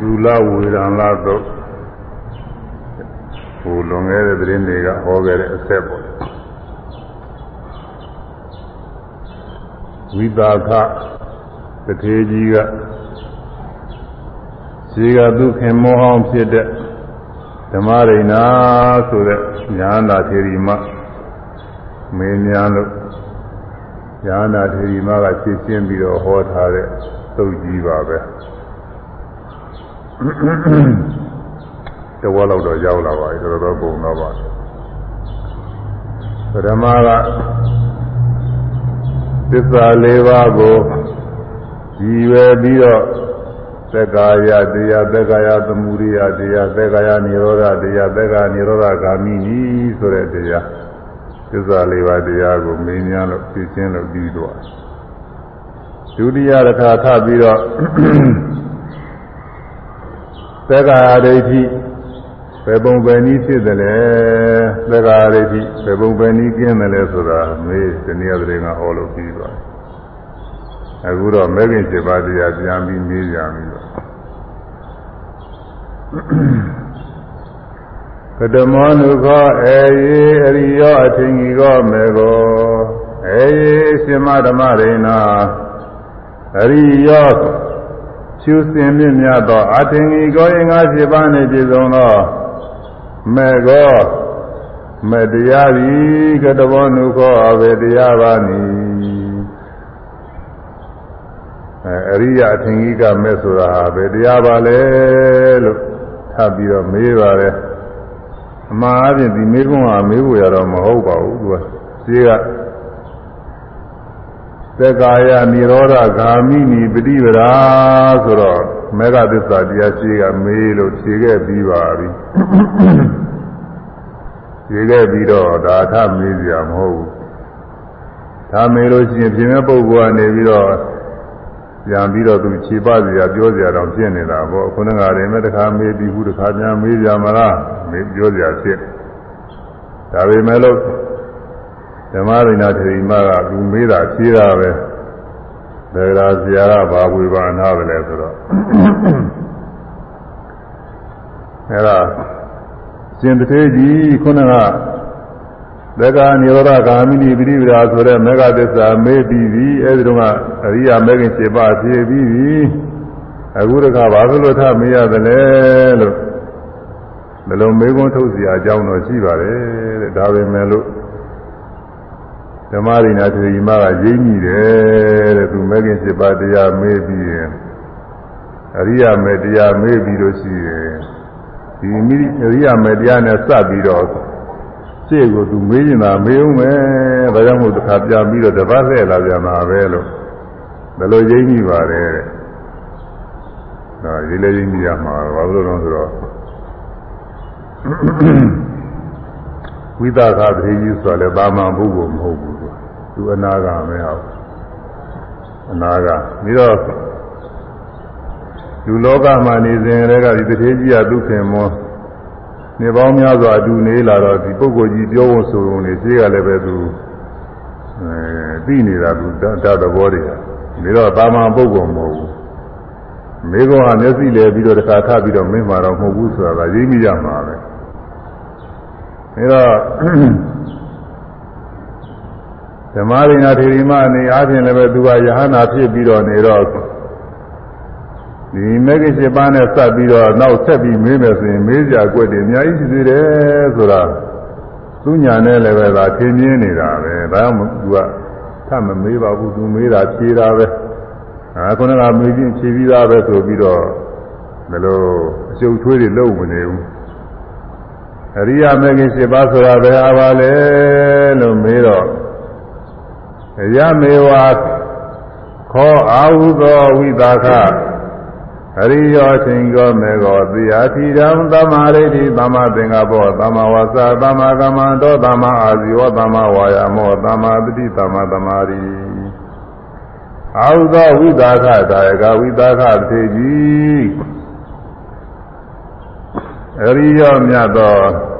လူလဝေဒံလာတော့ဟိုလွန်ခဲ့တဲ့သတင်းတွေကဟောခဲ့တဲ့အဆက်ပေါ့ဝိတာခတထေကြီးကဇေကသူခင်မောဟောင်းဖြစ်တဲ့ဓမ္မရိဏဆိုတဲ့ညာနာထေရီမမေးများလို့ညာနာထေရီမကဖြည့်ရှင်းပြီးတော့ဟောထားတဲ့သုတ်ကြီးပါပဲ တဝက်လောက်တော့ရောက်လာပါပြီတော်တော်ပုံတော့ပါပရမကသစ္စာ၄ပါးကိုကြည်ဝယ်ပြီးတော့သက္ကာယတရားသက္ကာယသမုဒိယတရားသက္ကာယនិရောဓတရားသက္ကာនិရောဓဂာမိနီဆိုတဲ့တရားသစ္စာ၄ပါးတရားကိုမင်းများလို့သိချင်းလို့ပြီးတော့ဒုတိယတစ်ခါထပ်ပြီးတော့ သက္ကာယဒိဋ္ဌိဘယ်ပုံပဲနည်းဖြစ်တယ်လဲသက္ကာယဒိဋ္ဌိဘယ်ပုံပဲနည်းကျင်းတယ်လဲဆိုတာမေးဒီနေ့ကတည်းကဟောလို့ပြီးသွားတယ်အခုတော့မဲခင်7ပါးတရားပြန်ပြီးမေးကြပြီတော့ကတမောနုခောအေယေအရိယောအထင်ကြီးကောမေကောအေယေရှင်မဓမ္မရိဏအရိယော ရှုစင်မြင့်မြတ်သောအထင်ကြီးကောရင်ငါး7ပါးနှင့်ပြည့်စုံသောမေကောမေတရားသည်ကတဘောနုခောအဘေတရားပါနိအဲအရိယအထင်ကြီးကမဲ့ဆိုတာဘယ်တရားပါလဲလို့ထပ်ပြီးတော့မေးပါတယ်အမှားအပြင်ဒီမေးခွန်းဟာမေးဖို့ရတော့မဟုတ်ပါဘူးသူကဈေးက သက္ကာယនិရောဓဂာမိနိပฏิပဒါဆိုတော့မေဃသစ္စာတရားရှိကမေးလို့ဖြေခဲ့ပြီးပါပြီဖြေခဲ့ပြီးတော့ဒါထမေးစရာမဟုတ်ဘူးဒါမေးလို့ရှိရင်ပြင်မဲ့ပုဂ္ဂိုလ်ကနေပြီးတော့ပြန်ပြီးတော့သူခြေပစရာပြောစရာတော့ဖြစ်နေတာပေါ့ခုနကတည်းကတခါမေးပြီးခုတခါပြန်မေးကြမလားမေးပြောစရာဖြစ်ဒါပေမဲ့လို့ ဓမ္မရိနာထေရီမကသူမေးတာဖြေးတာပဲဒါကြဆရာကဘာဝေဘာနာပဲလဲဆိုတော့အဲဒါရှင်တထေကြီးခုနကသက္ကာနိရောဓဂာမိနိပိရိပဒါဆိုတဲ့မေဃသစ္စာမေးပြီးပြီအဲဒီတော့ကအရိယာမေခင်7ပါးဖြည့်ပြီးပြီအခုတခါဘာလို့ထမေးရတယ်လဲလို့ဘယ်လိုမေးခွန်းထုတ်เสียအကြောင်းတော့ရှိပါတယ်တဲ့ဒါပဲမဲ့လို့ ဓမ္မရိနာထေရီမကရင်းမိတယ်တဲ့သူမေခင်7ပါးတရားမေးပြီးရင်အရိယာမေတရားမေးပြီးလို့ရှိရင်ဒီမိအရိယာမေတရားနဲ့စပ်ပြီးတော့ရှေ့ကိုသူမေးနေတာမေးဦးမယ်ဒါကြောင့်မို့တစ်ခါပြန်ပြီးတော့တပတ်လှည့်လာပြန်မှာပဲလို့ဘယ်လိုရင်းမိပါတယ်တဲ့ဒါရေးလေရင်းမိရမှာဘာလို့လဲဆိုတော့ဝိသခသတိကြီးဆိုလည်းဘာမှပုဂ္ဂိုလ်မဟုတ်ဘူး သူအနာဂါမဲဟုတ်အနာဂါပြီးတော့လူလောကမှာနေစဉ်ကလေးကဒီတထေးကြီးကဒုက္ခမောနေပေါင်းများစွာအတူနေလာတော့ဒီပုဂ္ဂိုလ်ကြီးပြောဖို့ဆိုုံနေရှိကလည်းပဲသူအဲသိနေတာသူတတ်သဘောတွေဒါတော့တာမန်ပုဂ္ဂိုလ်မဟုတ်ဘူးမိကောကမျက်စိလဲပြီးတော့တခါထပြီးတော့မင်းမာတော့မဟုတ်ဘူးဆိုတာကရင်းမိရမှာပဲဒါတော့ ဓမ္မရိနာထေရီမအနေအားဖြင့်လည်းပဲသူကယဟနာဖြစ်ပြီးတော့နေတော့ဒီမေဂိရှိပါးနဲ့စပ်ပြီးတော့နောက်ဆက်ပြီးမေးမယ်ဆိုရင်မေးကြွက်တယ်အများကြီးရှိသေးတယ်ဆိုတာသူညာနဲ့လည်းပဲဒါသင်ပြင်းနေတာပဲဒါမှမသူကထမမေးပါဘူးသူမေးတာဖြေတာပဲအဲခုနကမေးချင်းဖြေပြီးသားပဲဆိုပြီးတော့ဘယ်လိုအရှုပ်ထွေးတွေလုံးမနေဘူးအရိယာမေဂိရှိပါးဆိုတာဘယ်ဟာပါလဲလို့မေးတော့ ယမေဝခောအာဟုသောဝိသခအရိယောချင်းကောမေကောတိယတိရံသမာရိတိသမာသင်္ကပောသမာဝါစာသမာကမ္မန္တောသမာအာဇီဝသမာဝါယာမောသမာတတိသမာသမာရိအာဟုသောဝိသခဒါယကဝိသခသေကြီးအရိယောမြတ်သော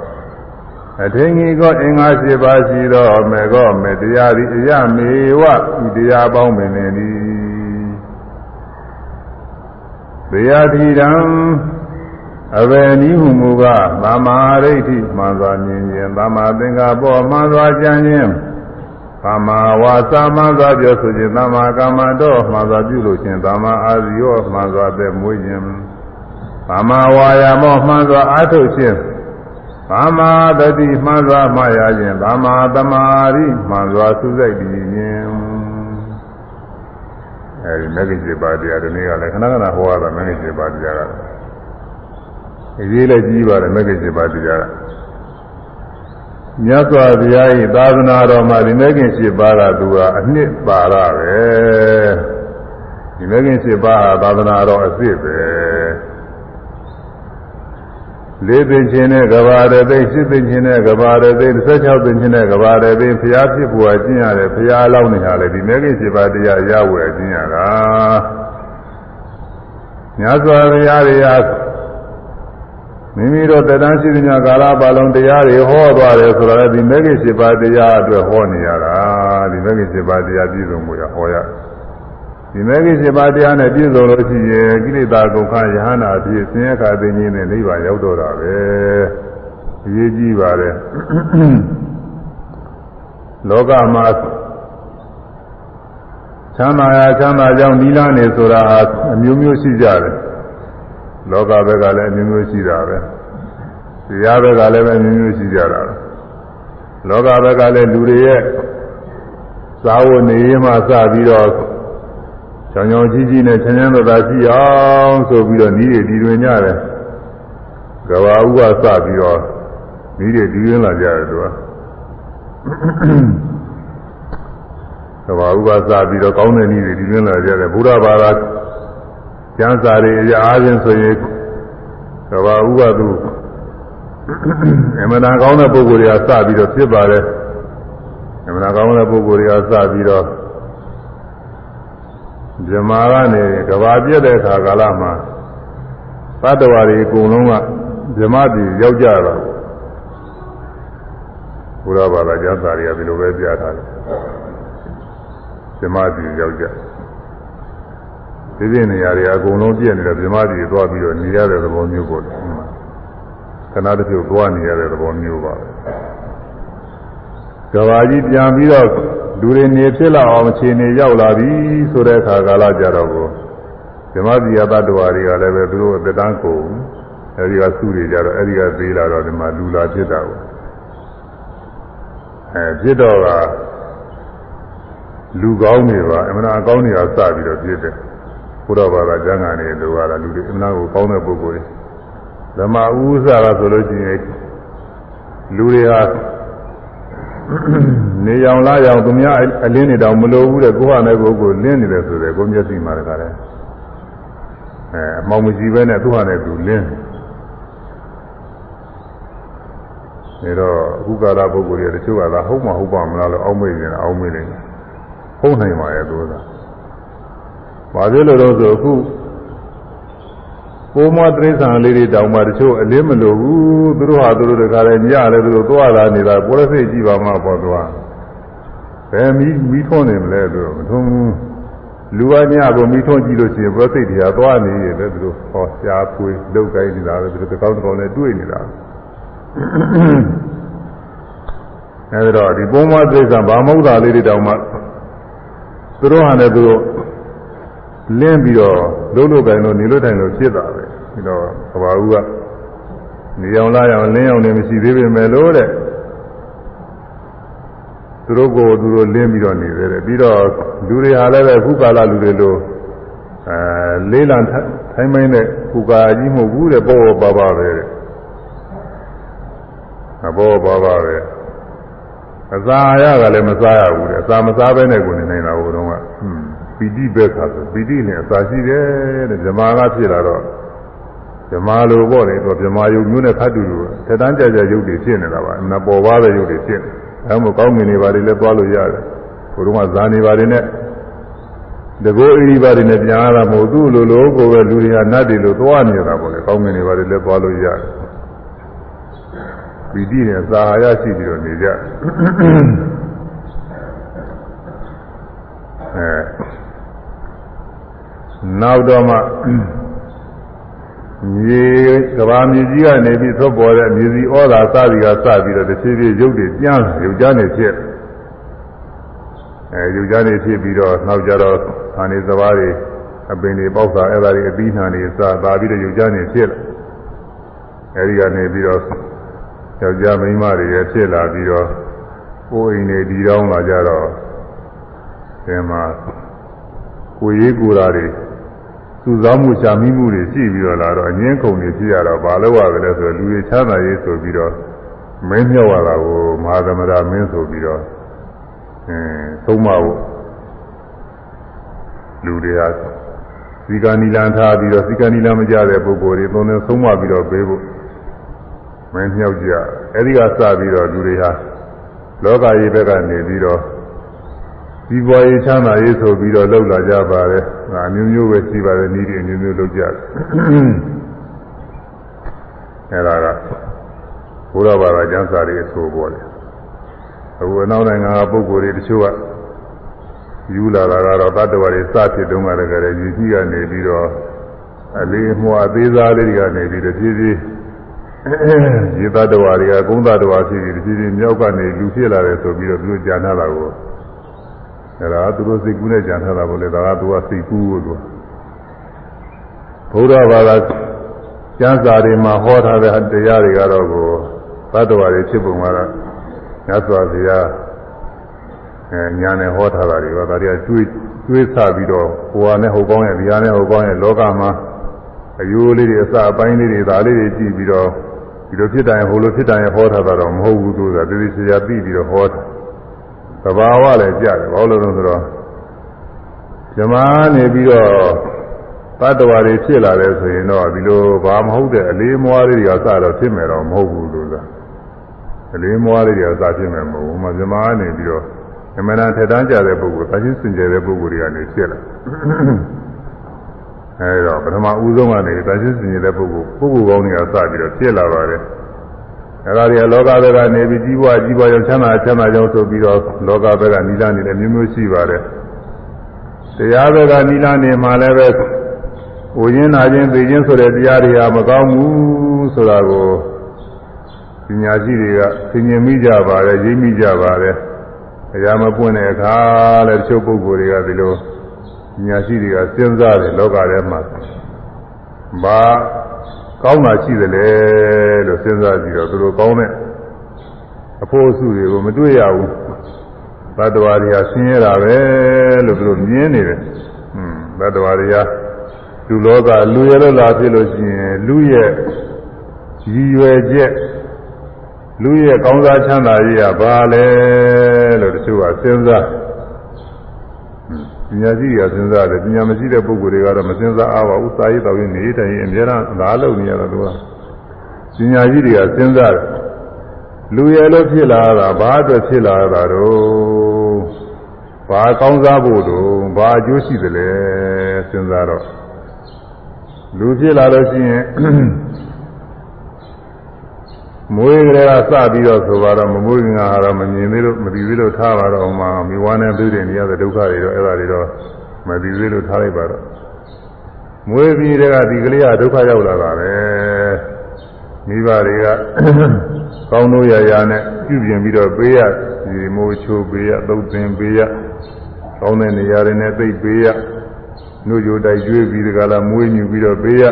အထင်ကြီးကောအင်္ဂါ၈ပါးရှိသောမေကောမေတရားသည်အယမေဝဤတရားပေါင်းပင်နေသည်တရားတိတံအဘယ်နည်းဟုမူကားသမာဓိဋ္ဌိမှန်စွာမြင်ခြင်းသမာသင်္ကပ္ပမှန်စွာကြံခြင်းသမာဝါစာမှန်စွာပြောဆိုခြင်းသမာကမ္မတော်မှန်စွာပြုလို့ခြင်းသမာအာဇီယောမှန်စွာသက်မွေးခြင်းသမာဝါယာမောမှန်စွာအားထုတ်ခြင်း သမာတတိမှန်စွာမှားရခြင်းသမာသမာဓိမှန်စွာသုစိတ်တည်ခြင်းအဲဒီမဂ္ဂင်7ပါးတရားဒီနေ့ကလည်းခဏခဏဟောရတာမဂ္ဂင်7ပါးတရားကအရေးလည်းကြီးပါတယ်မဂ္ဂင်7ပါးတရားကမြတ်စွာဘုရား၏သာသနာတော်မှာဒီမဂ္ဂင်7ပါးကသူကအနှစ်ပါရပဲဒီမဂ္ဂင်7ပါးဟာသာသနာတော်အစ်စ်ပဲ လေးသိချင်းနဲ့ကဘာရသိရှစ်သိချင်းနဲ့ကဘာရသိ16သိချင်းနဲ့ကဘာရသိဘုရားဖြစ်ပေါ်ကျင့်ရတယ်ဘုရားအလောင်းနေရတယ်ဒီမဲခင်7ပါးတရားရဝယ်ကျင့်ရတာမြတ်စွာဘုရားတွေဟာမိမိတို့တရားရှိတဲ့ကာလပါလုံးတရားတွေဟောသွားတယ်ဆိုတော့ဒီမဲခင်7ပါးတရားအတွက်ဟောနေရတာဒီမဲခင်7ပါးတရားပြည့်စုံမှုရဟောရတယ် ဒီမဲကြီး7ပါးတရားနဲ့ပြည့်စုံလို့ရှိရင်ကိလေသာကုန်ခယဟနာအဖြစ်ဆင်းရဲခါသိခြင်းနဲ့နိဗ္ဗာန်ရောက်တော့တာပဲအရေးကြီးပါတယ်လောကမှာချမ်းသာရာချမ်းသာကြောင်းနိလန်းနေဆိုတာဟာအမျိုးမျိုးရှိကြတယ်လောကဘက်ကလည်းအမျိုးမျိုးရှိတာပဲတရားဘက်ကလည်းပဲအမျိုးမျိုးရှိကြတာပဲလောကဘက်ကလည်းလူတွေရဲ့သာဝနေရမှစပြီးတော့ ချောင်ချောင်ကြီးကြီးနဲ့ချမ်းချမ်းသာသာရှိအောင်ဆိုပြီးတော့ဤတွေဒီတွင်ကြတယ်ကဘာဥပစပြီးတော့ဤတွေဒီတွင်လာကြတယ်သူကကဘာဥပစပြီးတော့ကောင်းတဲ့ဤတွေဒီတွင်လာကြတယ်ဘုရားဘာသာကျမ်းစာတွေအရာအားဖြင့်ဆိုရင်ကဘာဥပသူအမှန်တန်ကောင်းတဲ့ပုဂ္ဂိုလ်တွေကစပြီးတော့ဖြစ်ပါတယ်အမှန်တန်ကောင်းတဲ့ပုဂ္ဂိုလ်တွေကစပြီးတော့ ဇမာကနေကဘာပြည့်တဲ့အခါကာလမှာသတ္တဝါတွေအကုန်လုံးကဇမတိရောက်ကြတာဘုရားဘာသာကျမ်းစာတွေကဒီလိုပဲပြထားတယ်ဇမတိရောက်ကြဒီပြည့်နေရာတွေအကုန်လုံးပြည့်နေတယ်ဇမတိတွေသွားပြီးတော့နေရတဲ့သဘောမျိုးပေါ့ခဏတစ်ဖြုတ်သွားနေရတဲ့သဘောမျိုးပါကဘာကြီးပြန်ပြီးတော့ လူတွေနေဖြစ်လာအောင်အခြေအနေရောက်လာပြီဆိုတဲ့အခါကာလကြတော့ကိုဓမ္မစီယတ္တဝါတွေကလည်းပဲသူတို့အတန်းကိုအဲဒီကစုတွေကြတော့အဲဒီကသေးလာတော့ဒီမှာလူလာဖြစ်တာကိုအဲဖြစ်တော့ကလူကောင်းတွေပါအမှန်အကောင်းတွေကစပြီးတော့ဖြစ်တယ်ဘုရားဘာသာကျမ်းဂန်တွေလိုရတာလူတွေအမှန်ကိုကောင်းတဲ့ပုဂ္ဂိုလ်တွေဓမ္မဥစ္စာကဆိုလို့ရှိရင်လူတွေဟာ နေရောင်လာရောင်သူများအလင်းနေတောင်မလိုဘူးတဲ့ကိုဟာနဲ့ကိုကိုလင်းနေတယ်ဆိုတယ်ကိုမျက်စိမှာတခါတည်းအဲအမောင်မရှိဘဲနဲ့သူဟာနဲ့သူလင်းနေတော့အခုကာလပုဂ္ဂိုလ်တွေတချို့ကသာဟုတ်မှဟုတ်ပါမလားလို့အောက်မေ့နေတာအောက်မေ့နေတယ်ဟုတ်နိုင်ပါရဲ့သူကဘာဖြစ်လို့တော့ဆိုအခု ကိုမတိရစ္ဆာန်လေးတွေတောင်မှတချို့အလင်းမလို့ဘူးသူတို့ဟာသူတို့တခါလဲညလည်းသူတို့သွားလာနေတာပေါ်ရစိတ်ကြည့်ပါမှပေါ်သွားဘယ်မီးမီးထွန်းနေမလဲသူတို့မထွန်းဘူးလူကညကိုမီးထွန်းကြည့်လို့ရှိရင်ပေါ်စိတ်တွေကသွားနေရတယ်သူတို့ဟောရှားဖွေးလုတ်ကိုင်းနေတာပဲသူတို့တကောင်းတကောင်းနဲ့တွေ့နေတာအဲဒီတော့ဒီပုံမတိရစ္ဆာန်ဗာမုဒ္ဒလေးတွေတောင်မှသူတို့ဟာလည်းသူတို့ လင်းပြီးတော့လုံးလို့တိုင်လို့နေလို့တိုင်လို့ဖြစ်တာပဲပြီးတော့သဘာဝကနေအောင်လာအောင်လင်းအောင်နေမရှိသေးပေမဲ့လို့တဲ့သူတို့ကိုသူတို့လင်းပြီးတော့နေသေးတယ်ပြီးတော့လူတွေဟာလည်းပဲခုကာလလူတွေလိုအဲလေးလံထိုင်းမိုင်းတဲ့ခုကာကြီးမဟုတ်ဘူးတဲ့ပေါ်ပေါ်ပါပါပဲတဲ့အပေါ်ပါပါပဲအစာရကလည်းမစားရဘူးတဲ့အစာမစားဘဲနဲ့ကိုနေနေတာဟိုတု န်းကဟွန်းပီတိပဲခါဆိုပီတိနဲ့အစာရှိတယ်တဲ့ဇမားကဖြစ်လာတော့ဇမားလိုပေါ့လေတော့ဇမားယုံမျိုးနဲ့ခတ်တူလို့ထက်တန်းကြကြရုပ်တွေဖြစ်နေတာပါအမပေါ်ပါတဲ့ရုပ်တွေဖြစ်နေအဲမို့ကောင်းငင်နေပါလေလည်းသွားလို့ရတယ်ဟိုတုန်းကဇာနေပါလေနဲ့တကောအီပါတွေနဲ့ပြန်လာမဟုတ်သူ့လိုလိုကိုပဲလူတွေကနတ်တွေလိုသွားနေတာပေါ့လေကောင်းငင်နေပါလေလည်းသွားလို့ရတယ်ပီတိနဲ့သာဟာရရှိပြီးတော့နေကြအဲ နောက်တော့မှမြေကဘာမြေကြီးကနေပြီးသွတ်ပေါ်တဲ့မြေစီဩသာစသည်ကစပြီးတော့တစ်ဖြည်းဖြည်းရုပ်တွေကျန်းရုပ်ကြနေဖြစ်အဲရုပ်ကြနေဖြစ်ပြီးတော့နောက်ကြတော့ခါနေစဘာတွေအပင်တွေပေါက်တာအဲ့ဒါတွေအပြီးနှံတွေစသာပြီးတော့ရုပ်ကြနေဖြစ်လာအဲဒီကနေပြီးတော့ယောက်ျားမိန်းမတွေရဖြစ်လာပြီးတော့ကိုယ်အိမ်တွေဒီတောင်းလာကြတော့ဒီမှာကိုရေးကိုယ်ဓာတ်တွေ စုဆောင်းမှုရှာမိမှုတွေရှိပြီးတော့လာတော့အငင်းခုန်တွေဖြစ်ရတော့ဘာလို့ရကြလဲဆိုတော့လူတွေချမ်းသာရေးဆိုပြီးတော့မင်းမြောက်ရတာကိုမဟာသမရာမင်းဆိုပြီးတော့အင်းသုံးမဖို့လူတွေကစီကနီလန်ထားပြီးတော့စီကနီလန်မကြတဲ့ပုဂ္ဂိုလ်တွေသုံးနေသုံးမပြီးတော့ပေးဖို့မင်းမြောက်ကြအဲဒီကစပြီးတော့လူတွေဟာလောကကြီးဘက်ကနေပြီးတော့ ဒီဘွားရေးချမ်းသာရေးဆိုပြီးတော့လောက်လာကြပါတယ်။ဒါမျိုးမျိုးပဲရှိပါတယ်ဤဒီမျိုးမျိုးလောက်ကြတယ်။အဲဒါကဘုရားဘာသာကျမ်းစာတွေအဆိုပေါ်တယ်။အခုအနောက်နိုင်ငံကပုဂ္ဂိုလ်တွေတချို့ကယူလာတာကတော့တတ္တဝါတွေစဖြစ်တုန်းကတည်းကလည်းယူကြီးကနေပြီးတော့အလေးမွှာသေးစားလေးတွေကနေပြီးတဖြည်းဖြည်းရေတတ္တဝါတွေကကုန်းတတ္တဝါဖြစ်ပြီးတဖြည်းဖြည်းမြောက်ကနေလူဖြစ်လာတယ်ဆိုပြီးတော့သူတို့ကြားနာတာကို အဲဒါသူတို့စိတ်ကူးနဲ့ကြံထားတာပေါ့လေဒါကသူကစိတ်ကူးလို့သူဘုရားဘာသာကျမ်းစာတွေမှာဟောထားတဲ့တရားတွေကတော့ကိုသတ္တဝါတွေဖြစ်ပုံကတော့ညစွာဘုရားအဲညာနဲ့ဟောထားတာတွေကဒါတွေကတွေးတွေးဆပြီးတော့ဟိုဟာနဲ့ဟိုကောင်းရဲ့ဒီဟာနဲ့ဟိုကောင်းရဲ့လောကမှာအယိုးလေးတွေအစအပိုင်းလေးတွေဒါလေးတွေကြည့်ပြီးတော့ဒီလိုဖြစ်တိုင်းဟိုလိုဖြစ်တိုင်းဟောထားတာတော့မဟုတ်ဘူးသူကတတိချာပြီးပြီးတော့ဟောတာ သဘာဝလည်းကြတယ်ဘာလို့လဲဆိုတော့ဇမားနေပြီးတော့တတ္တဝါတွေဖြစ်လာတယ်ဆိုရင်တော့ဒီလိုဘာမဟုတ်တဲ့အလေးမွားလေးတွေကစတော့ဖြစ်မယ်တော့မဟုတ်ဘူးလို့လားအလေးမွားလေးတွေကစဖြစ်မယ်မဟုတ်ဘူး။မဇမားနေပြီးတော့အမှန်တန်ထက်တန်းကြတဲ့ပုဂ္ဂိုလ်၊သာချင်းစင်ကြယ်တဲ့ပုဂ္ဂိုလ်တွေကနေဖြစ်လာ။အဲဒါပထမဦးဆုံးကနေသာချင်းစင်ကြယ်တဲ့ပုဂ္ဂိုလ်ပုဂ္ဂိုလ်ကောင်းတွေကစပြီးတော့ဖြစ်လာပါတယ်။ အဲဒါတွေကလောကဘက်ကနေပြီးကြီးပွားကြီးပွားရောချမ်းသာချမ်းသာကြောင်းဆိုပြီးတော့လောကဘက်ကနိလနေတယ်မျိုးမျိုးရှိပါတယ်တရားဘက်ကနိလနေမှလည်းပဲဝိညာဉ်နာခြင်းသိခြင်းဆိုတဲ့တရားတွေဟာမကောင်းဘူးဆိုတာကိုပညာရှိတွေကသိမြင်မိကြပါတယ်ရိပ်မိကြပါတယ်အရာမပွင့်တဲ့အခါလည်းတချို့ပုဂ္ဂိုလ်တွေကဒီလိုပညာရှိတွေကစဉ်းစားတယ်လောကထဲမှာဘာ ကောင်းတာရှိသလဲလို့စဉ်းစားကြည့်တော့သူတို့ကောင်းတဲ့အဖို့အစုတွေကိုမတွေ့ရဘူးဘတ်တော်ရီဟာဆင်းရဲတာပဲလို့သူတို့မြင်နေတယ်ဟွန်းဘတ်တော်ရီဟာလူလောကလူရလို့လာဖြစ်လို့ရှိရင်လူရဲ့ရည်ရွယ်ချက်လူရဲ့ကောင်းစားချမ်းသာရေးကဘာလဲလို့တချို့ကစဉ်းစား ပညာရှိတွေကစဉ်းစားတယ်ပညာမရှိတဲ့ပုဂ္ဂိုလ်တွေကတော့မစဉ်းစားအားပါဘူးစာရေးတော်ရင်နေတိုင်ရင်အများအားဒါလုပ်နေရတာသူကပညာရှိတွေကစဉ်းစားတယ်လူရဲ့လို့ဖြစ်လာတာဘာအတွက်ဖြစ်လာတာတော့ဘာကောင်းစားဖို့တော့ဘာအကျိုးရှိသလဲစဉ်းစားတော့လူဖြစ်လာလို့ရှိရင် မွေးကလေးကစပြီးတော့ဆိုတော့မမွေးခင်ကတော့မမြင်သေးလို့မသိသေးလို့ထားပါတော့မှမိဝါနဲ့သိတဲ့နေရာတဲ့ဒုက္ခတွေတော့အဲ့ဒါတွေတော့မသိသေးလို့ထားလိုက်ပါတော့မွေးပြီးတဲ့ကဒီကလေးကဒုက္ခရောက်လာတာပဲမိဘတွေကကောင်းလို့ရရနဲ့ပြုပြင်ပြီးတော့ပေးရဒီမိုးချိုးပေးရသုတ်သင်ပေးရကောင်းတဲ့နေရာတွေနဲ့သိပေးရနှုတ်ကြိုတိုက်ကျွေးပြီးဒီကလာမွေးညူပြီးတော့ပေးရ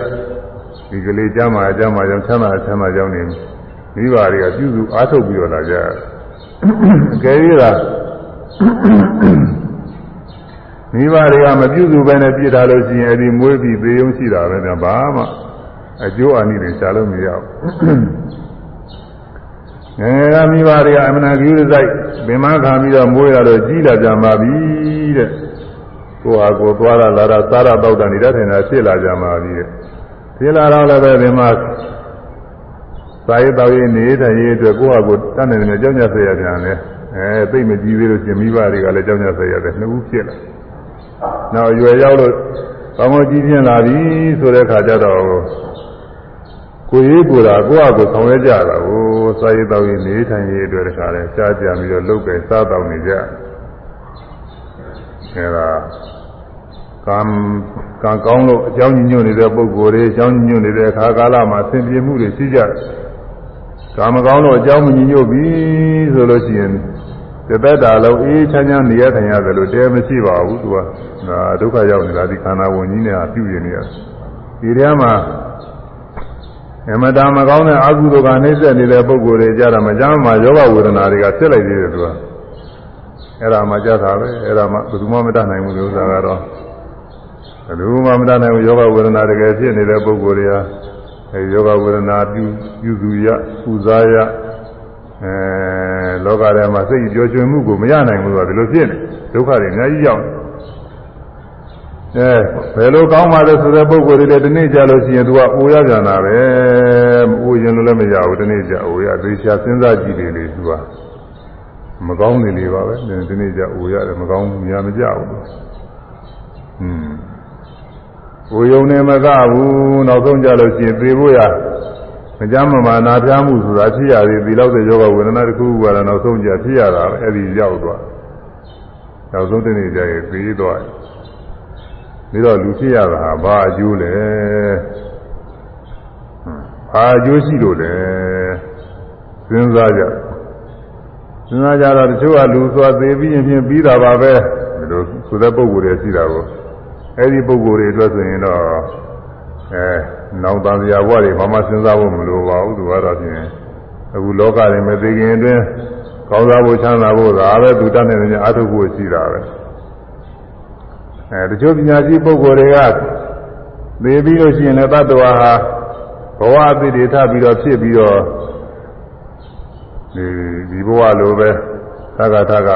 ဒီကလေးကြမ်းမာကြမ်းမာကြောင်းချမ်းသာချမ်းသာကြောင်းနေ မိဘတွေကပြုစုအားထုတ်ပြီးတော့လာကြအကယ်၍သာမိဘတွေကမပြုစုပဲနဲ့ပြစ်ထားလို့ရှိရင်အဲ့ဒီမွေးပြီးသေုံရှိတာပဲဗျဘာမှအကျိုးအနိတွေရှားလို့မရဘူးငယ်ငယ်ကမိဘတွေကအမနာကြီးစိုက်ပင်မခံပြီးတော့မွေးရတော့ကြီးလာကြပါပြီတဲ့ကိုဟာကိုသွားရလာတာစားရတော့တာနေတဲ့ထင်တာဖြစ်လာကြပါပြီတဲ့ဖြစ်လာတော့လည်းပဲဒီမှာ စာရေးတော်ရေးနေထိုင်ရေးအတွက်ကိုယ့်ဟာကိုယ်တတ်နိုင်တယ်ကြောင်းကြဆက်ရပြန်လဲအဲသိမကြည့်သေးလို့ရှင်မိဘတွေကလည်းကြောင်းကြဆက်ရတယ်နှစ်ဦးဖြစ်လာနောက်ရွယ်ရောက်လို့ကောင်းကောင်းကြည့်ပြင်းလာပြီဆိုတဲ့ခါကျတော့ကိုရေးကိုယ်တာကိုယ့်ဟာကိုယ်ဆောင်ရွက်ကြတာကိုစာရေးတော်ရေးနေထိုင်ရေးအတွက်တခါလဲရှားကြပြီးတော့လုပ်ကြစားတော်နေကြအဲဒါကံကံကောင်းလို့အကြောင်းညွှန်နေတဲ့ပုဂ္ဂိုလ်တွေအကြောင်းညွှန်နေတဲ့အခါကာလမှာဆင်ပြေမှုတွေရှိကြတယ်။ ကာမကောင်းလို့အကြောင်းမညွှန်ပြီဆိုလို့ရှိရင်တသက်တာလုံးအေးချမ်းချမ်းနေရထိုင်ရတယ်လို့တဲမရှိပါဘူးသူကဒါဒုက္ခရောက်နေတာဒီခန္ဓာဝင်ကြီးနဲ့ပြုရနေရဒီထဲမှာအမတာမကောင်းတဲ့အကုသိုလ်ကနှိမ့်ဆက်နေတဲ့ပုဂ္ဂိုလ်တွေကြတာမကြမ်းမှာယောဂဝေဒနာတွေကဖြစ်လိုက်သေးတယ်သူကအဲ့ဒါမှကြတာပဲအဲ့ဒါမှဘယ်သူမှမတတ်နိုင်ဘူးလို့ဥစ္စာကတော့ဘယ်သူမှမတတ်နိုင်ဘူးယောဂဝေဒနာတကယ်ဖြစ်နေတဲ့ပုဂ္ဂိုလ်တွေဟာ အဲယောဂဝေဒနာပြုပြုသူရပူဇာရအဲလောကထဲမှာစိတ်ကြောကျွင်မှုကိုမရနိုင်ဘူးဆိုတော့ဒီလိုဖြစ်နေဒုက္ခတွေအများကြီးရောက်အဲဘယ်လိုကောင်းပါလဲဆိုတဲ့ပုဂ္ဂိုလ်တွေလည်းဒီနေ့ကြလို့ရှိရင်သူကအိုရပြန်တာပဲမအိုရင်လည်းမရဘူးဒီနေ့ကြအိုရသေချာစဉ်းစားကြည့်တယ်လေသူကမကောင်းနေလေပါပဲဒီနေ့ကြအိုရတယ်မကောင်းဘူးများမကြဘူးอืม အိုယုံနေမကဘူးနောက်ဆုံးကြလို့ရှိရင်သေဖို့ရမကြမ်းမမာနာပြားမှုဆိုတာဖြစ်ရသေးဒီလောက်တဲ့ယောဂဝေဒနာတစ်ခုခုကတော့နောက်ဆုံးကြဖြစ်ရတာပဲအဲ့ဒီရောက်သွားနောက်ဆုံးတနေ့ကျရင်ပြီးသွားပြီးတော့လူဖြစ်ရတာဘာအကျိုးလဲဘာအကျိုးရှိလို့လဲစဉ်းစားကြစဉ်းစားကြတော့တချို့ကလူသွားသေးပြီးရင်ဖြင့်ပြီးတာပါပဲဒီလိုဆိုတဲ့ပုံကိုယ်တွေရှိတာကို အဲ့ဒီပုံကိုယ်တွေအတွက်ဆိုရင်တော့အဲနောက်တန်စရာဘဝတွေဘာမှစဉ်းစားဖို့မလိုပါဘူးသူကတော့ဖြင့်အခုလောကတွေမသိခင်အတွင်းကောင်းစားဖို့ချမ်းသာဖို့ဒါပဲသူတတ်နေတဲ့အာထုဖို့ရှိတာပဲအဲတချို့ပညာရှိပုဂ္ဂိုလ်တွေကသိပြီးလို့ရှိရင်လည်းတ attva ဟာဘဝအသစ်တွေထပ်ပြီးတော့ဖြစ်ပြီးတော့ဒီဒီဘဝလိုပဲသက္ကသက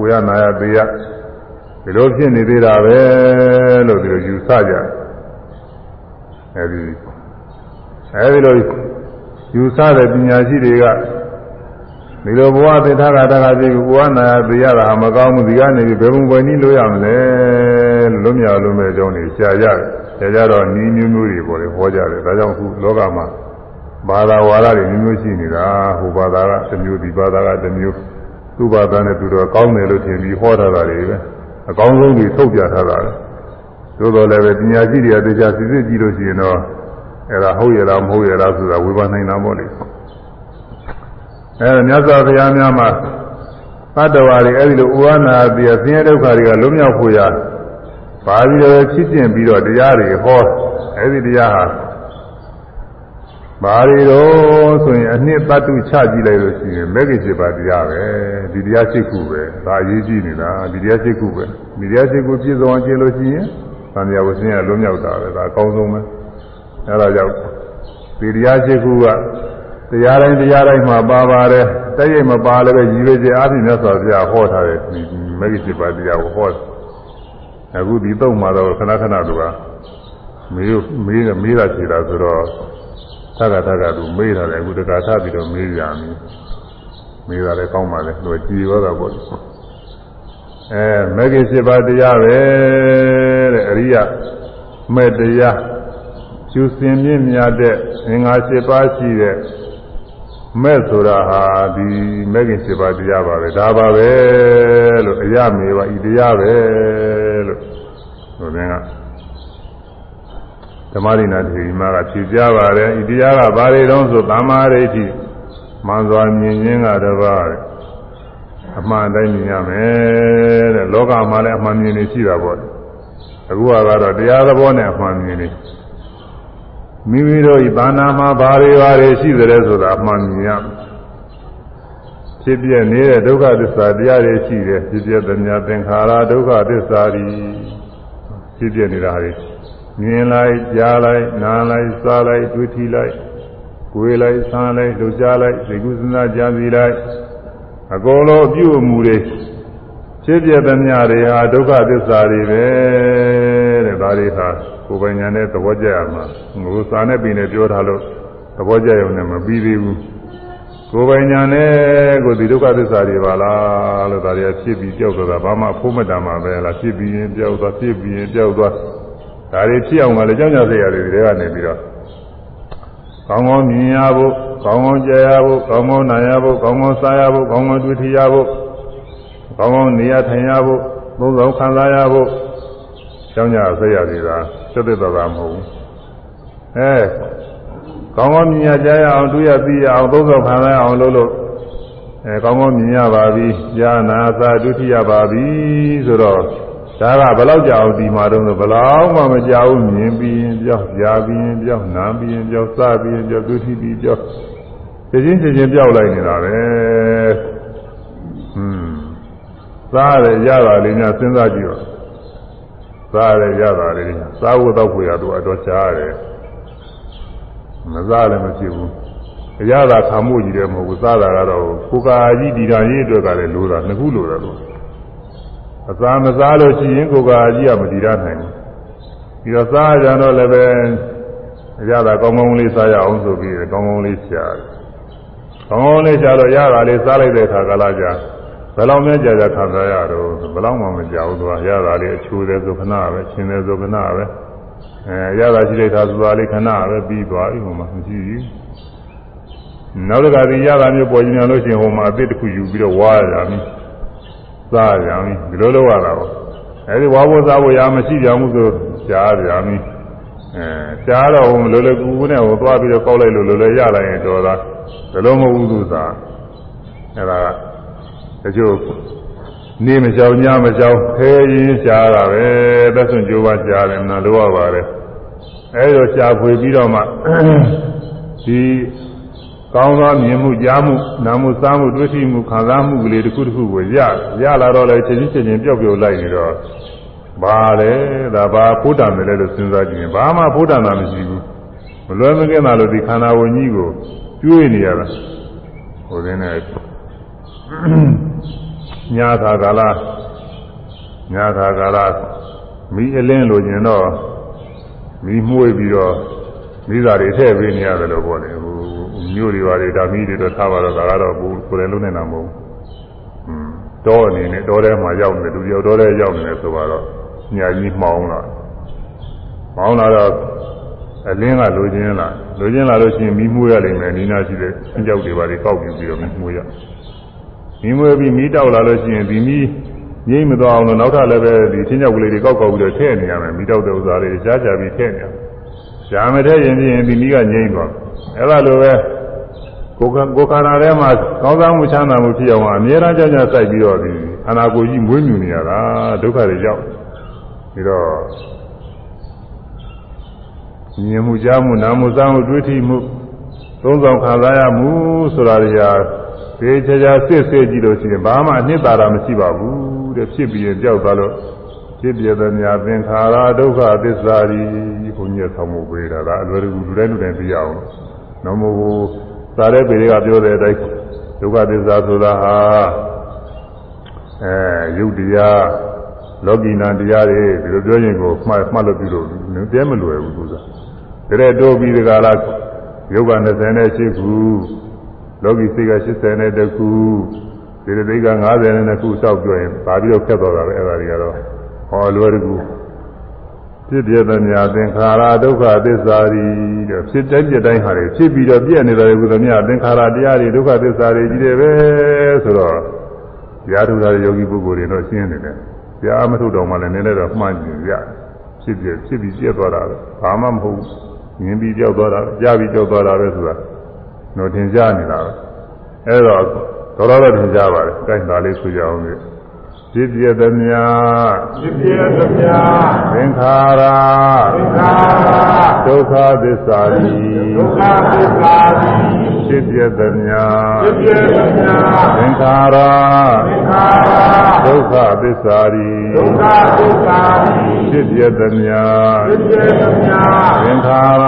ဥရနာယသေယ ဒီလိုဖြစ်နေသေးတာပဲလို့ဒီလိုယူဆကြတယ်အဲဒီအဲဒီလိုယူဆတဲ့ပညာရှိတွေကဒီလိုဘဝသင်္ထာကတကပြည့်ဘဝနာယသိရတာမကောင်းဘူးဒီကနေပြီးဘယ်ပုံပဲနည်းလို့ရမလဲလို့မြောက်လို့မဲ့အကြောင်းတွေရှားကြတယ်ရှားကြတော့နီးမျိုးမျိုးတွေပေါ်တယ်ဟောကြတယ်ဒါကြောင့်ခုလောကမှာဘာသာဝါဒတွေမျိုးမျိုးရှိနေတာဟိုဘာသာကတစ်မျိုးဒီဘာသာကတစ်မျိုးသူ့ဘာသာနဲ့သူတော့ကောင်းတယ်လို့ထင်ပြီးဟောထားတာတွေပဲ အကောင်းဆုံးတွေထုတ်ပြထားတာလေသို့တော်လည်းပဲပညာရှိတွေကတရားစစ်စစ်ကြည့်လို့ရှိရင်တော့အဲ့ဒါဟုတ်ရလားမဟုတ်ရလားဆိုတာဝေဖန်နိုင်တာပေါ့လေအဲဒါမြတ်စွာဘုရားများမှာသတ္တဝါတွေအဲ့ဒီလိုဥဝနာပြီးဆင်းရဲဒုက္ခတွေကလွတ်မြောက်ဖို့ရပါပြီးတော့ဖြစ်ကျင်ပြီးတော့တရားတွေဟောအဲ့ဒီတရားဟာ ဘာတွေတော့ဆိုရင်အနှစ်တတ္တုချကြည့်လိုက်လို့ရှိရင်မဂ္ဂင်7ပါးတရားပဲဒီတရား7ခုပဲဒါအရေးကြီးနေတာဒီတရား7ခုပဲဒီတရား7ခုပြည့်စုံအောင်ကျင့်လို့ရှိရင်သံဃာဝဆင်းရလွတ်မြောက်တာပဲဒါအကောင်းဆုံးပဲအဲဒါကြောင့်ဒီတရား7ခုကတရားတိုင်းတရားတိုင်းမှာပါပါတယ်တည့်ရိပ်မပါလည်းပဲရည်ရွယ်ချက်အားဖြင့်မြတ်စွာဘုရားဟောထားတယ်ဒီမဂ္ဂင်7ပါးတရားကိုဟောအခုဒီတော့မှာတော့ခဏခဏတို့ကမေးမေးမေးတာခြေတာဆိုတော့ သက္ကသကသူမေးတာလေအခုတခါထပြီးတော့မေးကြပြီမေးတာလည်းကောင်းပါလေသူကြည်ရောတာပေါ့အဲမဂ္ဂင်7ပါးတရားပဲတဲ့အရိယမဲ့တရားကျူစင်မြင့်မြတ်တဲ့အင်္ဂါ7ပါးရှိတဲ့မဲ့ဆိုတာဟာဒီမဂ္ဂင်7ပါးတရားပါပဲဒါပါပဲလို့အရမေပါဤတရားပဲလို့ဆိုတဲ့က ဓမ္မရိနာထေရီမကဖြေကြပါတယ်ဤတရားကဘာတွေတုံးဆိုသမ္မာဒိဋ္ဌိမှန်စွာမြင်ခြင်းကတပါးအမှန်တိုင်းမြင်ရမယ်တဲ့လောကမှာလည်းအမှန်မြင်နေရှိတာပေါ့အခုကတော့တရားသဘောနဲ့အမှန်မြင်နေမိမိတို့ဤဘာနာမှာဘာတွေဘာတွေရှိသလဲဆိုတာအမှန်မြင်ရဖြစ်ပြနေတဲ့ဒုက္ခသစ္စာတရားတွေရှိတယ်ဖြစ်ပြတဲ့ညာသင်္ခါရဒုက္ခသစ္စာတွေဖြစ်ပြနေတာတွေ မြင်လိုက်ကြားလိုက်နားလိုက်စားလိုက်တွေ့ထိလိုက်ကိုယ်လိုက်ဆန်းလိုက်လှုပ်ရှားလိုက်သိကုသနာကြံစီလိုက်အကုန်လုံးအပြုအမူတွေဖြစ်ပြသမျှတွေဟာဒုက္ခသစ္စာတွေပဲတဲ့ဒါတွေဟာကိုယ်ပိုင်ညာနဲ့သဘောကျရမှာငိုစာနဲ့ပြင်နဲ့ပြောထားလို့သဘောကျရုံနဲ့မပြီးသေးဘူးကိုယ်ပိုင်ညာနဲ့ကိုဒီဒုက္ခသစ္စာတွေပါလားလို့ဒါတွေဖြစ်ပြီးကြောက်သွားတာဘာမှဖိုးမတန်မှာပဲလားဖြစ်ပြီးရင်ကြောက်သွားဖြစ်ပြီးရင်ကြောက်သွား ဒါတွေဖြစ်အောင်လည်းကြောက်ကြစေရတယ်ဒီတွေကနေပြီးတော့ကောင်းကောင်းမြင်ရဖို့ကောင်းကောင်းကြားရဖို့ကောင်းကောင်းနားရဖို့ကောင်းကောင်းစားရဖို့ကောင်းကောင်းတွေ့ထရဖို့ကောင်းကောင်းနေရထိုင်ရဖို့သုံးဆောင်ခံစားရဖို့ကျောင်းကြဆက်ရသေးတာသက်သက်သာသာမဟုတ်ဘူးအဲကောင်းကောင်းမြင်ရကြရအောင်တွေ့ရသိရအောင်သုံးဆောင်ခံရအောင်လုပ်လို့အဲကောင်းကောင်းမြင်ရပါပြီဉာဏ်နာသာဒုတိယပါပြီဆိုတော့ ဒါကဘယ်လောက်ကြာအောင်ဒီမှာတော့ဘယ်လောက်မှမကြာဘူးမြင်ပြီးရင်ပြောက်ကြားပြီးရင်ပြောက်နားပြီးရင်ပြောက်စပြီးရင်ပြောက်ဒုတိယပြောက်သိချင်းချင်းချင်းပြောက်လိုက်နေတာပဲဟွန်းစားရရတာလေးများစဉ်းစားကြည့်တော့စားရရတာလေးစားဖို့တော့ကိုရတော့အတော်ရှားရတယ်မစားလည်းမဖြစ်ဘူးအရသာခံမှုကြီးတယ်မဟုတ်ဘူးစားတာကတော့ကိုကာကြီးဒီဓာကြီးအတွက်ကလည်းလိုတာနှစ်ခုလိုတယ်လို့ အစာမစားလို့ရှိရင်ကိုကာကြီးကမတည်ရနိုင်ဘူးပြီးတော့စားကြတော့လည်းပဲအရသာကောင်းကောင်းလေးစားရအောင်ဆိုပြီးကောင်းကောင်းလေးရှားတယ်ကောင်းကောင်းလေးရှားတော့ရတာလေးစားလိုက်တဲ့အခါကလာကြဘယ်လောက်များကြာကြာခံစားရတော့ဘယ်လောက်မှမကြောက်ဘူးသူကရတာလေးအချိုးတယ်ဆိုခဏပဲရှင်တယ်ဆိုခဏပဲအဲရတာရှိလိုက်တာဆိုတာလေးခဏပဲပြီးသွားပြီဟိုမှာမရှိဘူးနောက်တစ်ခါဒီရတာမျိုးပေါ်ကျင်လို့ရှိရင်ဟိုမှာအသစ်တစ်ခုယူပြီးတော့ဝါရတာမြည် စားကြမြည်ဒီလိုလုပ်ရတာပေါ့အဲဒီဝါဖို့စားဖို့ရမရှိကြဘူးဆိုရှားကြမြည်အဲရှားတော့ဟိုလိုလိုကူကူနဲ့ဟိုသွားပြီးတော့ကောက်လိုက်လို့လိုလိုရလိုက်ရင်တော်သားဘယ်လိုမဟုတ်ဘူးသူစားအဲဒါတချို့နေမကြောင်ညမကြောင်ခဲရင်ရှားတာပဲသက်စွန့်ကြိုးပါရှားတယ်နော်လိုရပါတယ်အဲဒီတော့ရှားဖွေပြီးတော့မှဒီ ကောင်းသောမြင်မှုကြားမှုနာမှုစားမှုတွေ့ရှိမှုခံစားမှုကလေးတစ်ခုတစ်ခုကိုရရလာတော့လည်းချင်းချင်းချင်းပျောက်ပျောက်လိုက်နေတော့ဘာလဲဒါဘာဖုဒ္ဒံတယ်လဲလို့စဉ်းစားကြည့်ရင်ဘာမှဖုဒ္ဒံတာမရှိဘူးမလွယ်မကင်းတာလို့ဒီခန္ဓာဝင်ကြီးကိုကျွေးနေရတာဟိုရင်းနဲ့ညာသာကာလညာသာကာလမိအလင်းလိုချင်တော့မိမှုေးပြီးတော့မိသားတွေထည့်ပေးနေရတယ်လို့ပြောတယ်ဟို မြို့တွေပါတွေဒါမိတွေတော့ထားပါတော့ဒါကတော့ကိုကိုယ်လည်းလုံးနေတာမဟုတ်ဘူးတောအနေနဲ့တောထဲမှာရောက်နေတယ်လူတယောက်တောထဲရောက်နေတယ်ဆိုတော့ညာကြီးမှောင်းလာမှောင်းလာတော့အလင်းကလိုချင်လာလိုချင်လာလို့ရှိရင်မိမှုရလိမ့်မယ်နီးနာရှိတဲ့အကြောက်တွေပါတွေကောက်ပြီးပြီးတော့မိမှုရမိမွေးပြီးမိတောက်လာလို့ရှိရင်ဒီမိငိမ့်မသွားအောင်လို့နောက်ထပ်လည်းပဲဒီချင်းချောက်ကလေးတွေကောက်ကောက်ပြီးတော့ထည့်နေရမယ်မိတောက်တဲ့ဥစ္စာလေးကြားကြပြီးထည့်နေရမယ်ရှားမထည့်ရင်ပြင်ဒီမိကငိမ့်သွားအဲ့ဒါလိုပဲ ကိုယ်ကိုယ်ခန္ဓာထဲမှာကောင်းစားမှုချမ်းသာမှုဖြစ်အောင်အမြဲတမ်းကြကြစိုက်ပြီးတော့ဒီခန္ဓာကိုယ်ကြီးမွေးမြူနေရတာဒုက္ခတွေရောက်ပြီးတော့မြင်မှုကြားမှုနားမှုစားမှုတွေ့ထိမှုသုံးဆောင်ခံစားရမှုဆိုတာတွေဟာသေချာချာစစ်စစ်ကြည့်လို့ရှိရင်ဘာမှအနှစ်သာရမရှိပါဘူးတဲ့ဖြစ်ပြီးရင်ကြောက်သွားလို့ဖြစ်ပြတဲ့များသင်္ခါရဒုက္ခသစ္စာကြီးဘုန်းကြီးဆောင်းမှုပေးတာဒါအလွယ်တကူလူတိုင်းလူတိုင်းသိရအောင်နော်မို့ သာတဲ့ပေတွေကပြောတဲ့အတိုင်းဒုက္ခသစ္စာဆိုတာဟာအဲယုတ်တရားလောကီနာတရားတွေဒီလိုပြောရင်ကိုမှတ်မှတ်လို့ပြုလို့တဲမလွယ်ဘူးသူကတဲ့တိုးပြီးဒီကလာယုတ်က28ခုလောကီစိတ်က80နဲ့တခုဒီလိုသိက90နဲ့ခုစောက်ပြောရင်ပါပြီးတော့ဖြတ်သွားတာပဲအဲ့ဒါတွေကတော့ဟောလွယ်တကူ ဖြစ်ပြတဲ့များသင်္ခါရဒုက္ခသစ္စာတွေတဲ့ဖြစ်တဲ့ပြတိုင်းဟာတွေဖြစ်ပြီးတော့ပြည့်နေတယ်ကုသမြသင်္ခါရတရားတွေဒုက္ခသစ္စာတွေကြီးတယ်ပဲဆိုတော့တရားထုတာယောဂီပုဂ္ဂိုလ်တွေတော့ရှင်းနေတယ်တရားမထုတော်မှလည်းနည်းနည်းတော့မှန်းကြည့်ရဖြစ်ပြဖြစ်ပြီးပြည့်သွားတာဘာမှမဟုတ်မြင်ပြီးကြောက်သွားတာကြားပြီးကြောက်သွားတာပဲဆိုတာတော့သင်ကြားနေတာပဲအဲတော့တော်တော်တော့သင်ကြားပါတယ်အဲဒါလေးဆိုကြအောင်လေ ဖြစ်ပြသမျှဖြစ်ပြသမျှသင်္ခါရသင်္ခါရဒုက္ခသစ္စာဤဒုက္ခသစ္စာဤဖြစ်ပြသမျှဖြစ်ပြသမျှသင်္ခါရသင်္ခါရဒုက္ခသစ္စာဤဒုက္ခသစ္စာဤဖြစ်ပြသမျှဖြစ်ပြသမျှသင်္ခါရ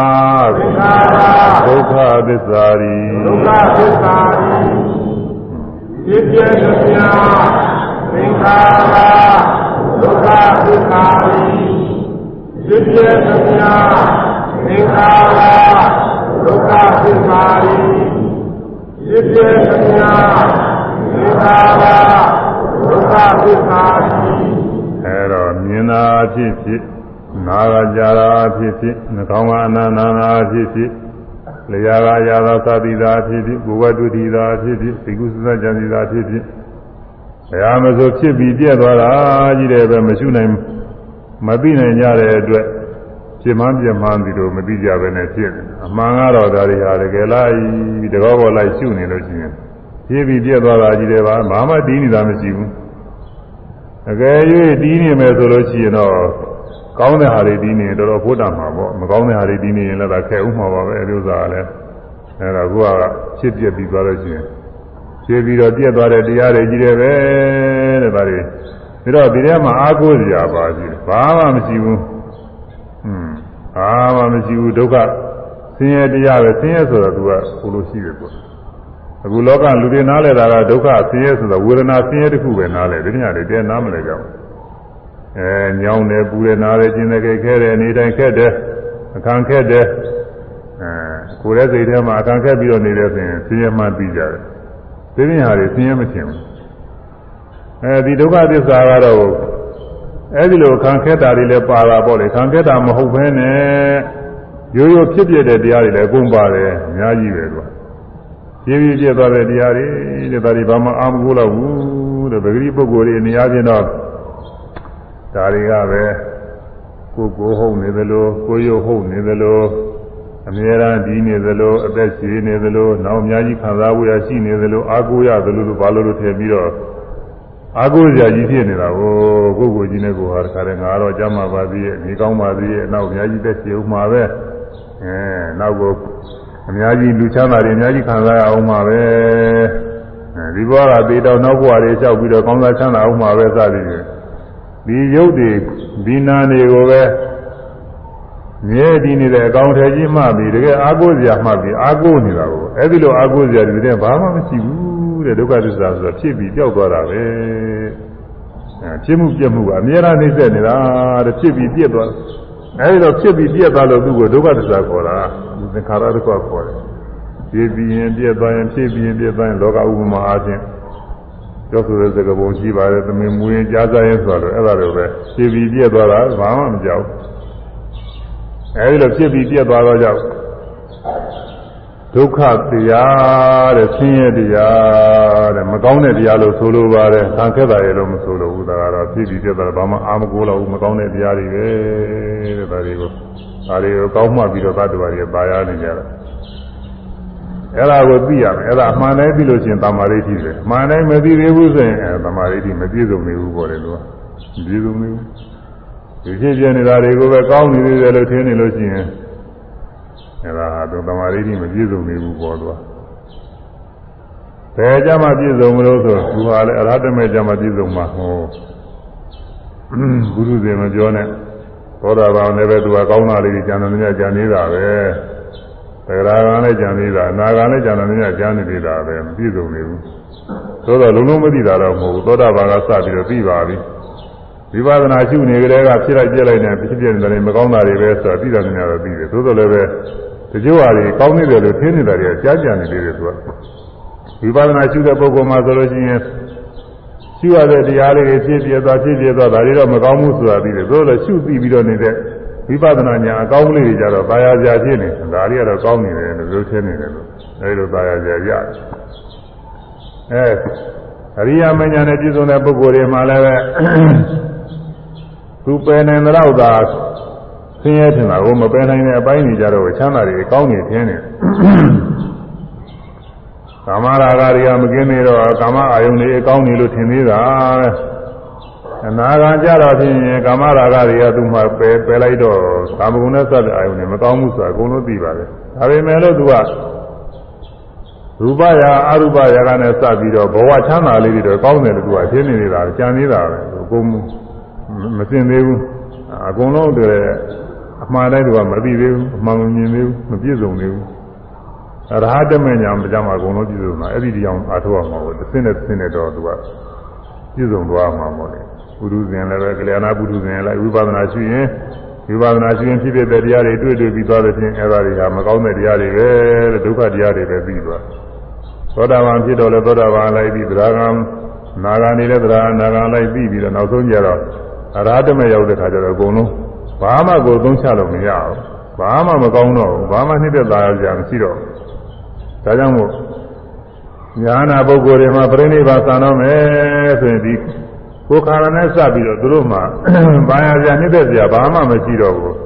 သင်္ခါရဒုက္ခသစ္စာဤဒုက္ခသစ္စာဤဖြစ်ပြသမျှ သင်္ခါရဒုက္ခသစ္စာဖြစ်ပြသမျှသင်္ခါရဒုက္ခသစ္စာဖြစ်ပြသမျှသင်္ခါရဒုက္ခသစ္စာအဲတော့မြင်တာဖြစ်ဖြစ်နာကကြာတာဖြစ်ဖြစ်နှာခေါင်းကအနန္နာဖြစ်ဖြစ်လျာကရာသာသတိသာဖြစ်ဖြစ်ဘုဝတ္တုတိသာဖြစ်ဖြစ်သိကုသဇ္ဇံတိသာဖြစ်ဖြစ် ဘယ်ဟာမဆိုဖြစ်ပြီးပြည့်သွားတာကြီးတယ်ပဲမရှိနိုင်မမသိနိုင်ကြတဲ့အတွက်ပြင်းမှန်းပြင်းမှန်းပြီးတော့မသိကြဘဲနဲ့ဖြစ်နေအမှန်ကတော့ဒါတွေဟာတကယ်လိုက်တကောပေါ်လိုက်ရှုနေလို့ရှိရင်ဖြည်းပြီးပြက်သွားတာကြီးတယ်ပါဘာမှတီးနေတာမရှိဘူးအကယ်၍တီးနေမယ်ဆိုလို့ရှိရင်တော့ကောင်းတဲ့ဟာတွေတီးနေတော်တော်ဖို့တာမှာပေါ့မကောင်းတဲ့ဟာတွေတီးနေရင်လည်းဒါခဲဥမှာပါပဲအဲဒီဥစ္စာကလည်းအဲဒါကဖြစ်ပြက်ပြီးသွားလို့ရှိရင် ဖြည်းပြီးတော့ပြက်သွားတဲ့တရားတွေကြီးတယ်ပဲတဲ့ဒါတွေဒါတော့ဒီထဲမှာအာကိုးစရာပါရှိတယ်ဘာမှမရှိဘူးอืมဘာမှမရှိဘူးဒုက္ခဆင်းရဲတရားပဲဆင်းရဲဆိုတော့သူကဟိုလိုရှိတယ်ပေါ့အခုလောကလူတွေနားလဲတာကဒုက္ခဆင်းရဲဆိုတော့ဝေဒနာဆင်းရဲတစ်ခုပဲနားလဲဒီညတွေတဲနားမလဲကြဘူးအဲညောင်းတယ်ပူတယ်နားတယ်ကျင်တယ်ခဲတယ်အနေတိုင်းခက်တယ်အခန်းခက်တယ်အဲကိုယ်ရဲ့စိတ်ထဲမှာအခန်းခက်ပြီးတော့နေတဲ့ဆိုရင်ဆင်းရဲမှပြီးကြတယ် ဒီညတွေဆင်းရဲမထင်ဘူးအဲဒီဒုက္ခသစ္စာကတော့အဲဒီလိုခံခက်တာတွေလည်းပါတာပေါ့လေခံခက်တာမဟုတ်ဘဲနဲ့ရိုးရိုးဖြစ်ပြတဲ့တရားတွေလည်းအကုန်ပါတယ်အများကြီးပဲကွာပြည့်ပြည့်ပြည့်သွားတဲ့တရားတွေတဲ့ဒါတွေဘာမှအာမကိုတော့ဘူးတဲ့ပဂရိပုဂ္ဂိုလ်တွေအများချင်းတော့ဒါတွေကပဲကိုကိုဟုတ်နေသလိုကိုရုပ်ဟုတ်နေသလို အမြဲတမ်းဒီနေသလိုအသက်ရှင်နေသလိုနောက်အများကြီးခံစားဝရရှိနေသလိုအာကိုရသလိုလိုဘာလို့လို့ထည့်ပြီးတော့အာကိုစရာကြီးဖြစ်နေတာကိုကိုကိုကြီးနဲ့ကိုဟာတခါတည်းငါတော့ကြမ်းပါပါသေးရဲ့နေကောင်းပါသေးရဲ့နောက်အများကြီးသက်ရှင်ဦးမှာပဲအဲနောက်ကိုအများကြီးလူချမ်းသာတွေအများကြီးခံစားရအောင်မှာပဲအဲဒီဘဝကသေတော့နောက်ဘဝတွေလျှောက်ပြီးတော့ကောင်းစားချမ်းသာအောင်မှာပဲစသည်ဖြင့်ဒီရုပ်တွေဒီနာတွေကိုပဲ မြဲတည်နေတဲ့အကောင်ထဲကြီးမှပြီးတကယ်အာကိုစရာမှပြီးအာကိုနေတာကိုအဲဒီလိုအာကိုစရာဒီတဲ့ဘာမှမရှိဘူးတဲ့ဒုက္ခသစ္စာဆိုတော့ဖြစ်ပြီးပျောက်သွားတာပဲအဲဖြစ်မှုပြက်မှုကအများအားနှိမ့်ဆက်နေတာတဲ့ဖြစ်ပြီးပြက်သွားအဲဒီတော့ဖြစ်ပြီးပြက်သွားလို့သူ့ကိုဒုက္ခသစ္စာခေါ်တာသင်္ခါရဒုက္ခခေါ်တယ်ဖြစ်ပြီးရင်ပြက်သွားရင်ဖြစ်ပြီးရင်ပြက်သွားရင်လောကဥပမာအားဖြင့်ပြောဆိုတဲ့စကားပုံရှိပါတယ်သမင်မူရင်ကြားစားရင်ဆိုတော့အဲ့ဒါလိုပဲဖြစ်ပြီးပြက်သွားတာဘာမှမကြောက် အဲဒီလိုဖြစ်ပြီးပြက်သွားတော့ကြောက်ဒုက္ခတရားတဲ့ဆင်းရဲတရားတဲ့မကောင်းတဲ့တရားလို့ဆိုလိုပါတယ်ခံခဲ့တာရဲ့လို့မဆိုလိုဘူးဒါကတော့ဖြစ်ပြီးပြက်သွားတာဘာမှအာမကိုတော့ဘူးမကောင်းတဲ့တရားတွေပဲတဲ့ဒါတွေကိုဒါတွေကိုကောင်းမှပြီးတော့သတ္တဝါတွေပါရနေကြတယ်အဲ့ဒါကိုသိရမယ်အဲ့ဒါအမှန်တိုင်းသိလို့ရှိရင်တမာရိဋ္ဌိပဲအမှန်တိုင်းမသိသေးဘူးဆိုရင်အဲတမာရိဋ္ဌိမပြည့်စုံနေဘူးပေါ့လေလို့မပြည့်စုံနေဘူး ဒီဖြစ်ပြနေတာတွေကိုပဲကောင်းနေသေးတယ်လို့ထင်နေလို့ရှိရင်အဲ့ဒါဟာသူတမာရိဋ္ဌိမပြည့်စုံနေဘူးပေါ့သူကဘယ်ကြမှာပြည့်စုံမလို့ဆိုသူဟာလည်းအရဟတမေကြမှာပြည့်စုံမှာဟောဘုရုဇင်မပြောနဲ့သောတာပန်လည်းပဲသူကကောင်းတာလေးကြီးကြံတယ်များကြံနေတာပဲသဂရာကံလည်းကြံနေတာအနာကံလည်းကြံတယ်များကြံနေသေးတာပဲမပြည့်စုံနေဘူးသို့တော့လုံးလုံးမသိတာတော့မဟုတ်ဘူးသောတာပန်ကစပြီးတော့ပြီးပါပြီ ဝိပဿနာရှုနေကြတဲ့ကဖြစ်လိုက်ပြက်လိုက်နေဖြစ်ဖြစ်နေတယ်မကောင်းတာတွေပဲဆိုတာပြီးတာများတော့ပြီးတယ်သို့တော်လည်းပဲတချို့ဟာတွေကောင်းနေတယ်လို့ထင်နေတာတွေကကြားကြနေသေးတယ်သူကဝိပဿနာရှုတဲ့ပုဂ္ဂိုလ်မှာဆိုလို့ရှိရင်ရှုရတဲ့တရားလေးတွေဖြစ်ပြသွားဖြစ်ပြသွားဒါတွေတော့မကောင်းဘူးဆိုတာပြီးတယ်သို့လည်းရှုပြီးပြီးတော့နေတဲ့ဝိပဿနာညာအကောင်းလေးတွေကြတော့ပါရစရာဖြစ်နေဒါတွေကတော့ကောင်းနေတယ်လို့ပြောချင်းနေတယ်လို့အဲဒီလိုပါရစရာရတယ်အဲအရိယာမညာနဲ့ပြည့်စုံတဲ့ပုဂ္ဂိုလ်တွေမှာလည်းပဲ သူပယ်နိုင်တော့သာဆင်းရဲထင်တာကိုမပယ်နိုင်တဲ့အပိုင်းတွေကြတော့ချမ်းသာတွေကောင်းနေခြင်းတယ်ကာမရာဂတွေကမကင်းနေတော့ကာမအာယုန်တွေအကောင်းနေလို့ထင်သေးတာပဲအနာဂါကြတော့ဖြင့်ကာမရာဂတွေကသူ့မှာပယ်ပယ်လိုက်တော့ကာမဂုဏ်နဲ့စတဲ့အာယုန်တွေမကောင်းဘူးဆိုတာအကုန်လုံးသိပါတယ်ဒါပေမဲ့လို့သူကရူပရာအရူပရာကနဲ့စပြီးတော့ဘဝချမ်းသာလေးတွေတော့ကောင်းတယ်လို့သူကရှင်းနေနေတာကြံနေတာပဲအကုန် မစင်သေးဘူးအကုန်လုံးတည်းအမှားတိုင်းသူကမသိသေးဘူးအမှန်မမြင်သေးဘူးမပြည့်စုံသေးဘူးအရဟတမေညာမကြမှာအကုန်လုံးပြည့်စုံတာအဲ့ဒီတရားအားထုတ်ရမှာပေါ့တစ်စင်းနဲ့တစ်စင်းနဲ့တော့သူကပြည့်စုံသွားမှာပေါ့လေပုရုဇဉ်လည်းပဲကလျာဏပုရုဇဉ်လည်းဝိပဿနာရှိရင်ဝိပဿနာရှိရင်ဖြစ်ဖြစ်တဲ့တရားတွေတွေ့တွေ့ပြီးသွားတဲ့ဖြင့်အဲ့ဒါတွေကမကောင်းတဲ့တရားတွေပဲတဲ့ဒုက္ခတရားတွေပဲပြီးသွားသောတာပန်ဖြစ်တော့လဲသောတာပန်လိုက်ပြီးသရဂံနာဂာနေလဲသရဂံနာဂာလိုက်ပြီးပြီးတော့နောက်ဆုံးကြတော့ အရဟတမေရောက်တဲ့ခါကျတော့အကုန်လုံးဘာမှကိုသုံးချလို့မရဘူးဘာမှမကောင်းတော့ဘူးဘာမှနှိမ့်သက်သာရကြမရှိတော့ဒါကြောင့်မို့ညာနာပုဂ္ဂိုလ်တွေမှာပြိဋိဘသံတော့မယ်ဆိုရင်ဒီကိုကိုယ်ခါရနဲ့စပြီးတော့သူတို့မှဘာယာစရာနှိမ့်သက်စရာဘာမှမရှိတော့ဘူး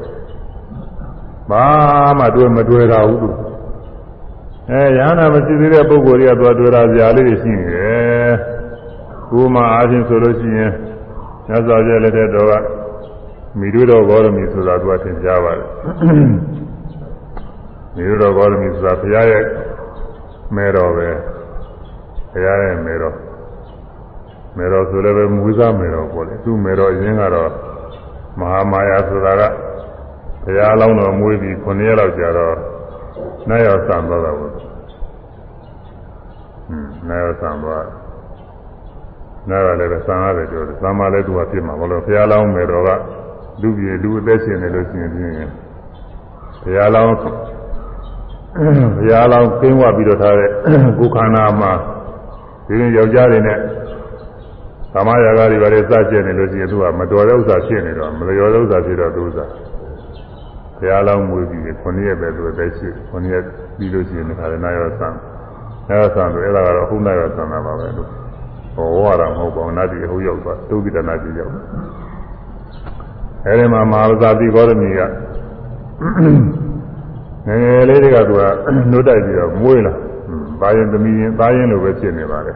ဘာမှတွေ့မတွေ့တာဘူးသူအဲရဟနာမရှိသေးတဲ့ပုဂ္ဂိုလ်တွေကသူတွေ့တာစရာလေးတွေရှိနေတယ်ကိုယ်မှအားဖြင့်ဆိုလို့ရှိရင် မြတ်စွာဘုရားလက်ထက်တော်ကမိတို့တော်ဂေါရမီဆိုတာသူကသင်ကြားပါတယ်မိတို့တော်ဂေါရမီဆိုတာဘုရားရဲ့မဲတော်ပဲဘုရားရဲ့မဲတော်မဲတော်ဆိုလည်းပဲမူစားမဲတော်ပေါ့လေသူ့မဲတော်အရင်ကတော့မဟာမာယာဆိုတာကဘုရားအလောင်းတော်မွေးပြီး9ရက်လောက်ကြာတော့နတ်ရောက်ဆံသွားတာပေါ့ဟွန်းနတ်ရောက်ဆံသွား နတ်ကလည်းပဲဆံရတယ်ပြောတယ်ဆံမလည်းသူကဖြစ်မှာဘာလို့ဘုရားအလောင်းမဲတော်ကလူပြေလူအသက်ရှင်နေလို့ရှိရင်ပြင်းရင်ဘုရားအလောင်းဘုရားအလောင်းကင်းဝပြီးတော့ထားတဲ့ကိုယ်ခန္ဓာမှာဒီရင်ယောက်ျားတွေနဲ့ကာမရာဂတွေဘာတွေစကျက်နေလို့ရှိရင်သူကမတော်တဲ့ဥစ္စာဖြစ်နေတော့မလျော်တဲ့ဥစ္စာဖြစ်တော့သူဥစ္စာဘုရားလောင်းမွေးပြီး9ရက်ပဲသူအသက်ရှိ9ရက်ပြီးလို့ရှိရင်ခါရနာရောဆံနာရောဆံဆိုအဲ့ဒါကတော့ဟုတ်နာရောဆံတာပါပဲလို့ ဟောရတာမဟုတ်ပါဘူးနာတိဟုတ်ရောက်သွားဒုက္ခိတနာတိရောက်အဲဒီမှာမဟာဝဇာတိဂေါရမီကငယ်ငယ်လေးတွေကသူကနှုတ်တိုက်ပြီးတော့မွေးလာဘာရင်သမီးရင်သားရင်လိုပဲဖြစ်နေပါလေ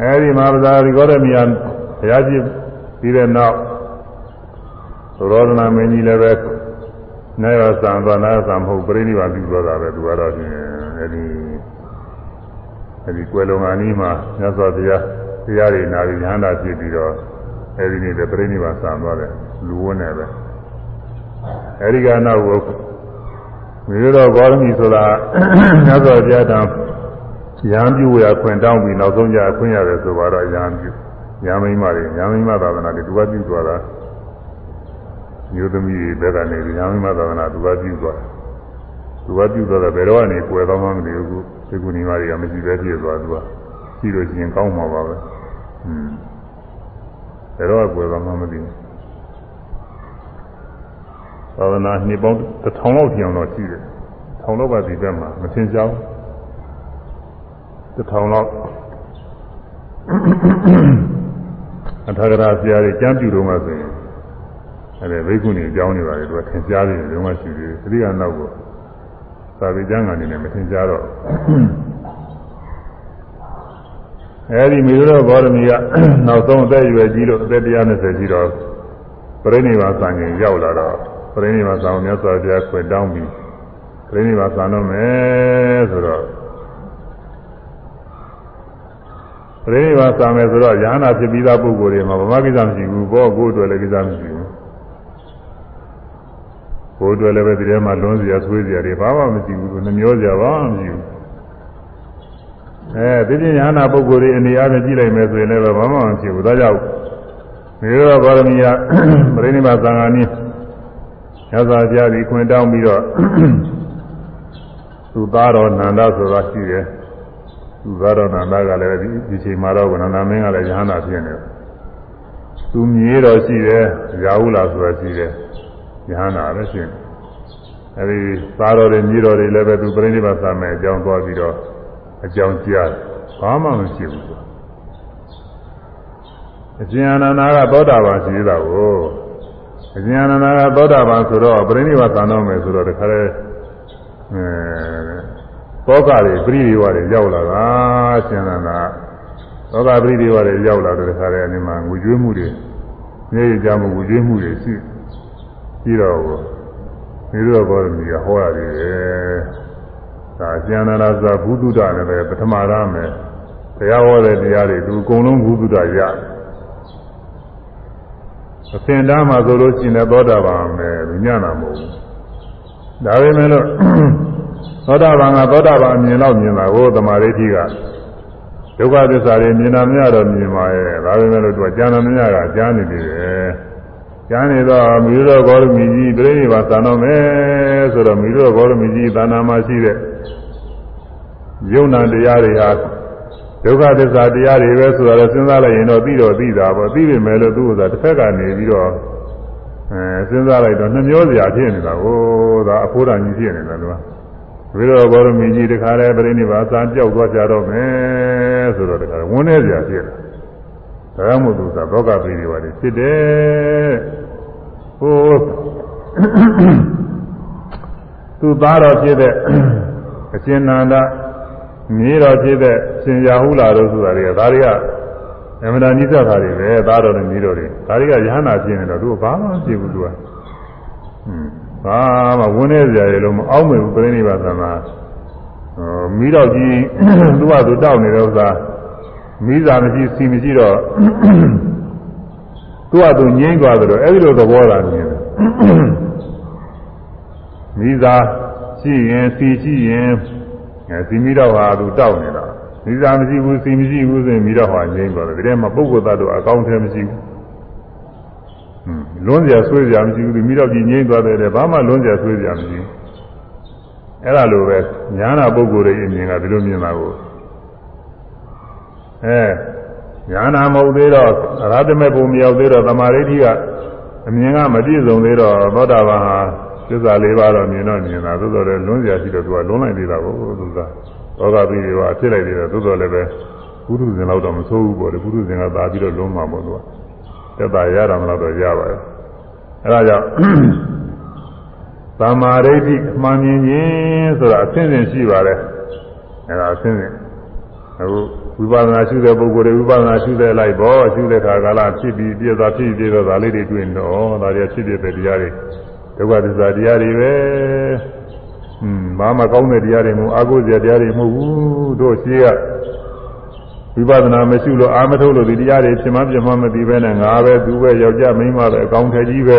အဲဒီမဟာဝဇာတိဂေါရမီကဘုရားကြီးပြီးတဲ့နောက်သုရောဒနာမင်းကြီးလည်းပဲနာယသံသွားနာယသံမဟုတ်ပြိဋိဘာပြုသွားတာပဲသူကတော့ဖြင့်အဲဒီ အဲဒီကွယ်လွန်ကနီးမှာမြတ်စွာဘုရားတရားတွေနာပြီးဉာဏ်သာဖြစ်ပြီးတော့အဲဒီနေ့ပြိဋိဘာဆံသွားတယ်လူဝန်းနေပဲအဲဒီကနောက်ကိုမြေတော်ဂေါရမီဆိုတာမြတ်စွာဘုရားတံရံပြုရခွင့်တောင်းပြီးနောက်ဆုံးကြအခွင့်ရတယ်ဆိုတော့ရံပြုညာမိမတွေညာမိမသာသနာတွေသူကပြုသွားတာမျိုးသမီးတွေဘက်ကနေညာမိမသာသနာသူကပြုသွားသူကပြုသွားတယ်ဘယ်တော့ကနေကွယ်သွားမှမသိဘူး ဒီကုဏီမတွေကမရှိပဲပြည့်သွားသူကရှိလို့ရှိရင်ကောင်းမှာပါပဲอืมဘယ်တော့ကွယ်သွားမှမသိဘူးသာသနာနှစ်ပေါင်းတစ်ထောင်လောက်ပြောင်းတော့ရှိတယ်ထောင်လောက်ပါဒီဘက်မှာမထင်ရှားဘူးတစ်ထောင်လောက်အထာဂရဆရာတွေကျမ်းပြူတော့မှဆိုရင်အဲ့ဒါဘိက္ခုနီအကြောင်းတွေပါလေသူကထင်ရှားနေတယ်ဘယ်မှရှိသေးတယ်အရိယာနောက်ကို သာဝေကျမ်းကနေလည်းမထင်ရှားတော့အဲ့ဒီမိရောဘောရမီကနောက်ဆုံးအသက်အရွယ်ကြီးလို့အသက်120ကြီးတော့ပြိဋိဘာသံငင်ရောက်လာတော့ပြိဋိဘာသံမြတ်စွာဘုရားခွေတောင်းပြီးပြိဋိဘာသံတော့မယ်ဆိုတော့ပြိဋိဘာသံမယ်ဆိုတော့ယ ahanan ဖြစ်ပြီးသားပုဂ္ဂိုလ်တွေမှာဗမာကိစ္စမရှိဘူးဘောကိုယ်အတွက်လည်းကိစ္စမရှိဘူး ကိုယ်အတွက်လည်းပဲဒီထဲမှာလွန်စရာဆွေးစရာတွေဘာမှမရှိဘူးနှမျောစရာဘာမှမရှိဘူးအဲဒီပြင်ယ ahanan ပုဂ္ဂိုလ်တွေအနေအားဖြင့်ကြည့်လိုက်မယ်ဆိုရင်လည်းဘာမှမရှိဘူးဒါကြောင့်မေရောဗောရမီယပြိဋိဘာသံဃာနည်းရသော်ကြားပြီးခွင့်တောင်းပြီးတော့သူသားတော်နန္ဒဆိုတာရှိတယ်သူသားတော်နန္ဒကလည်းဒီချိန်မှာတော့ကနန္ဒမင်းကလည်းယ ahanan ဖြစ်နေတယ်သူမြေးတော်ရှိတယ်ရာဟုလာဆိုတာရှိတယ် ယ ahanan ပဲရှိတယ်အဲဒီသားတော်တွေမြေးတော်တွေလည်းပဲသူပြိဋိဘာသံမဲ့အကြောင်းသွားပြီးတော့အကြောင်းကြားဘာမှမရှိဘူးအရှင်အနန္ဒာကသောတာပန်ရှိသေးတာကိုအရှင်အနန္ဒာကသောတာပန်ဆိုတော့ပြိဋိဘာသံတော်မယ်ဆိုတော့တခါလဲအဲသောကတွေပြိဋိဝါတွေရောက်လာတာအရှင်အနန္ဒာသောကပြိဋိဝါတွေရောက်လာတဲ့ခါလဲအနေမှာငွေကျွေးမှုတွေနေရကြမှုငွေကျွေးမှုတွေရှိ ပြီးတော့ဒီလိုဘောရမီကဟောရတယ်ဒါကျန်နာသာဘုဒ္ဓတာလည်းပဲပထမရမယ်တရားဟောတဲ့တရားတွေသူအကုန်လုံးဘုဒ္ဓတာရတယ်အသင်တန်းမှာဆိုလို့ရှိရင်သောတာပန်ပဲညနာမဟုတ်ဘူးဒါပေမဲ့လို့သောတာပန်ကသောတာပန်အမြင်တော့မြင်တာကိုသမာဓိဋ္ဌိကဒုက္ခသစ္စာတွေမြင်တာမရတော့မြင်ပါရဲ့ဒါပေမဲ့လို့သူကကျမ်းတော်မရကကြားနေတယ် ကျမ်းနေတော့မိရောဂေါရမီကြီးပြိဋိဘာသာတော်မယ်ဆိုတော့မိရောဂေါရမီကြီးသာနာမှာရှိတဲ့ယုံနာတရားတွေဟာဒုက္ခသစ္စာတရားတွေပဲဆိုတော့စဉ်းစားလိုက်ရင်တော့သိတော့သိတာပေါ့သိပြီမဲ့လို့သူ့ဥစ္စာတစ်ဖက်ကနေပြီးတော့အဲစဉ်းစားလိုက်တော့နှမျောစရာဖြစ်နေတာကိုဒါအဖိုးတော်ကြီးဖြစ်နေတာသူကဝိရောဘောရမီကြီးတခါလဲပြိဋိဘာသာကြောက်သွားကြတော့မယ်ဆိုတော့တခါဝန်းနေစရာဖြစ်တယ် ဒါကြောင့်မို့သူကသောကပိတွေပါတယ်ဖြစ်တယ်ဟိုသူသားတော်ဖြစ်တဲ့အရှင်နန္ဒမြေတော်ဖြစ်တဲ့ရှင်ရာဟုလာတို့ဆိုတာတွေကဒါတွေကအမှန်တန်ကြီးသက်တာတွေပဲသားတော်နဲ့မြေတော်တွေဒါတွေကယဟနာဖြစ်နေတော့သူကဘာမှမဖြစ်ဘူးသူကဟွန်းဘာမှဝန်းနေစရာရေလို့မအောက်မေဘူးပြိဋိဘာသနာဟိုမိတော်ကြီးသူကသူတောက်နေတဲ့ဥစ္စာ မိသားမရှိစီမရှိတော့သူကသူငြိမ့်သွားတယ်လို့အဲ့ဒီလိုသဘောသာမြင်တယ်မိသားရှိရင်စီရှိရင်အဲစီမိတော့ဟာသူတောက်နေတာမိသားမရှိဘူးစီမရှိဘူးဆိုရင်မိတော့ဟာငြိမ့်သွားတယ်ဒီထဲမှာပုဂ္ဂိုလ်သားတို့အကောင်းထဲမရှိဘူးလွန်းစရာဆွေးစရာမရှိဘူးဒီမိတော့ကြီးငြိမ့်သွားတယ်လေဘာမှလွန်းစရာဆွေးစရာမရှိဘူးအဲ့ဒါလိုပဲညာနာပုဂ္ဂိုလ်ရဲ့အမြင်ကဒီလိုမြင်တာကို အဲညာနာမဟုတ်သေးတော့အရဟတမေပုံမရောက်သေးတော့သမာဓိဋ္ဌိကအမြင်ကမပြည့်စုံသေးတော့သောတာပန်ဟာသစ္စာလေးပါးတော့မြင်တော့မြင်တာသို့တော်လည်းလွန်းစရာရှိတော့သူကလွန်းလိုက်သေးတာကိုသူကသောကပိတွေကအဖြစ်လိုက်သေးတယ်သို့တော်လည်းပဲဘုရုဇင်လောက်တော့မဆိုးဘူးပေါ့လေဘုရုဇင်ကသာပြီးတော့လွန်းမှာပေါ့သူကသက်သာရတာမလို့တော့ရပါတယ်အဲဒါကြောင့်သမာဓိဋ္ဌိအမှန်မြင်ခြင်းဆိုတာအဆင့်ဆင့်ရှိပါတယ်အဲဒါအဆင့်ဆင့်အခု ဝိပဿနာရှုတဲ့ပုဂ္ဂိုလ်တွေဝိပဿနာရှုတဲ့လိုက်ပေါ်ရှုတဲ့ခါကာလဖြစ်ပြီးပြည့်သွားဖြစ်ပြီးတော့ဒါလေးတွေတွေ့တော့ဒါတွေဖြစ်ပြတဲ့တရားတွေဒုက္ခသစ္စာတရားတွေပဲอืมဘာမှကောင်းတဲ့တရားတွေမဟုတ်အာဟုဇရာတရားတွေမဟုတ်ဘူးတို့ရှိကဝိပဿနာမရှုလို့အာမထုတ်လို့ဒီတရားတွေဖြစ်မှပြမှမသိပဲနဲ့ငါပဲသူပဲယောက်ျားမိန်းမပဲအကောင်းထည်ကြီးပဲ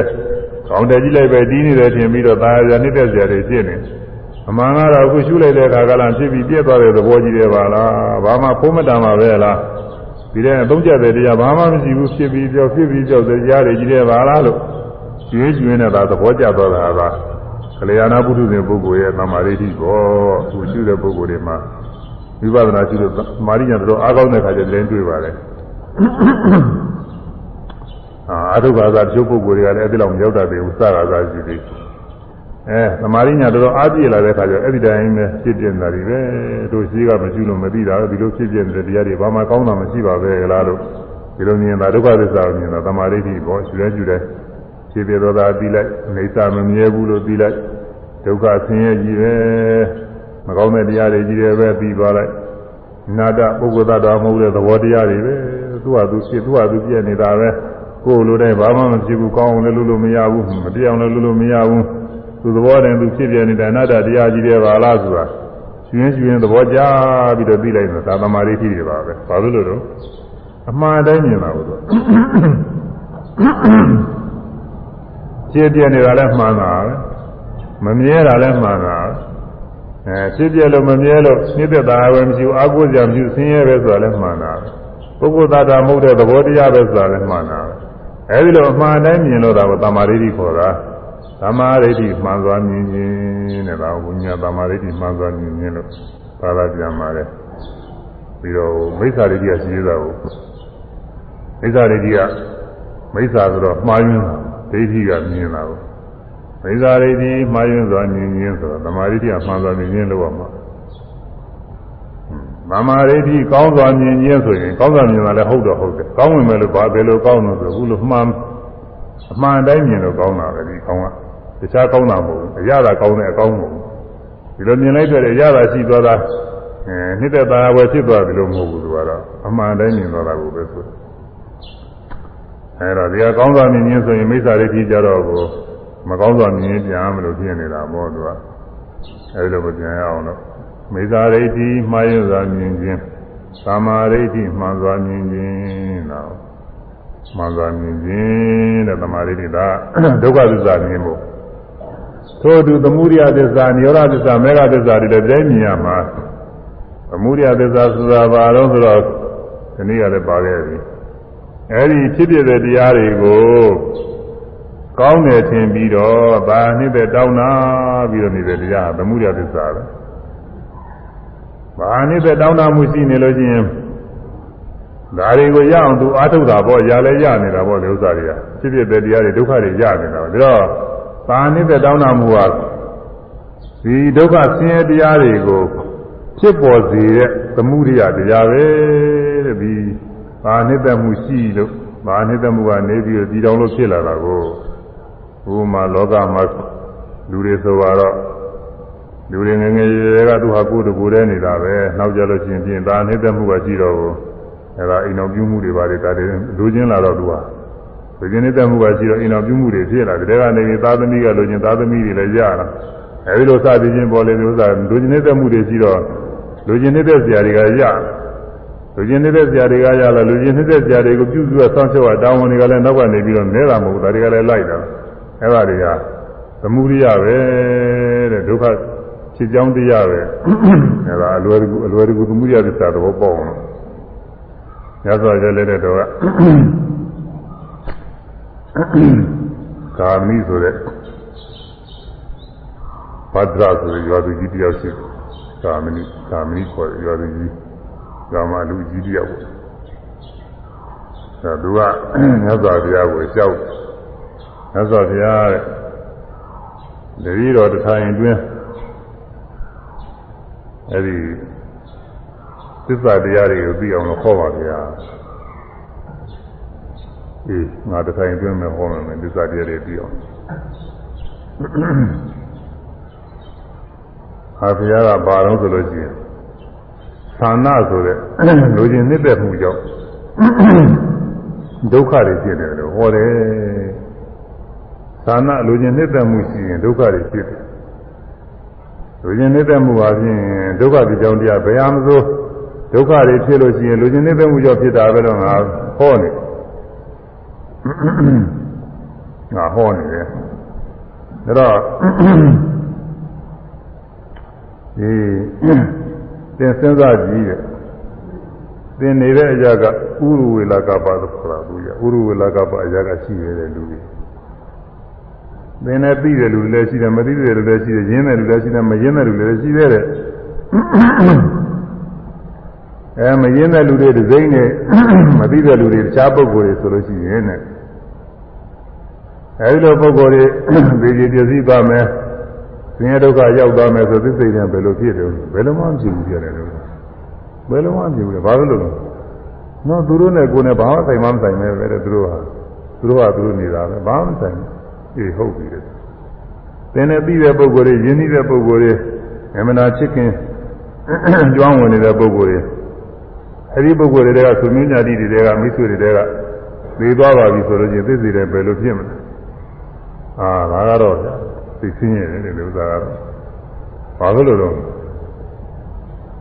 ကောင်းထည်ကြီးလိုက်ပဲတီးနေတယ်ထင်ပြီးတော့ဒါရရနှစ်သက်စရာတွေဖြစ်နေတယ် အမှန်ကတော့အခုရှုလိုက်တဲ့အခါကလည်းဖြစ်ပြီးပြည့်သွားတဲ့သဘောကြီးတယ်ပါလားဘာမှဖုံးမတန်ပါပဲလားဒီတဲ့သုံးချက်တဲ့တရားဘာမှမရှိဘူးဖြစ်ပြီးကြောက်ဖြစ်ပြီးကြောက်တဲ့တရားတွေကြီးတယ်ပါလားလို့ကျွေးကျွေးနေတာသဘောကျသွားတာကကလျာဏပုထုဇဉ်ပုဂ္ဂိုလ်ရဲ့သမာဓိတိဘောသူရှုတဲ့ပုဂ္ဂိုလ်တွေမှာဝိပဿနာရှုလို့မာရိညာတို့အားကောင်းတဲ့ခါကျလည်းတွေ့ပါတယ်အာအထုဘာသာကျုပ်ပုဂ္ဂိုလ်တွေကလည်းအဲ့ဒီလောက်မရောက်တတ်သေးဘူးစကားသာရှိသေး အဲသမာရိညာတော်အားပြည့်လာတဲ့ခါကျအဲ့ဒီတိုင်းပဲဖြစ်ပြနေတာတွေပဲတို့ရှိကမရှိလို့မသိတာဒီလိုဖြစ်ပြနေတဲ့တရားတွေဘာမှကောင်းတာမရှိပါပဲလားလို့ဒီလိုမြင်တာဒုက္ခသစ္စာကိုမြင်တာသမာဓိတိဘောရှုရဲရှုရဲဖြစ်ပြသောတာပြီးလိုက်အိဋ္ဌမမြဲဘူးလို့ပြီးလိုက်ဒုက္ခဆင်းရဲကြီးပဲမကောင်းတဲ့တရားတွေကြီးတယ်ပဲပြီးသွားလိုက်နာတပုဂ္ဂိုလ်သတ္တမဟုတ်တဲ့သဘောတရားတွေပဲသူ့ဟာသူဖြစ်သူ့ဟာသူပြည့်နေတာပဲကိုယ်လိုတဲ့ဘာမှမဖြစ်ဘူးကောင်းအောင်လည်းလုပ်လို့မရဘူးမတရားအောင်လည်းလုပ်လို့မရဘူး သူသဘောတည်းသူဖြစ်ပြနေတဲ့အနာတ္တတရားကြီးတယ်ပါလားဆိုတာရှင်ရှင်သဘောကြပြီးတော့သိလိုက်တော့သာသမာဓိရှိတယ်ပါပဲဘာလို့လို့တော့အမှန်တိုင်းမြင်တာဘူးတော့ဖြစ်ပြနေတာလည်းမှန်တာပဲမမြဲတာလည်းမှန်တာအဲဖြစ်ပြလို့မမြဲလို့နှိမ့်သက်တာပဲမရှိဘူးအာကိုးစရာမရှိဘူးဆင်းရဲပဲဆိုတာလည်းမှန်တာပုဂ္ဂိုလ်သားတာမဟုတ်တဲ့သဘောတရားပဲဆိုတာလည်းမှန်တာအဲဒီလိုအမှန်တိုင်းမြင်လို့တာကိုတမာရိတိခေါ်တာ သမာဓိဋ္ဌိမှန်စွာမြင်ခြင်းတဲ့ဒါကိုညာသမာဓိဋ္ဌိမှန်စွာမြင်ခြင်းလို့သာသာပြန်ပါတယ်ပြီးတော့မိစ္ဆာဒိဋ္ဌိကရှိသေးတာကိုမိစ္ဆာဒိဋ္ဌိကမိစ္ဆာဆိုတော့မှားယွင်းတာဒိဋ္ဌိကမြင်တာကိုမိစ္ဆာဒိဋ္ဌိမှားယွင်းစွာမြင်ခြင်းဆိုတော့သမာဓိဋ္ဌိကမှန်စွာမြင်ခြင်းလို့ရမှာသမာဓိဋ္ဌိကောင်းစွာမြင်ခြင်းဆိုရင်ကောင်းစွာမြင်တာလည်းဟုတ်တော့ဟုတ်တယ်ကောင်းဝင်မယ်လို့ဘာဘယ်လိုကောင်းလို့ဆိုဘူးလို့မှန်အမှန်တိုင်းမြင်လို့ကောင်းတာပဲဒီကောင်းက တခြားကောင်းတာမဟုတ်ဘူးအရသာကောင်းတဲ့အကောင်းမဟုတ်ဘူးဒီလိုမြင်လိုက်တဲ့အရသာရှိသွားတာအဲနှစ်သက်သာဝယ်ဖြစ်သွားပြီလို့မဟုတ်ဘူးသူကတော့အမှန်တိုင်းမြင်သွားတာကိုပဲဆိုအဲတော့ဒီကကောင်းစွာမြင်ခြင်းဆိုရင်မိစ္ဆာဒိဋ္ဌိကြတော့ကိုမကောင်းစွာမြင်ရင်ပြန်မလို့ဖြစ်နေတာပေါ့သူကအဲဒီလိုမပြန်ရအောင်တော့မိစ္ဆာဒိဋ္ဌိမှားရစွာမြင်ခြင်းသမာဓိဋ္ဌိမှန်စွာမြင်ခြင်းတော့မှန်စွာမြင်ခြင်းတဲ့သမာဓိဋ္ဌိဒါဒုက္ခသစ္စာမြင်ဖို့ ထို့သူသမုဒိယသစ္စာနိရောဓသစ္စာမေဃသစ္စာတွေလည်းတိုင်းမြင်ရမှာသမုဒိယသစ္စာဆိုတာဘာလို့ဆိုတော့ဒီနေ့ကလည်းပါခဲ့ပြီအဲဒီဖြစ်ဖြစ်တဲ့တရားတွေကိုကောင်းတယ်ထင်ပြီးတော့ဗာနှစ်သက်တောင်းတာပြီးတော့နေတဲ့တရားသမုဒိယသစ္စာပဲဗာနှစ်သက်တောင်းတာမှုရှိနေလို့ရှိရင်ဒါတွေကိုရအောင်သူအားထုတ်တာပေါ့ရလဲရနေတာပေါ့ဒီဥစ္စာတွေကဖြစ်ဖြစ်တဲ့တရားတွေဒုက္ခတွေရနေတာပေါ့ဒါတော့ပါဏိ သက်တောင်းတမှုဟာဒီဒုက္ခဆင်းရဲတရားတွေကိုဖြစ်ပေါ်စေတဲ့သမှုရိယတရားပဲတဲ့ဒီဘာနှစ်သက်မှုရှိလို့ဘာနှစ်သက်မှုကနေပြီးတော့ဒီတောင်လို့ဖြစ်လာတာကိုဘုမာလောကမှာလူတွေဆိုတော့လူတွေငယ်ငယ်ရွယ်ရွယ်ကသူဟာကိုယ်တကူတည်းနေတာပဲနောက်ကြလို့ရှိရင်ပြင်ဒါနှစ်သက်မှုကရှိတော့ဘူးအဲဒါအိမ်တော်ပြုမှုတွေပါတယ်ဒါတွေလူချင်းလာတော့သူဟာ လူချင်းနှစ်သက်မှုကရှိတော့အိမ်တော်ပြုမှုတွေဖြစ်လာတယ်ဒါကနေသားသမီးကလူချင်းသားသမီးတွေလည်းရလာအဲဒီလိုစသည်ချင်းပေါ်လေမျိုးစားလူချင်းနှစ်သက်မှုတွေရှိတော့လူချင်းနှစ်သက်စရာတွေကရလူချင်းနှစ်သက်စရာတွေကရလာလူချင်းနှစ်သက်စရာတွေကိုပြုစုရဆောင်းချောတာဝန်တွေကလည်းနောက်ကနေပြီးတော့နဲတာမဟုတ်ဘူးဒါတွေကလည်းလိုက်တာအဲဒါတွေကသမုဒိယပဲတဲ့ဒုက္ခဖြစ်ကြောင်းတရားပဲအဲဒါအလွယ်တကူအလွယ်တကူသမုဒိယသစ္စာသဘောပေါက်အောင်ညသောရလည်းတဲ့တော့ကာ မိဆိုတဲ့ဘဒ္ဒရာဆိုတဲ့ရွာသူကြီးတယောက်ရှိကာမဏိကာမဏိခေါ်ရွာသူကြီးကာမလူကြီးတယောက်ပေါ့သူကညသောဘုရားကိုကြောက်ညသောဘုရားတဲ့တတိတော်တစ်ထိုင်တွင်းအဲ့ဒီသစ္စာတရားတွေကိုသိအောင်လို့ဟောပါဗျာ အေးငါတစ်ထိုင်တွင်းမှာဟောမယ်သစ္စာတရားတွေသိအောင်ဟာဘုရားကဘာလို့ဆိုလို့ရှိရင်သန္နာဆိုတဲ့လူချင်းနှစ်သက်မှုကြောင့်ဒုက္ခတွေဖြစ်တယ်လို့ဟောတယ်သန္နာလူချင်းနှစ်သက်မှုရှိရင်ဒုက္ခတွေဖြစ်တယ်လူချင်းနှိမ့်သက်မှုပါဖြင့်ဒုက္ခဒီကြောင့်တရားဘယ်ဟာမစိုးဒုက္ခတွေဖြစ်လို့ရှိရင်လူချင်းနှိမ့်သက်မှုကြောင့်ဖြစ်တာပဲတော့ငါဟောနေ ငါဟောနေတယ်ဒါတော့ဒီသင်စဉ်းစားကြည့်တဲ့သင်နေတဲ့အရာကဥရဝေလာကပါလို့ခေါ်တာသူရဥရဝေလာကပါအရာကရှိရတဲ့လူတွေသင်နဲ့သိတဲ့လူလည်းရှိတယ်မသိတဲ့လူလည်းရှိတယ်ရင်းတဲ့လူလည်းရှိတယ်မရင်းတဲ့လူလည်းရှိသေးတယ်အဲမရင်းတဲ့လူတွေဒီစိမ့်နဲ့မသိတဲ့လူတွေတခြားပုဂ္ဂိုလ်တွေဆိုလို့ရှိရင်နဲ့ အဲဒီလိုပုဂ္ဂိုလ်တွေသိကြပြည့်စည်ပါမယ်ဆင်းရဲဒုက္ခရောက်သွားမယ်ဆိုသိစိတ်နဲ့ဘယ်လိုဖြစ်တယ်ဘယ်လိုမှမဖြစ်ဘူးပြောတယ်လို့ဘယ်လိုမှမဖြစ်ဘူးလေဘာလို့လဲနော်သူတို့နဲ့ကိုယ်နဲ့ဘာမှဆိုင်မှမဆိုင်ပဲပဲသူတို့ဟာသူတို့ဟာသူတို့နေတာပဲဘာမှမဆိုင်ဘူးအေးဟုတ်ပြီတဲ့သင်နဲ့ပြီးတဲ့ပုဂ္ဂိုလ်တွေယဉ်ပြီးတဲ့ပုဂ္ဂိုလ်တွေအမှန်တရားချစ်ခင်ကျွမ်းဝင်နေတဲ့ပုဂ္ဂိုလ်တွေအဲဒီပုဂ္ဂိုလ်တွေကသုမင်းညာတိတွေကမိတ်ဆွေတွေကသိသွားပါပြီဆိုလို့ချင်းသိစေတယ်ဘယ်လိုဖြစ်မလဲ အာဒါကတော့သိစင်းရတယ်ဒီဥစ္စာကတော့ဘာလို့လို့တော့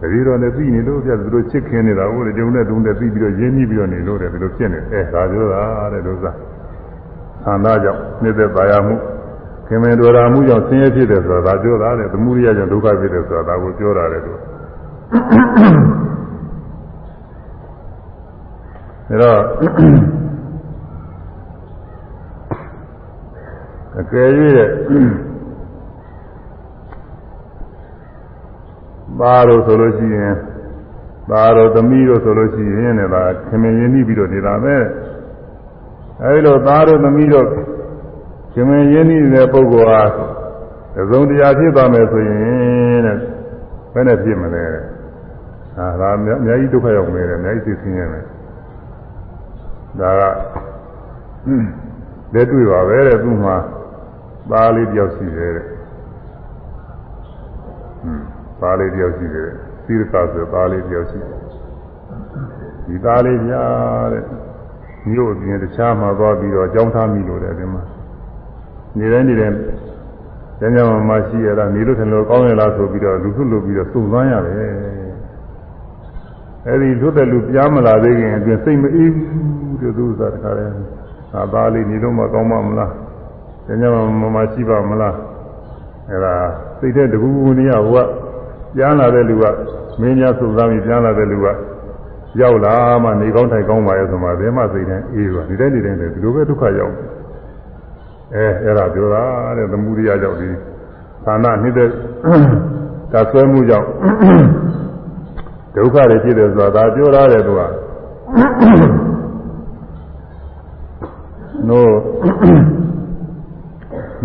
တတိတော်နဲ့ပြီးနေလို့ပြသူတို့ချစ်ခင်နေတာဟုတ်တယ်ကျုံနဲ့တုံးနဲ့ပြီးပြီးတော့ရင်းနှီးပြီးတော့နေလို့တယ်ဒီလိုဖြစ်နေအဲဒါပြောတာတဲ့ဥစ္စာသံသာကြောင့်နှိမ့်သက်ပါရမှုခင်မင်တော်ရာမှုကြောင့်ဆင်းရဲဖြစ်တယ်ဆိုတာဒါပြောတာတဲ့သမုဒိယကြောင့်ဒုက္ခဖြစ်တယ်ဆိုတာဒါကိုပြောတာတဲ့သူဒါတော့ အကယ်၍သားတို့ဆိုလို့ရှိရင်သားတို့သမီးတို့ဆိုလို့ရှိရင်လည်းဒါခင်မင်ရင်းနှီးပြီးတော့နေတာပဲအဲဒီလိုသားတို့သမီးတို့ခင်မင်ရင်းနှီးနေတဲ့ပုဂ္ဂိုလ်ဟာသုံးတရားဖြစ်သွားမယ်ဆိုရင်တဲ့ဘယ်နဲ့ဖြစ်မလဲဟာဒါအများကြီးဒုက္ခရောက်နေတယ်အများကြီးသိဆင်းရဲမယ်ဒါကလက်တွေ့ပါပဲတဲ့သူ့မှာ သားလေးတယောက်ရှိတယ်တဲ့သားလေးတယောက်ရှိတယ်သီရကဆိုသားလေးတယောက်ရှိတယ်ဒီသားလေးညာတဲ့မြို့အပြင်တခြားမှာသွားပြီးတော့ကြောင်းထားမိလို့တဲ့ဒီမှာနေတိုင်းနေတိုင်းကျမ်းကျမ်းမှာရှိရတာနေလို့ထင်လို့ကောင်းရလားဆိုပြီးတော့လူစုလုပ်ပြီးတော့စုံစမ်းရတယ်အဲဒီလွတ်တဲ့လူပြားမလာသေးခင်အတွင်းစိတ်မအေးဘူးတဲ့သူစားတခါလဲငါသားလေးနေလို့မကောင်းပါမလား ကျမ်းကျမ်းမှာမရှိပါမလားအဲဒါစိတ်တဲ့တကူကူနေရဟိုကပြန်လာတဲ့လူကမင်းများစုံစမ်းပြီးပြန်လာတဲ့လူကရောက်လာမှနေကောင်းထိုင်ကောင်းပါရဲ့ဆိုမှဘယ်မှစိတ်နဲ့အေးပါဒီတိုင်းဒီတိုင်းဒီလိုပဲဒုက္ခရောက်အဲအဲ့ဒါပြောတာတဲ့သမုဒိယကြောင့်ဒီဌာနနှိမ့်တဲ့ကဆွဲမှုကြောင့်ဒုက္ခတွေဖြစ်တယ်ဆိုတာဒါပြောရတယ်သူကနို့